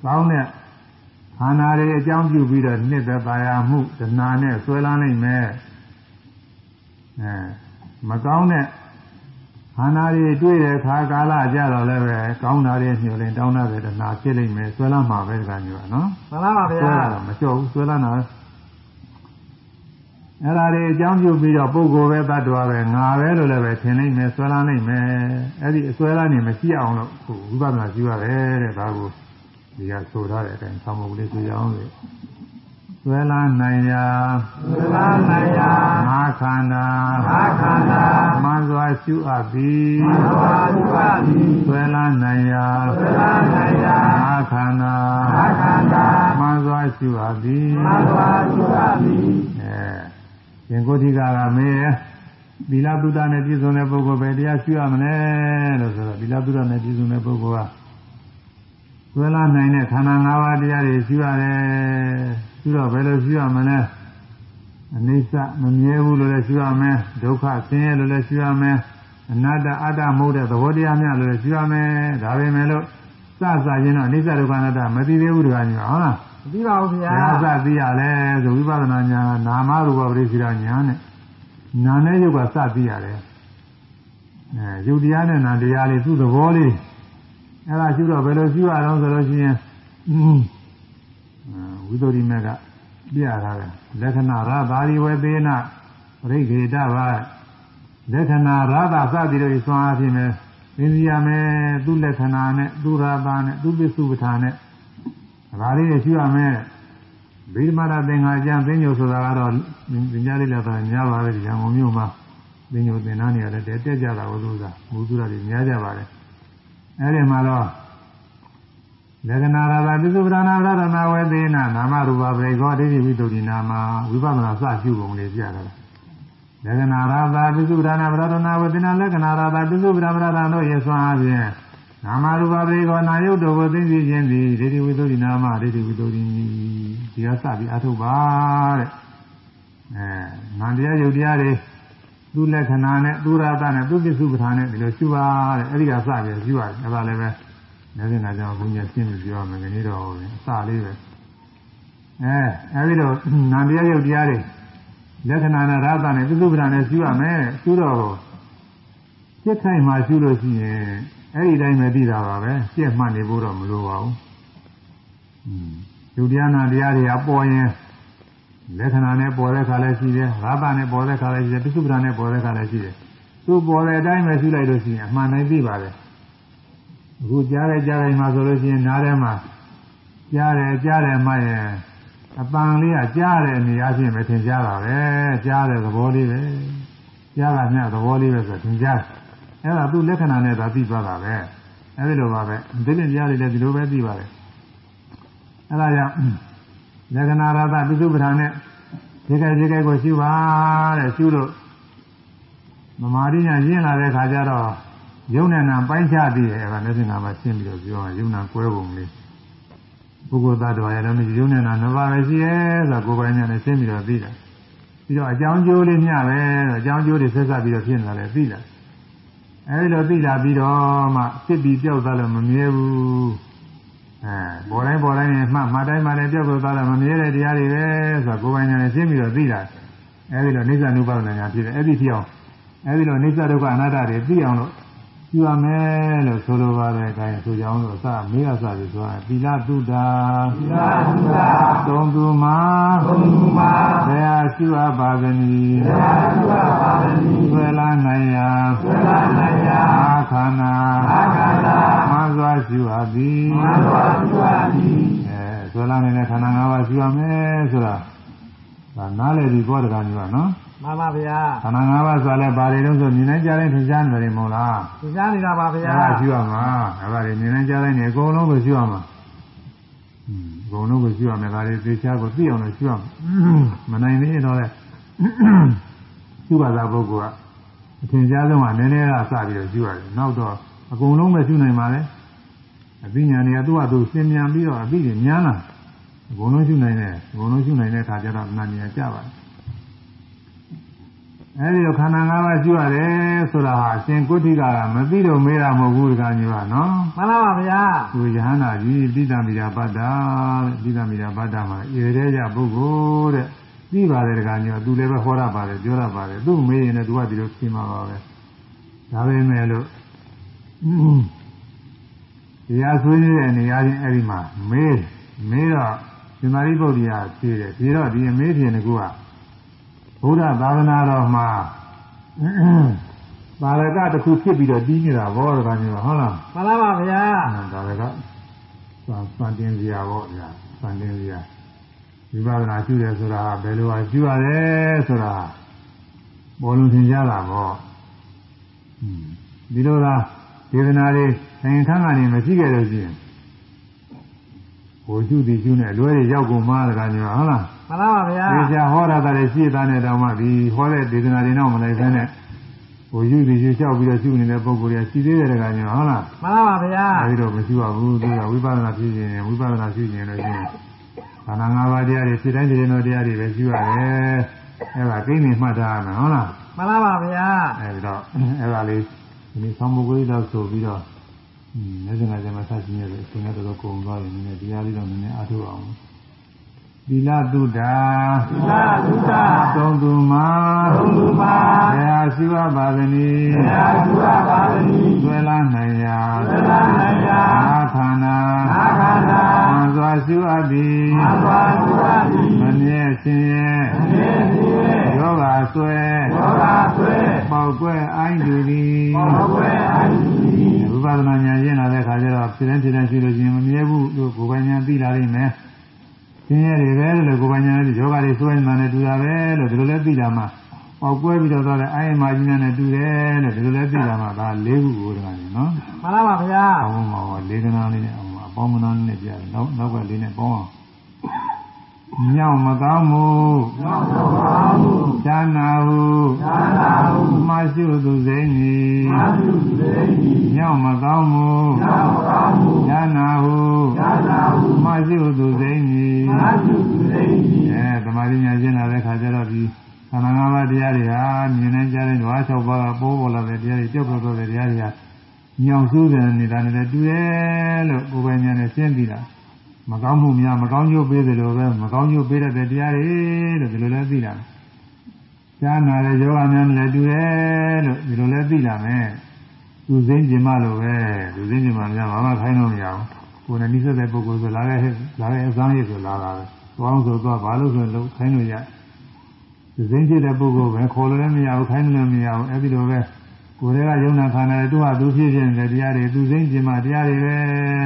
ကောင်းတဲ့ခန္ဓာတွေအကြောင်းပြုပြီးတော့နှစ်သက်ပါရမှုဒနာနဲ့ဆွဲလန်းနိုင်မယ်အဲမကောင်းတဲ့ခန္ဓာတွေတွေ့တဲ့ခါကာလကြတော့လည်းပဲကောင်းတာတွေညှို့ရင်တောင်းတာတွေဒနာဖြစ်လိမ့်မယ်ဆွဲလန်းမှာပဲဒီကမျိုးကနော်မှန်ပါပါဆွဲဗျာလာတော့မလျှော့ဘူးဆွဲလန်းတာပဲ အဲ့ဒါတွေအကြောင်းပြုပြီးတော့ပုဂ္ဂိုလ်ပဲတ attva ပဲငါပဲလို့လည်းပဲထင်နိုင်မယ်ဆွဲလန်းနိုင်မယ်အဲ့ဒီအဆွဲလန်းနေမရှိအောင်လို့ခုဝိပဿနာရှိရတယ်တဲ့ဒါကိုဒီကဆိုထားတဲ့အတိုင်းဆောင်းမကလေးဆိုရအောင်လေဆွဲလန်းနိုင်ရာသလနိုင်ယာငါခန္ဓာအာခန္ဓာမှန်စွာရှုအပ်သည်သဘာဝတိဆွဲလန်းနိုင်ရာသလနိုင်ယာငါခန္ဓာအာခန္ဓာမှန်စွာရှုအပ်သည်သဘာဝတိအဲ ရှင်ကိုဋ္ဌိကကမေးတယ်သီလသုဒ္ဓနဲ့ပြည့်စုံတဲ့ပုဂ္ဂိုလ်ပဲတရားရှိရမလဲလို့ဆိုတော့သီလသုဒ္ဓနဲ့ပြည့်စုံတဲ့ပုဂ္ဂိုလ်ကသွေလာနိုင်တဲ့ခန္ဓာ၅ပါးတရားတွေရှိရတယ်ရှိတော့ဘယ်လိုရှိရမလဲအနိစ္စမမြဲဘူးလို့လည်းရှိရမယ်ဒုက္ခဆင်းရဲလို့လည်းရှိရမယ်အနတ္တအတ္တမဟုတ်တဲ့သဘောတရားများလို့လည်းရှိရမယ်ဒါပေမဲ့လို့စစချင်းတော့အနိစ္စဒုက္ခအနတ္တမသိသေးဘူးတခါကြီးဟုတ်လားမ သိပါဘူးဗျာညာစသိရလဲဆိုဝိပဿနာညာကနာမရူပပရိစ္ဆေဒညာနဲ့နာနဲ့ယုတ်ကစသိရတယ်အဲယုတ်တရားနဲ့နာတရားလေးသူ့သဘောလေးအဲ့ဒါရှိတော့ဘယ်လိုရှိရအောင်ဆိုလို့ရှိရင်อืมဝိသုဒ္ဓိမေကပြရတာပဲလက္ခဏာရသာရိဝေသေနပရိခေတဘာလက္ခဏာရသာစသည်တို့စွမ်းအားဖြင့်ပဲသိသိရမယ်သူ့လက္ခဏာနဲ့သူ့ရာသာနဲ့သူ့ပစ္စုပ္ပထာနဲ့ ဒါလေးတွေရှိရမယ်ဗိဓမာရသင်္ဃာကျမ်းသိညိုဆိုတာကတော့သင်ကြားလေးလည်းတော့များပါပဲဒီရံကုန်မြို့မှာသိညိုသင်္ဍာနေရတဲ့တက်ကြတာဘုသူကဘုသူရတွေများကြပါတယ်အဲ့ဒီမှာတော့လက္ခဏာရာသာပစ္စုပ္ပဒါနာရတနာဝေသေနာနာမရူပပရိကောဒိဋ္ဌိဝိတ္တုဒီနာမှာဝိပဿနာစရှုပုံလေးပြတာလက္ခဏာရာသာပစ္စုပ္ပဒါနာဗရဒနာဝေသေနာလက္ခဏာရာသာပစ္စုပ္ပဒါဗရဒနာတို့ယေဆွမ်းအပြင် နာမရူပပရိကောနာယုတ်တို့ကိုသိသိခြင်းသည်ဒိဋ္ဌိဝိတ္တုဒီနာမှာဒိဋ္ဌိဝိတ္တုဒီဒီကစပြီးအထုတ်ပါတဲ့အဲငန္တရားယုတ်တရားတွေသူ့လက္ခဏာနဲ့သူ့ရာသနဲ့သူ့ပစ္စုပ္ပဒါနဲ့ဒီလိုရှုပါတဲ့အဲဒီကစပြီးရှုရတယ်အဲဒါလည်းပဲလည်းပြင်လာကြဘုညာရှင်းပြီးပြောရမယ်ဒီနေ့တော့အစလေးပဲအဲအဲဒီတော့နန္တရားယုတ်တရားတွေလက္ခဏာနဲ့ရာသနဲ့ပစ္စုပ္ပဒါနဲ့ရှုရမယ်ရှုတော့စိတ်ထိုင်မှရှုလို့ရှိရင် အဲ့ဒီတိုင်းပဲသိတာပါပဲရှင်းမှတ်နေဖို့တော့မလိုပါဘူး။ယူတရားနာတရားတွေကပေါ်ရင်လက္ခဏာနဲ့ပေါ်တဲ့ခါလည်းရှိတယ်။ရာသနဲ့ပေါ်တဲ့ခါလည်းရှိတယ်။ပစ္စုပ္ပန်နဲ့ပေါ်တဲ့ခါလည်းရှိတယ်။သူပေါ်တဲ့အတိုင်းပဲရှုလိုက်လို့ရှိရင်အမှန်တိုင်းသိပါတယ်။အခုကြားတဲ့ကြားတိုင်းမှာဆိုလို့ရှိရင်နားထဲမှာကြားတယ်ကြားတယ်မှရင်အပန်လေးကကြားတဲ့နေရာချင်းပဲသင်ကြားတာပဲ။ကြားတဲ့သဘောလေးပဲ။ကြားတာမျှသဘောလေးပဲဆိုသင်ကြားတယ်။ အဲ့ဒါသူ့လက္ခဏာနဲ့သာသိသွားတာပဲ။အဲဒီလိုပါပဲ။ဒီလိုကြားလေးလည်းဒီလိုပဲသိပါတယ်။အဲဒါကြောင့်လက္ခဏာရသပိစုပ္ပထာနဲ့ဒီကဲဒီကဲကိုရှုပါတဲ့ရှုလို့မမာရိညာရင်းလာတဲ့ခါကျတော့ယုံနဲ့နာပိုင်းခြားသိတယ်အဲဒါလက်စင်နာမှာရှင်းပြီးတော့ပြောရင်ယုံနာကွဲပုံလေးပုဂ္ဂိုလ်သတ္တဝါရဲ့လည်းမရှိယုံနဲ့နာနှစ်ပါးပဲရှိရဲဆိုတော့ကိုယ်ပိုင်ညာနဲ့ရှင်းပြီးတော့သိတယ်ပြီးတော့အကြောင်းကျိုးလေးမျှပဲတော့အကြောင်းကျိုးတွေဆက်ဆက်ပြီးတော့ဖြစ်လာတယ်သိတယ် အဲဒီလိုသိလာပြီးတော့မှစစ်ပြီးပြောက်သွားလို့မမြဲဘူးအဲပေါ်တိုင်းပေါ်တိုင်းနဲ့မှမှတိုင်းမှလည်းပြောက်ကိုသွားတာမမြဲတဲ့တရားတွေပဲဆိုတော့ကိုယ်ပိုင်ညာနဲ့ရှင်းပြီးတော့သိတာအဲဒီလိုနိစ္စ ानु ပါဒနာညာဖြစ်တယ်အဲ့ဒီဖြစ်အောင်အဲဒီလိုနိစ္စဒုက္ခအနတ္တတွေသိအောင်လို့ ယူရမယ်လို့ဆိုလိုပါတယ်အဲဒါဆိုကြအောင်လို့အစမေးရစပြီဆိုတာသီလတုဒ္ဒါသီလတုဒ္ဒါသုံးသူမှာသုံးသူမှာဘယ်ဟာရှိရပါသနည်းဘယ်ဟာရှိရပါသနည်းဆွဲလာနိုင်ရာဆွဲလာနိုင်ရာအာခန္ဓာအာခန္ဓာမှန်စွာရှိရသည်မှန်စွာရှိရသည်အဲဆွဲလာနိုင်တဲ့ခန္ဓာ၅ပါးရှိရမယ်ဆိုတာဒါနားလည်ပြီးဘောတကမျိုးကနော် မှန်ပါဗျာခန္ဓာ၅ပါးဆိုလည်းဘာတွေတုံးဆိုမြင်နိုင်ကြတဲ့ထင်ရှားနေတယ်မဟုတ်လားထင်ရှားနေတာပါဗျာအဲ့ဒါရှိရမှာအဲ့ဒါတွေမြင်နိုင်ကြတဲ့နေအကုန်လုံးကိုရှိရမှာอืมအကုန်လုံးကိုရှိရမယ်ဒါတွေသိချာကိုသိအောင်လို့ရှိရမှာမနိုင်သေးတော့လေရှိပါသားပုဂ္ဂိုလ်ကအထင်ရှားဆုံးကနည်းနည်းကစပြီးတော့ရှိရတယ်နောက်တော့အကုန်လုံးပဲရှိနိုင်ပါလေအသိဉာဏ်တွေကသူ့ဟာသူသင်မြန်ပြီးတော့အသိဉာဏ်ညားလာအကုန်လုံးရှိနိုင်တယ်အကုန်လုံးရှိနိုင်တဲ့အခါကျတော့နာဉာဏ်ကြပါတယ် အဲဒီတော့ခန္ဓာ၅ပါးကျွရတယ်ဆိုတာဟာအရှင်ကုဋ္ဌိကမသိတော့မေးတာမဟုတ်ဘူးတခါကြီးပါနော်မှန်ပါပါဗျာသူယဟန္တာကြီးတိတမိတာပတ္တာတိတမိတာပတ္တာမှာဧရဲကြပုဂ္ဂိုလ်တဲ့သိပါတယ်တခါကြီးကသူလည်းပဲဟောရပါတယ်ပြောရပါတယ်သူ့မေးရင်လည်းသူကဒီလိုရှင်းမှာပါပဲဒါပဲမဲ့လို့တရားဆွေးနေတဲ့နေရာချင်းအဲ့ဒီမှာမေးမေးတော့ရှင်သာရိပုတ္တရာဖြေတယ်ဖြေတော့ဒီအမေးဖြေက ဘုရားသာသနာတော်မှာပါရကတစ်ခုဖြစ်ပြီးတော့ပြီးနေတာဘောတကမျိုးဟုတ်လားမှန်ပါပါဗျာဒါလည်းကစံတင်စရာပေါ့ဗျာစံတင်စရာဝိပဿနာရှုတယ်ဆိုတာဘယ်လိုအားရှုရတယ်ဆိုတာဘောလုံးသင်ကြတာပေါ့ဒီလိုလားဒေသနာတွေနိုင်ငံခန်းကနေမရှိခဲ့လို့ရှိရင်ဟိုရှုသည်ရှုနဲ့လွဲတွေရောက်ကုန်မှာတကမျိုးဟုတ်လား မှန်ပါပါဗျာဒီချာဟောရတာလည်းရှင်းသားနဲ့တောင်မှဒီဟောတဲ့ဒေသနာတွေတော့မလိုက်ဘဲနဲ့ဟိုယူပြီးယူလျှောက်ပြီးတော့ရှုနေတဲ့ပုံကိုယ်တွေကရှိသေးတယ်တကညာဟုတ်လားမှန်ပါပါဗျာအဲဒီတော့မရှိပါဘူးသူကဝိပဿနာဖြစ်ရင်ဝိပဿနာရှိရင်လို့ရှိရင်ခန္ဓာ၅ပါးတရားတွေဖြစ်တိုင်းဖြစ်နေတရားတွေပဲရှိရတယ်အဲဒါကိန်းနေမှတ်ထားရမယ်ဟုတ်လားမှန်ပါပါဗျာအဲဒီတော့အဲဒါလေးဒီသံဃာကိုယ်တော်ဆိုပြီးတော့อืมလက်စင်ကကျမဆက်ကြည့်ရတဲ့အချိန်ကတော့ကုန်သွားရင်နည်းနည်းတရားလေးတော့နည်းနည်းအထုအောင် သီလသုဒ္ဓသီလသုဒ္ဓသုံးသူမှာသုံးသူမှာဘယ်ဟာရှိပါသနည်းဘယ်ဟာရှိပါသနည်းသွေလာနိုင်ရာသွေလာနိုင်ရာအာခန္ဓာအာခန္ဓာမှန်စွာရှိအပ်သည်မှန်စွာရှိအပ်သည်မမြဲစင်ရဲ့မမြဲစင်ရဲ့ယောဂဆွဲယောဂဆွဲပေါက်ကွဲအိုင်းသူသည်ပေါက်ကွဲအိဝိပဿနာဉာဏ်ရင်းလာတဲ့ခါကျတော့ဖြစ်တဲ့ဖြစ်တဲ့ရှိလို့ရှိရင်မမြဲဘူးလို့ကိုယ်ပိုင်ဉာဏ်သိလာနိုင်မယ်။ရှ င်းရတယ်ပဲလို့ကိုယ်ပိုင်ဉာဏ်နဲ့ယောဂတွေစွဲနေတာနဲ့တူတာပဲလို့ဒီလိုလဲသိတာမှပေါက်ကွဲပြီးတော့သွားတဲ့အာယမကြီးနဲ့တူတယ်လို့ဒီလိုလဲသိတာမှဒါ၄ခုကိုတခါနေနော်မှန်ပါပါဗျာ။အောင်းမှာဟော၄ကနာလေးနဲ့အောင်မှာအပေါင်းမနာနဲ့ပြတယ်နောက်နောက်ကလေးနဲ့ပေါင်းအောင်ညောင်မကောင်းမှုညောင်မကောင်းမှုဈာနာဟုဈာနာဟုမရှိသူစိမ့်ဤမရှိသူစိမ့်ဤညောင်မကောင်းမှုညောင်မကောင်းမှုဈာနာဟုဈာနာဟုမရှိသူစိမ့်ဤ မရှိသူစိမ့်ဤအဲသမာဓိညာရှင်းလာတဲ့ခါကျတော့ဒီခန္ဓာ၅ပါးတရားတွေဟာမြင်နေကြတဲ့ဓဝါ၆ပါးကပိုးပေါ်လာတဲ့တရားတွေကြောက်တော့တဲ့တရားတွေကညောင်စူးတယ်နေတာနဲ့တူတယ်လို့ကိုယ်ပိုင်ညာနဲ့ရှင်းပြီးတာမကောင်းမှုများမကောင်းကျိုးပေးတယ်လို့ပဲမကောင်းကျိုးပေးတဲ့တရားတွေလို့ဒီလိုလဲသိတာရှားနာတဲ့ယောဂများနဲ့တူတယ်လို့ဒီလိုလဲသိတာမယ်သူစိမ့်ကျင်မလို့ပဲသူစိမ့်ကျင်မများဘာမှခိုင်းလို့မရဘူး ကိုယ်နဲ့နှိစက်တဲ့ပုဂ္ဂိုလ်ဆိုလာတဲ့လာတဲ့အစမ်းရည်ဆိုလာတာပဲသွားအောင်ဆိုသွားဘာလို့ဆိုလို့ခိုင်းလို့ရသူစိမ့်ဖြစ်တဲ့ပုဂ္ဂိုလ်ပဲခေါ်လို့လည်းမရဘူးခိုင်းလို့လည်းမရဘူးအဲ့ဒီလိုပဲကိုယ်တွေကယုံနာခန္ဓာတွေသူ့ဟာသူဖြစ်ဖြစ်တဲ့တရားတွေသူစိမ့်ကျင်မတရားတွေပဲ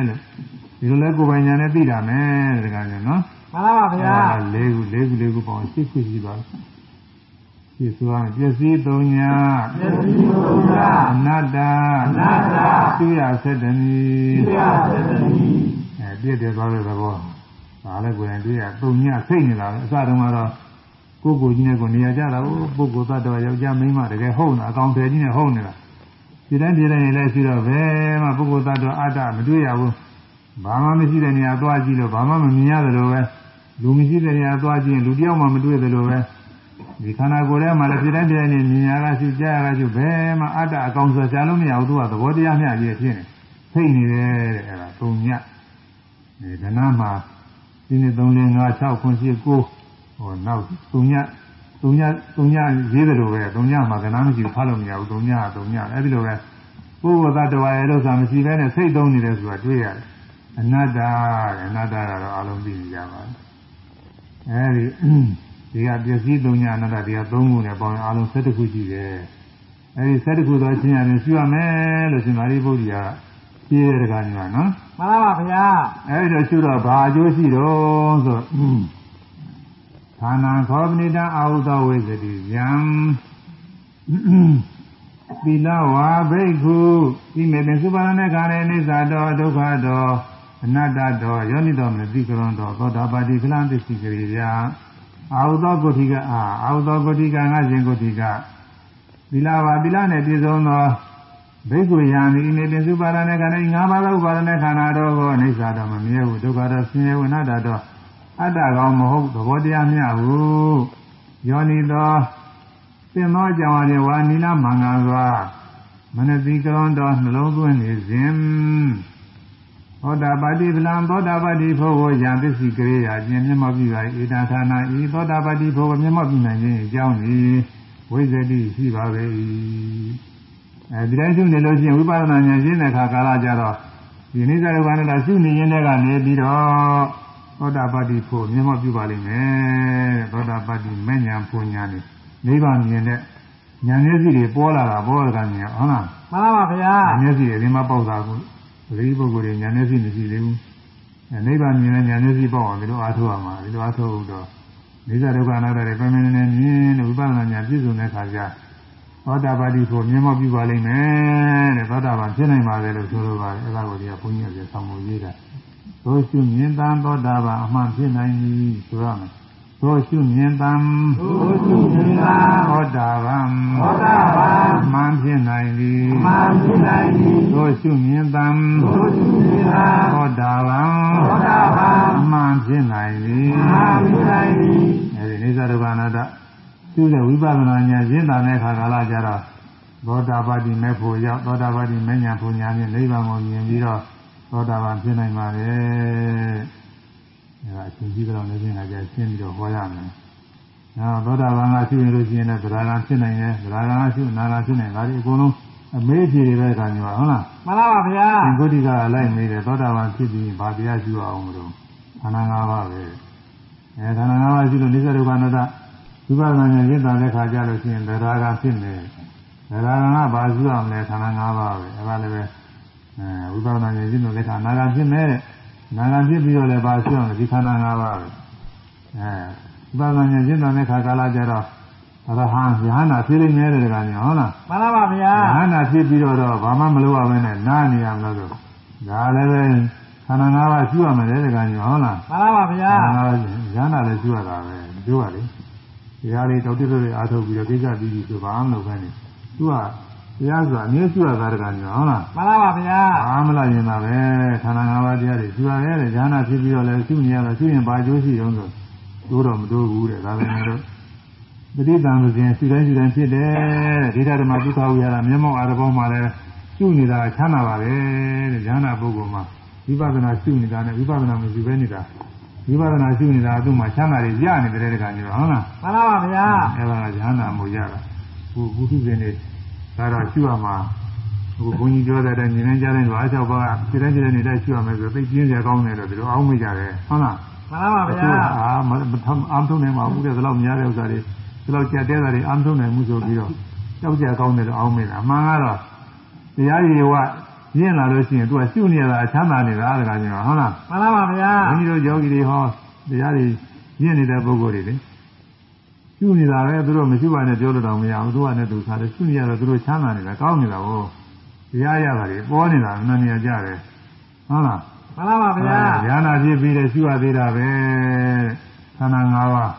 လို့ဒီလိုလဲကိုယ်ပိုင်ညာနဲ့သိတာမယ်တကယ်ကြီးနော်မှန်ပါပါဗျာလေးခုလေးခုလေးခုပေါင်းရှစ်ခုရှိပါရှိ ဆိုရင်ပစ္စည်းသုံးညာပစ္စည်းသုံးညာအနတ္တအနတ္တသူရဆက်တမီသိရသတိအဲပြည့်တယ်သွားတဲ့သဘောဒါလည်းကိုယ်ရင်တွေ့ရသုံးညာစိတ်နေတာပဲအစတုန်းကတော့ကိုယ်ကိုကြီးနဲ့ကိုနေရာကြတာပုဂ္ဂိုလ်သတ္တဝါယောက်ျားမိန်းမတကယ်ဟုတ်နေတာအကောင်တယ်ကြီးနဲ့ဟုတ်နေတာဒီတိုင်းဒီတိုင်းလည်းရှိတော့ဘယ်မှပုဂ္ဂိုလ်သတ္တဝါအတ္တမတွေ့ရဘူးဘာမှမရှိတဲ့နေရာသွားကြည့်လို့ဘာမှမမြင်ရတယ်လို့ပဲလူမရှိတဲ့နေရာသွားကြည့်ရင်လူတယောက်မှမတွေ့တယ်လို့ပဲ ဒီခန္ဓာကိုယ်ထဲမှာလည်းဖြစ်တဲ့တဲ့နေမြင်ရတာရှိကြားရတာရှိဘယ်မှအတ္တအကောင်ဆိုရှားလို့မရဘူးသူကသဘောတရားမျှကြီးဖြစ်နေသိနေတယ်တဲ့အဲ့ဒါသုံးညဒီကဏ္ဍမှာဒီနေ့3 4 5 6 9 10 9ဟောနောက်သုံးညသုံးညသုံးညရေးတယ်လို့ပဲသုံးညမှာကဏ္ဍမရှိဘူးဖတ်လို့မရဘူးသုံးညသုံးညအဲ့ဒီလိုပဲပုဂ္ဂိုလ်သတ္တဝါရဲ့လို့ဆိုတာမရှိဘဲနဲ့စိတ်သုံးနေတယ်ဆိုတာတွေ့ရတယ်အနတ္တတဲ့အနတ္တကတော့အလုံးသိကြပါဘူးအဲဒီ ဒီကပစ္စည်းသုံးညအနတ္တဒီကသုံးခုနဲ့ပေါင်းရင်အလုံး7ခုရှိတယ်အဲဒီ7ခုသောအချင်းရတယ်ရှိရမယ်လို့ရှင်မာရိပုတ္တရာပြည့်တဲ့ကညီမနော်မှန်ပါပါဗျာအဲဒီတော့ရှိတော့ဘာအကျိုးရှိတော့ဆိုဌာနံခောပဏိတအာဟုသောဝိသတိယံသီလဝါဘိက္ခုဤမေတ္တသုပါရဏေခါရေနိစ္စတောဒုက္ခတောအနတ္တတောယောနိတော်မသိကရွန်တော်သောတာပတိကလံသစ္စိကရိယာ အာဟုသောကုဋ္ဌိကအာအာဟုသောကုဋ္ဌိကငါရှင်ကုဋ္ဌိကသီလဝါသီလနဲ့ပြည့်စုံသောဘိက္ခုယံဤမေတ္တသုပါရဏေခါရေငါးပါးသောဥပါရဏေခန္ဓာတော်ကိုအနိစ္စတော်မမြဲဘူးဒုက္ခတော်ဆင်းရဲဝိနတ္တတော်အတ္တကောင်မဟုတ်သဘောတရားမျှဘူးယောနိတော်သင်သောကြောင့်အရဝါနိလမင်္ဂစွာမနတိကရွန်တော်နှလုံးသွင်းနေစဉ် သောတာပတိဗလံသောတာပတိဖို့ကိုယံသစ္စိကရေယာခြင်းမျက်မှောက်ပြုပါ၏ဧတဌာနာဤသောတာပတိဖို့ကိုမျက်မှောက်ပြုနိုင်ခြင်းအကြောင်းသည်ဝိဇ္ဇတိရှိပါပေ၏အဲဒီတိုင်းရှုနေလို့ရှိရင်ဝိပဿနာဉာဏ်ရှင်းတဲ့အခါကာလကြတော့ဒီနိစ္စဒုက္ခနဲ့ရှုနေရင်လည်းကနေပြီးတော့သောတာပတိဖို့မျက်မှောက်ပြုပါလိမ့်မယ်သောတာပတိမဲ့ညာပူညာနေနိဗ္ဗာန်မြင်တဲ့ဉာဏ်မျက်စိတွေပေါ်လာတာပေါ်တာမြင်ဟုတ်လားမှန်ပါပါဗျာဉာဏ်မျက်စိတွေဒီမှာပေါက်တာကို ပရိပုဂ္ဂိုလ်တွေဉာဏ်မျက်စိမရှိသေးဘူးအဲနိဗ္ဗာန်မြင်တဲ့ဉာဏ်မျက်စိပေါက်အောင်ဒီလိုအားထုတ်ရမှာဒီလိုအားထုတ်တော့နိစ္စဒုက္ခအနတ္တတွေပြင်းပြင်းနေမြင်လို့ဝိပဿနာဉာဏ်ပြည့်စုံတဲ့ခါကျသောတာပတိကိုမြင်မောပြုပါလိမ့်မယ်တဲ့သောတာပန်ဖြစ်နိုင်ပါတယ်လို့ဆိုလိုပါတယ်အဲဒါကိုဒီကဘုန်းကြီးကဆောင်းလို့ရေးတာသောရှုမြင်တန်သောတာပန်အမှန်ဖြစ်နိုင်ပြီဆိုရမယ် သောရှုမြင်တန်ဘုသူမြင်သာသောတာပန်သောတာပန်အမှန်ဖြစ်နိုင်ပြီမာဖြစ်နိုင်သည်သောရှုမြင်တံဘုသူမြင်သာသောတာပန်သောတာပန်အမှန်ဖြစ်နိုင်ပြီမာဖြစ်နိုင်သည်အဲဒီနိစ္စဒုက္ခအနတ္တသူတဲ့ဝိပဿနာဉာဏ်ရှင်းတာတဲ့ခါကာလကြတော့သောတာပတိမဲ့ဖို့ရောက်သောတာပတိမဲ့ညာဖို့ညာဖြင့်နိဗ္ဗာန်ကိုမြင်ပြီးတော့သောတာပန်ဖြစ်နိုင်ပါလေ အဲဒါအရှင်ကြီးကတော့လည်းပြင်လာကြရှင်းပြီးတော့ဟောရမယ်။နောက်သောတာပန်ကရှိရင်လို့ရှိရင်လည်းသရဂံဖြစ်နိုင်ရဲ့သရဂံကရှိနာဂံဖြစ်နိုင်ဒါဒီအကုန်လုံးအမေးဖြေတွေပဲခါညောဟုတ်လားမှန်ပါပါဗျာသင်္ကုတ္တိကလိုက်မေးတယ်သောတာပန်ဖြစ်ပြီးဘာတရားရှိအောင်မလို့ခန္ဓာ၅ပါးပဲအဲခန္ဓာ၅ပါးရှိလို့နိစ္စဒုက္ခအနတ္တဝိပဿနာဉာဏ်ရင့်တာတဲ့ခါကြလို့ရှိရင်သရဂံဖြစ်မယ်သဒါကငါဘာရှိရမလဲခန္ဓာ၅ပါးပဲအဲဒါလည်းပဲအဲဝိပဿနာဉာဏ်ရှိလို့လည်းခန္ဓာနာဖြစ်မဲ့တဲ့ နာဂံဖြစ်ပြီးတော့လည်းဘာရှိရမလဲဒီခန္ဓာ၅ပါးပဲအဲဝိပဿနာဉာဏ်ရှင်းတဲ့ခါကာလကျတော့အရဟံယဟနာဖြစ်နေတယ်တကညာဟုတ်လားမှန်ပါပါဗျာယဟနာဖြစ်ပြီးတော့တော့ဘာမှမလုပ်ရဘဲနဲ့နားနေရမလို့ဆိုဒါလည်းပဲခန္ဓာ၅ပါးရှိရမယ်တကညာဟုတ်လားမှန်ပါပါဗျာခန္ဓာ၅ပါးယဟနာလည်းရှိရတာပဲပြောပါလေဒီဟာလေးတောက်တိတွေအားထုတ်ပြီးတော့ကိစ္စပြီးပြီဆိုဘာမှမလုပ်ဘဲနဲ့သူက တရားဆိုတာအနည်းရှိရတာတကညာဟုတ်လားမှန်ပါပါဗျာအာမလားရင်တာပဲခန္ဓာ၅ပါးတရားတွေရှိရတယ်တဲ့ဉာဏ်ဖြစ်ပြီးတော့လည်းရှိနေရတော့ရှိရင်ဘာကျိုးရှိတုံးဆိုတိုးတော့မတိုးဘူးတဲ့ဒါပဲလေတော့ပဋိသင်္ခစဉ်ရှိတိုင်းရှိတိုင်းဖြစ်တယ်တဲ့ဒိဋ္ဌဓမ္မဒုက္ခဝိဟာရမျက်မှောက်အာရဘောမှာလည်းရှိနေတာချမ်းသာပါပဲတဲ့ဉာဏ်ပုဂ္ဂိုလ်မှာဝိပဿနာရှိနေတာနဲ့ဝိပဿနာမရှိဘဲနေတာဝိပဿနာရှိနေတာသူ့မှာချမ်းသာတွေရနေတယ်တဲ့ခါကျတော့ဟုတ်လားမှန်ပါပါဗျာအဲ့ဒါကဉာဏ်မို့ရတာဘုဘုသူစဉ်တွေ ဒါတော့ရှိရမှာဟိုဘုန်းကြီးပြောတဲ့အတိုင်းဉာဏ်ကြတဲ့ဘာအချောက်ပါကခြေတိုင်းခြေတိုင်းနေတဲ့ရှိရမယ်ဆိုသိပြင်းစရာကောင်းတယ်လို့ဒီလိုအောင်းမိကြတယ်ဟုတ်လားမှန်ပါပါဗျာအာမထမ်းအမ်းထုံးနေမှာဘူးတဲ့ဒီလောက်များတဲ့ဥစ္စာတွေဒီလောက်ကြက်တဲ့ဥစ္စာတွေအမ်းထုံးနေမှုဆိုပြီးတော့ကြောက်ကြကောင်းတယ်လို့အောင်းမိတာအမှန်ကတော့တရားရည်ဝရင့်လာလို့ရှိရင်သူကရှုနေရတာအချမ်းသာနေတာတခါကျတော့ဟုတ်လားမှန်ပါပါဗျာဘုန်းကြီးတို့ယောဂီတွေဟောတရားတွေရင့်နေတဲ့ပုဂ္ဂိုလ်တွေလေ ရှုနေတာပဲသူတို့မရှိပါနဲ့ပြောလို့တော့မရဘူးသူကလည်းသူခါတယ်ရှုနေရတော့သူတို့ချမ်းသာနေတာကောင်းနေတာကိုတရားရတာတွေပေါ်နေတာနည်းနည်းကြတယ်ဟုတ်လားမှန်ပါပါဗျာဉာဏ်ဖြစ်ပြီးတဲ့ရှုရသေးတာပဲခန္ဓာ၅ပါး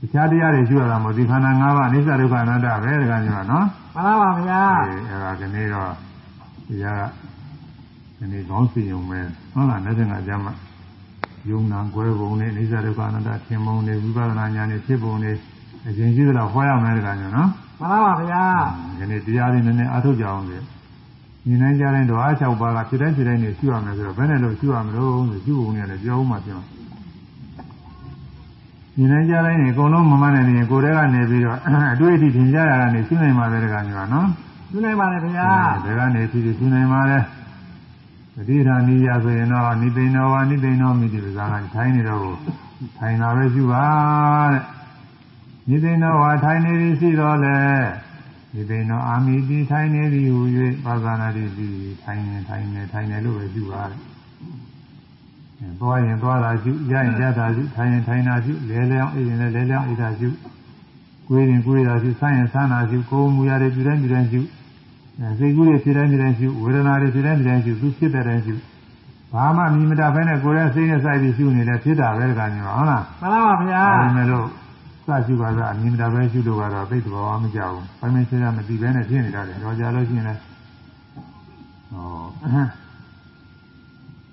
တခြားတရားတွေရှုရတာမဟုတ်ဒီခန္ဓာ၅ပါးအနိစ္စဒုက္ခအနတ္တပဲတကယ်ကြီးပါနော်မှန်ပါပါဗျာအဲအဲ့ဒါကနေ့တော့တရားကဒီနေ့ကောင်းစီရုံပဲဟုတ်လားလက်စင်ကကြမှာ ယုံနာကွဲပုံနဲ့အနိစ္စဒုက္ခအနတ္တသင်ပုံနဲ့ဝိပဿနာဉာဏ်နဲ့ဖြစ်ပုံနဲ့အရင်ရှိသလားဟောရမယ်တကယ်ကြီးနော်မှန်ပါပါဗျာဒီနေ့တရားလေးနည်းနည်းအားထုတ်ကြအောင်လေညီနိုင်ကြတဲ့တော့အား၆ပါးကဖြစ်တိုင်းဖြစ်တိုင်းနေရှိရမယ်ဆိုတော့ဘယ်နဲ့လို့ရှိရမလို့ဆိုရှိဖို့နဲ့လည်းပြောဦးမှပြောညီနိုင်ကြတိုင်းနေအကုန်လုံးမမနဲ့နေကိုယ်တည်းကနေပြီးတော့အတွေ့အထိသင်ကြရတာနေရှိနိုင်ပါပဲတကညီပါနော်သူနိုင်ပါလေဗျာဒါကနေဖြစ်ဖြစ်ရှိနိုင်ပါလေ ပဋိဌာနီယဆိုရင်တော့နိသိဏောဝါနိသိဏောမိတိပဇာကထိုင်းနေတော့ထိုင်တာပဲရှိပါတဲ့နိသိဏောဝါထိုင်နေသည်ရှိတော့လေဒီပိနောအာမိတိထိုင်နေသည်ဟူ၍ပါဇာနာတိသည်ထိုင်နေထိုင်နေထိုင်နေလို့ပဲပြုပါတဲ့။အဲသွားရင်သွားတာပြုရရင်ရတာပြုထိုင်ရင်ထိုင်တာပြုလဲလဲအောင်အိရင်လဲလဲလဲအောင်အိတာပြုကိုယ်ရင်ကိုယ်တာပြုဆန်းရင်ဆန်းတာပြုကိုယ်မူရတဲ့ပြုတိုင်းပြုတိုင်းပြုအဲ စိတ်ကူးတွေဖြစ်တိုင်းဖြစ်တိုင်းပြုဝေဒနာတွေဖြစ်တိုင်းဖြစ်တိုင်းပြုသူဖြစ်တဲ့တိုင်းပြုဘာမှမြင်မတတ်ဘဲနဲ့ကိုယ်ရဲ့စိတ်နဲ့စိုက်ပြီးပြုနေတယ်ဖြစ်တာပဲကညောဟုတ်လားမှန်ပါပါဗျာဒါပေမဲ့လို့စရှိပါကအမြင်တာပဲရှိလို့ကတော့သိတဲ့ဘာမှမကြောက်ဘူး။ပိုင်းမင်းချင်းကမသိဘဲနဲ့ဖြစ်နေတာလေ။တော့ကြလို့ရှိရင်လည်းဟော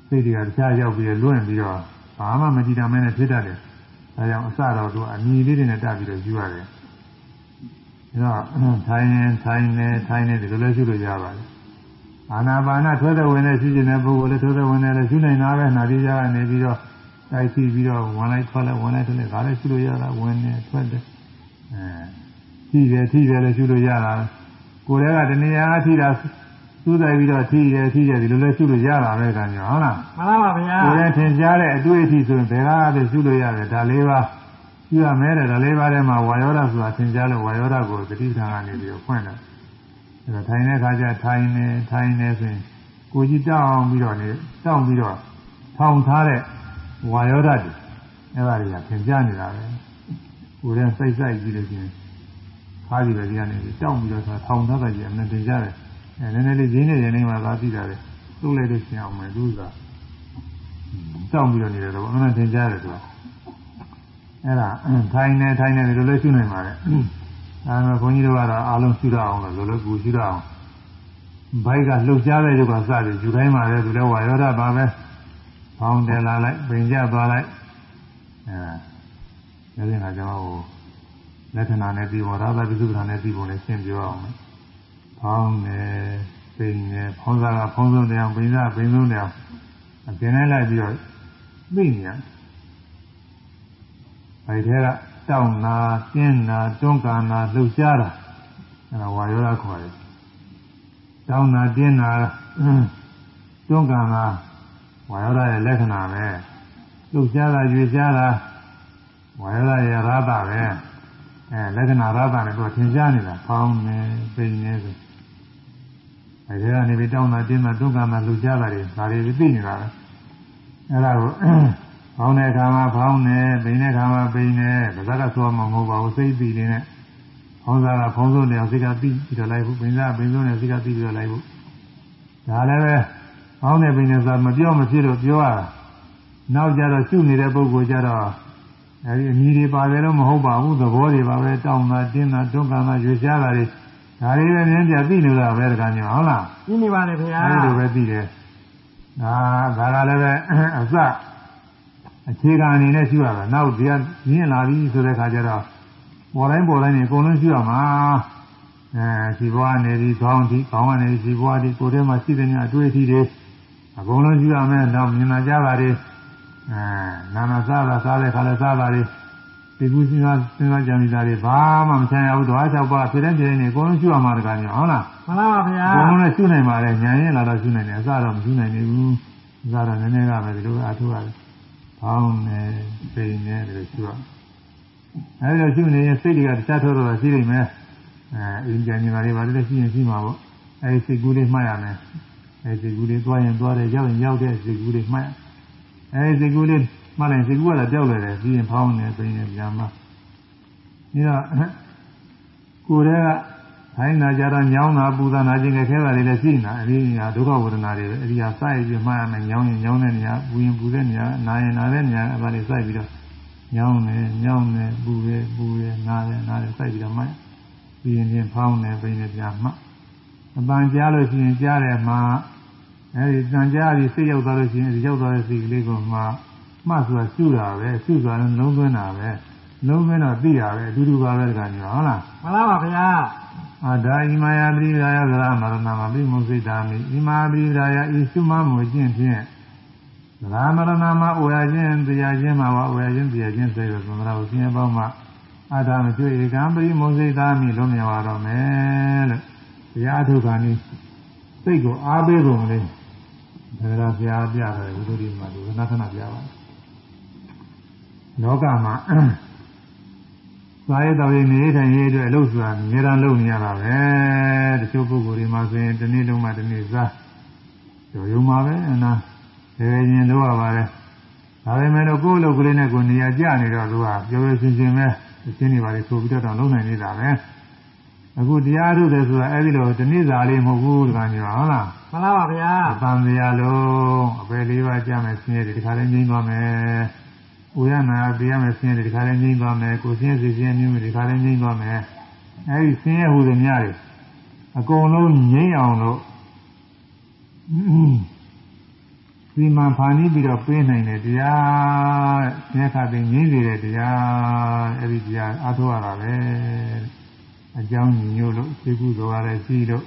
စိတ်တွေကတခြားရောက်ပြီးလွင့်ပြီးတော့ဘာမှမကြည့်တတ်မဲနဲ့ဖြစ်တတ်တယ်။ဒါကြောင့်အစတော့သူအမြင်လေးတွေနဲ့တက်ပြီးတော့ယူရတယ်။ ဒါတော့ထိုင်ရင်ထိုင်နေထိုင်နေဒီလိုလဲရှိလို့ရပါတယ်။အာနာပါနထွဲတဲ့ဝင်နဲ့ရှိနေတဲ့ပုဂ္ဂိုလ်လည်းထွဲတဲ့ဝင်နဲ့လည်းရှိနိုင်တာပဲ။နာတိကြကနေပြီးတော့တိုက်စီပြီးတော့ဝင်လိုက်ထွက်လိုက်ဝင်လိုက်ထွက်လိုက်ဒါလည်းရှိလို့ရတာဝင်နေထွက်တယ်အဲထိတယ်ထိတယ်လည်းရှိလို့ရတာကိုယ်တည်းကတဏှာထိတာစူးစိုက်ပြီးတော့ထိတယ်ထိတယ်ဒီလိုလည်းရှိလို့ရတာပဲကံကြောဟုတ်လားမှန်ပါပါဗျာကိုယ်လည်းထင်ရှားတဲ့အတွေ့အထိဆိုရင်ဘယ်ကားပဲရှိလို့ရတယ်ဒါလေးပါ ရှိရမယ်တဲ့ဒါလေးပါးထဲမှာဝါယောဓဆိုတာသင်ကြားလို့ဝါယောဓကိုသတိထားကနေပြီးတော့ဖွင့်တယ်အဲဒါထိုင်တဲ့အခါကျထိုင်နေထိုင်နေဆိုရင်ကိုကြီးတောင်းပြီးတော့နေတောင်းပြီးတော့ထောင်ထားတဲ့ဝါယောဓတွေအဲ့ဒါတွေကသင်ကြားနေတာပဲကိုယ်လည်းစိုက်စိုက်ကြည့်လို့ရှိရင်ခါးကြီးပဲဒီကနေတောင်းပြီးတော့ထောင်ထားတာကြီးအမှန်သင်ကြားတယ်အဲနည်းနည်းလေးရင်းနေရနေမှသာသိတာလေသူ့လိုက်လို့ရှင်းအောင်မယ်သူကတောင်းပြီးတော့နေတယ်တော့အမှန်သင်ကြားတယ်သူက အဲ့ဒါထိုင်နေထိုင်နေဒီလိုလေးရှင်းနိုင်ပါလေအဲဒါဘုန်းကြီးတို့ကတော့အားလုံးရှင်းရအောင်လို့လောလောကူရှင်းရအောင်ဘိုက်ကလှုပ်ရှားတဲ့ရုပ်ကစတယ်ယူတိုင်းမှာလည်းသူလည်းဝါရောဓပါပဲပေါင်းတယ်လာလိုက်ပင်ကြသွားလိုက်အဲဒါလည်းငါကြောင့်ဟိုလက္ခဏာနဲ့ပြီးပေါ်ရာသပိစုပ္ပန်နဲ့ပြီးပေါ်နဲ့ရှင်းပြောအောင်မယ်ဖောင်းတယ်ပင်တယ်ဖောင်းစားကဖောင်းဆုံးတယ်အောင်ပင်စားပင်ဆုံးတယ်အောင်အပြင်နဲ့လိုက်ပြီးတော့သိနေရ အဲဒီထဲကတောင်းနာကျင်းနာတွန်းကန်နာလှုပ်ရှားတာအဲဒါဝါယောဓခေါ်တယ်တောင်းနာကျင်းနာတွန်းကန်နာဝါယောဓရဲ့လက္ခဏာပဲလှုပ်ရှားတာရွေ့ရှားတာဝါယောဓရဲ့ရာသပဲအဲလက္ခဏာရတာနဲ့တော့သင်ကြားနေတာဖောင်းနေပိန်နေဆိုအဲဒီကနေပြီးတောင်းတာတင်းတာဒုက္ခမှာလူကြတာတွေဒါတွေသိနေတာပဲအဲ့ဒါကို ဖောင်းတဲ့အခါမှာဖောင်းနေပိန်တဲ့အခါမှာပိန်နေဒါကဆိုမှမဟုတ်ပါဘူးစိတ်ပြီးနေတဲ့ဖောင်းစားကဖောင်းစိုးနေအောင်စိတ်ကပြီးပြီးတော့လိုက်ဖို့ပိန်စားပိန်စိုးနေစိတ်ကပြီးပြီးတော့လိုက်ဖို့ဒါလည်းပဲဖောင်းနေပိန်နေဆိုမပြောမဖြစ်လို့ပြောရတာနောက်ကြတော့ရှုနေတဲ့ပုဂ္ဂိုလ်ကြတော့အဲဒီအမိတွေပါတယ်လို့မဟုတ်ပါဘူးသဘောတွေပါပဲတောင်းတာတင်းတာဒုက္ခမှာရွေရှားတာတွေဒါတွေပဲမြင်ပြသိနေတာပဲတခါညဟုတ်လားရှင်းနေပါလေခင်ဗျာအဲဒီလိုပဲသိတယ်ဒါဒါကလည်းပဲအစ အခြေခံအနေနဲ့ရှိရတာနောက်ဒီကမြင်လာပြီဆိုတဲ့ခါကျတော့ပေါ်တိုင်းပေါ်တိုင်းနေအကုန်လုံးရှိရမှာအဲဒီဘဝနေပြီးခေါင်းဒီခေါင်းကနေဒီဘဝဒီကိုယ်ထဲမှာရှိတဲ့နေအတွေ့အထိတွေအကုန်လုံးရှိရမယ်တော့မြင်လာကြတာတွေအဲနာနာစားတာစားတဲ့ခါလဲစားတာတွေဒီကူစဉ်းစားစဉ်းစားကြံနေတာတွေဘာမှမဆန်းရဘူးတော့အချောက်ပါဖြစ်တဲ့ဖြစ်နေအကုန်လုံးရှိရမှာတကယ်ဟုတ်လားမှန်ပါပါဗျာဘုံလုံးနဲ့ရှုနိုင်ပါလေညာရင်လာတော့ရှုနိုင်တယ်အစတော့မရှုနိုင်နေဘူးအစတော့နည်းနည်းကပဲဒီလိုအထုရတယ် ဘောင်းနဲ့စိတ်နဲ့ဒီလိုရှုရအဲဒီလိုရှုနေရင်စိတ်တွေကတခြားထိုးတော့ရှိနေမယ်အဲအင်းကြံနေပါလေဗာလည်းရှိရင်ရှိမှာပေါ့အဲဒီစိတ်ကူးလေးမှတ်ရမယ်အဲဒီစိတ်ကူးလေးသွားရင်သွားတယ်ရောက်ရင်ရောက်တဲ့စိတ်ကူးလေးမှတ်အဲဒီစိတ်ကူးလေးမှတ်လိုက်စိတ်ကူးကလည်းပြောက်လာတယ်ပြီးရင်ဖောင်းနေပိန်နေပြန်မှာဒီတော့ကိုယ်တည်းက ခိုင်းတာကြတော့ညောင်းတာပူတာနာခြင်းခဲတာတွေလည်းရှိနေတာအဲဒီညာဒုက္ခဝေဒနာတွေပဲအဲဒီဟာစိုက်ပြီးမှတ်ရမယ်ညောင်းရင်ညောင်းတဲ့နေရာပူရင်ပူတဲ့နေရာနာရင်နာတဲ့နေရာအဲဒါတွေစိုက်ပြီးတော့ညောင်းနေညောင်းနေပူရဲပူရဲနာရဲနာရဲစိုက်ပြီးတော့မှတ်ပြီးရင်ချင်းဖောင်းနေပိန်နေပြန်မှတ်အပန်ကြားလို့ရှိရင်ကြားတယ်မှာအဲဒီတန်ကြားပြီးစိတ်ရောက်သွားလို့ရှိရင်ဒီရောက်သွားတဲ့စိတ်ကလေးကိုမှမှတ်ဆိုတာရှုတာပဲရှုဆိုတာလုံးသွင်းတာပဲလုံးသွင်းတော့သိတာပဲအတူတူပါပဲတခါကြီးဟုတ်လားမှန်ပါပါဗျာ အာဒါဣမာယပရိဒါယသရမရဏမပိမုစိတာမိဣမာပရိဒါယဤရှုမမှုခြင်းဖြင့်သရမရဏမအိုရခြင်းတရားခြင်းမှာဝအိုရခြင်းတရားခြင်းစေရသမရဝဆင်းရဲပေါင်းမှာအာဒါမကျွေဧကံပရိမုစိတာမိလုံးမြဝတော့မယ်လို့တရားအထုခံဤစိတ်ကိုအားပေးပုံလေးဒါကြဘုရားပြတယ်ဝိသုဒ္ဓိမှာဒီနာသနာပြပါတယ်လောကမှာ သာရတော်ရင်နေထိုင်ရေးအတွက်အလုပ်ဆိုတာအများအားလုပ်နေရတာပဲတချို့ပုဂ္ဂိုလ်တွေမှာဆိုရင်တစ်နေ့လုံးမှတစ်နေ့စားကြော်ရုံမှာပဲအနာရေရင်လုပ်ရပါတယ်ဒါပေမဲ့လို့ကိုယ့်အလုပ်ကလေးနဲ့ကိုယ်နေရာကျနေတော့သူကပြောရချင်းချင်းပဲအရှင်းနေပါလေဆိုပြီးတော့လုံနိုင်နေတာပဲအခုတရားထုတ်တယ်ဆိုတာအဲ့ဒီလိုတစ်နေ့စာလေးမဟုတ်ဘူးဒီကနေ့ဟုတ်လားမှန်ပါပါဗျာအပန်းတရားလုံးအပယ်လေးပါးကြမယ်ဆင်းရဲတွေဒီခါလေးငြိမ်းသွားမယ်။ ဥရနာပြရမယ်ဆင်းရဲတွေဒီခါလေးငြိမ်းသွားမယ်။ကိုယ်ဆင်းရဲစီဆင်းရဲမျိုးတွေဒီခါလေးငြိမ်းသွားမယ်။အဲဒီဆင်းရဲဟူသည်များတွေအကုန်လုံးငြိမ်းအောင်လို့ဒီမှာဖာနီးပြီးတော့ပေးနိုင်တဲ့တရားဆင်းရဲခါသိငြိမ်းစေတဲ့တရားအဲဒီတရားအားထုတ်ရတာပဲ။အကြောင်းညို့လို့သိကုသိုလ်ရတဲ့ရှိလို့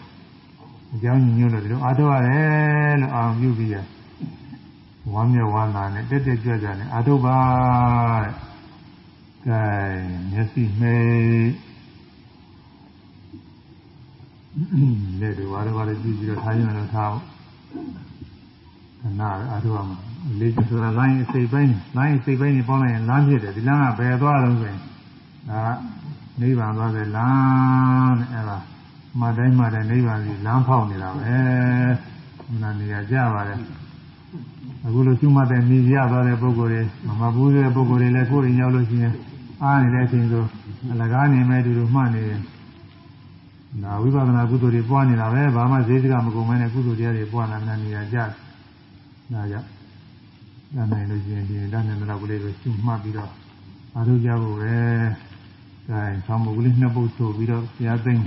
အကြောင်းညွှန်လို့ဒီလိုအားထုတ်ရတယ်လို့အောင်ပြုပြီးရ ဝမ်းမြောက်ဝမ်းသာနဲ့တက်တက်ကြွကြွနဲ့အားထုတ်ပါတဲ့။ကဲမျက်စိမှိတ်လက်တွေဝါရဝါရကြည့်ပြီးတော့ထားရင်လည်းထားဖို့ခဏအားထုတ်အောင်လေးဆိုတာလိုင်းစိတ်ပိုင်းလိုင်းစိတ်ပိုင်းနေပေါင်းလိုက်ရင်လမ်းဖြစ်တယ်ဒီလမ်းကဘယ်သွားတော့ဆိုရင်ဒါနိဗ္ဗာန်သွားတဲ့လမ်းတဲ့အဲ့ဒါမတိုင်းမတိုင်းနိဗ္ဗာန်ကြီးလမ်းဖောက်နေတာပဲမနာနေရကြပါတယ် အခုလိုကျွတ်မှတ်တဲ့နေရသွားတဲ့ပုဂ္ဂိုလ်တွေမမဘူးတဲ့ပုဂ္ဂိုလ်တွေလည်းကိုယ်ရင်ရောက်လို့ရှိရင်အားနေတဲ့အချိန်ဆိုအလကားနေမဲ့တူတူမှတ်နေတယ်နာဝိပဿနာကုသိုလ်တွေပွားနေတာပဲဘာမှဈေးစကမကုန်မဲနဲ့ကုသိုလ်တရားတွေပွားလာနေရကြဒါကြောင့်ဒါနိုင်လို့ရှိရင်ဒီဒါနဲ့တော့ကလေးကိုကျွတ်မှတ်ပြီးတော့အားထုတ်ကြဖို့ပဲအဲဆောင်းမုတ်ကလေးနှစ်ပုတ်ဆိုပြီးတော့ဆရာသိမ့်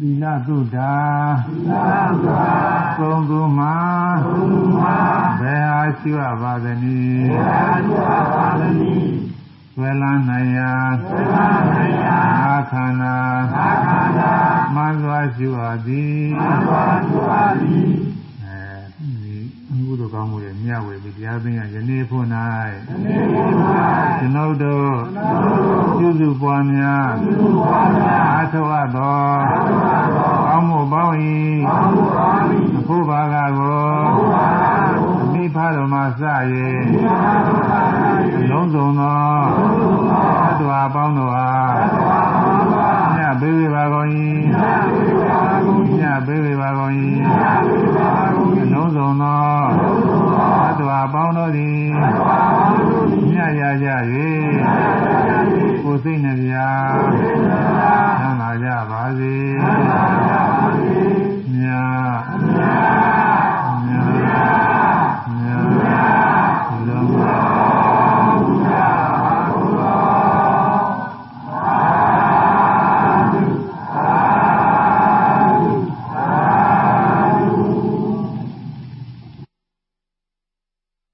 သီလသုဒ္ဓာသီလသုဒ္ဓာသုံးခုမှာသုံးခုမှာဘယ်အားရှိရပါသနည်းဘယ်အားရှိရပါသနည်းဝေလနိုင်ယာဝေလနိုင်ယာအခန္ဓာအခန္ဓာမှန်စွာရှိရသည်မှန်စွာရှိရသည် အဲဒီဘုဒ္ဓကောင်းမှုရဲ့မြတ်ဝေပြီးတရားသိရယနေ့ဖို့၌ယနေ့ဖို့၌ကျွန်ုပ်တို့ပြုစုပွားများပြုစုပွားများအထောက်သောအထောက်သောကောင်းမှုပေါင်း၏ကောင်းမှုပေါင်း၏အဖို့ဘာကကိုအဖို့ဘာကကိုမိဘဖတော်မှစ၍လုံးစုံသောသတ္တဝါပေါင်းတို့အားညဘေးဝေပါကုန်၏ညဘေးဝေပါကုန်၏ လုံးစုံသောသတ္တဝါပေါင်းတို့သည်ညရကြ၍ကိုယ်စိတ်နှပြချမ်းသာကြပါစေ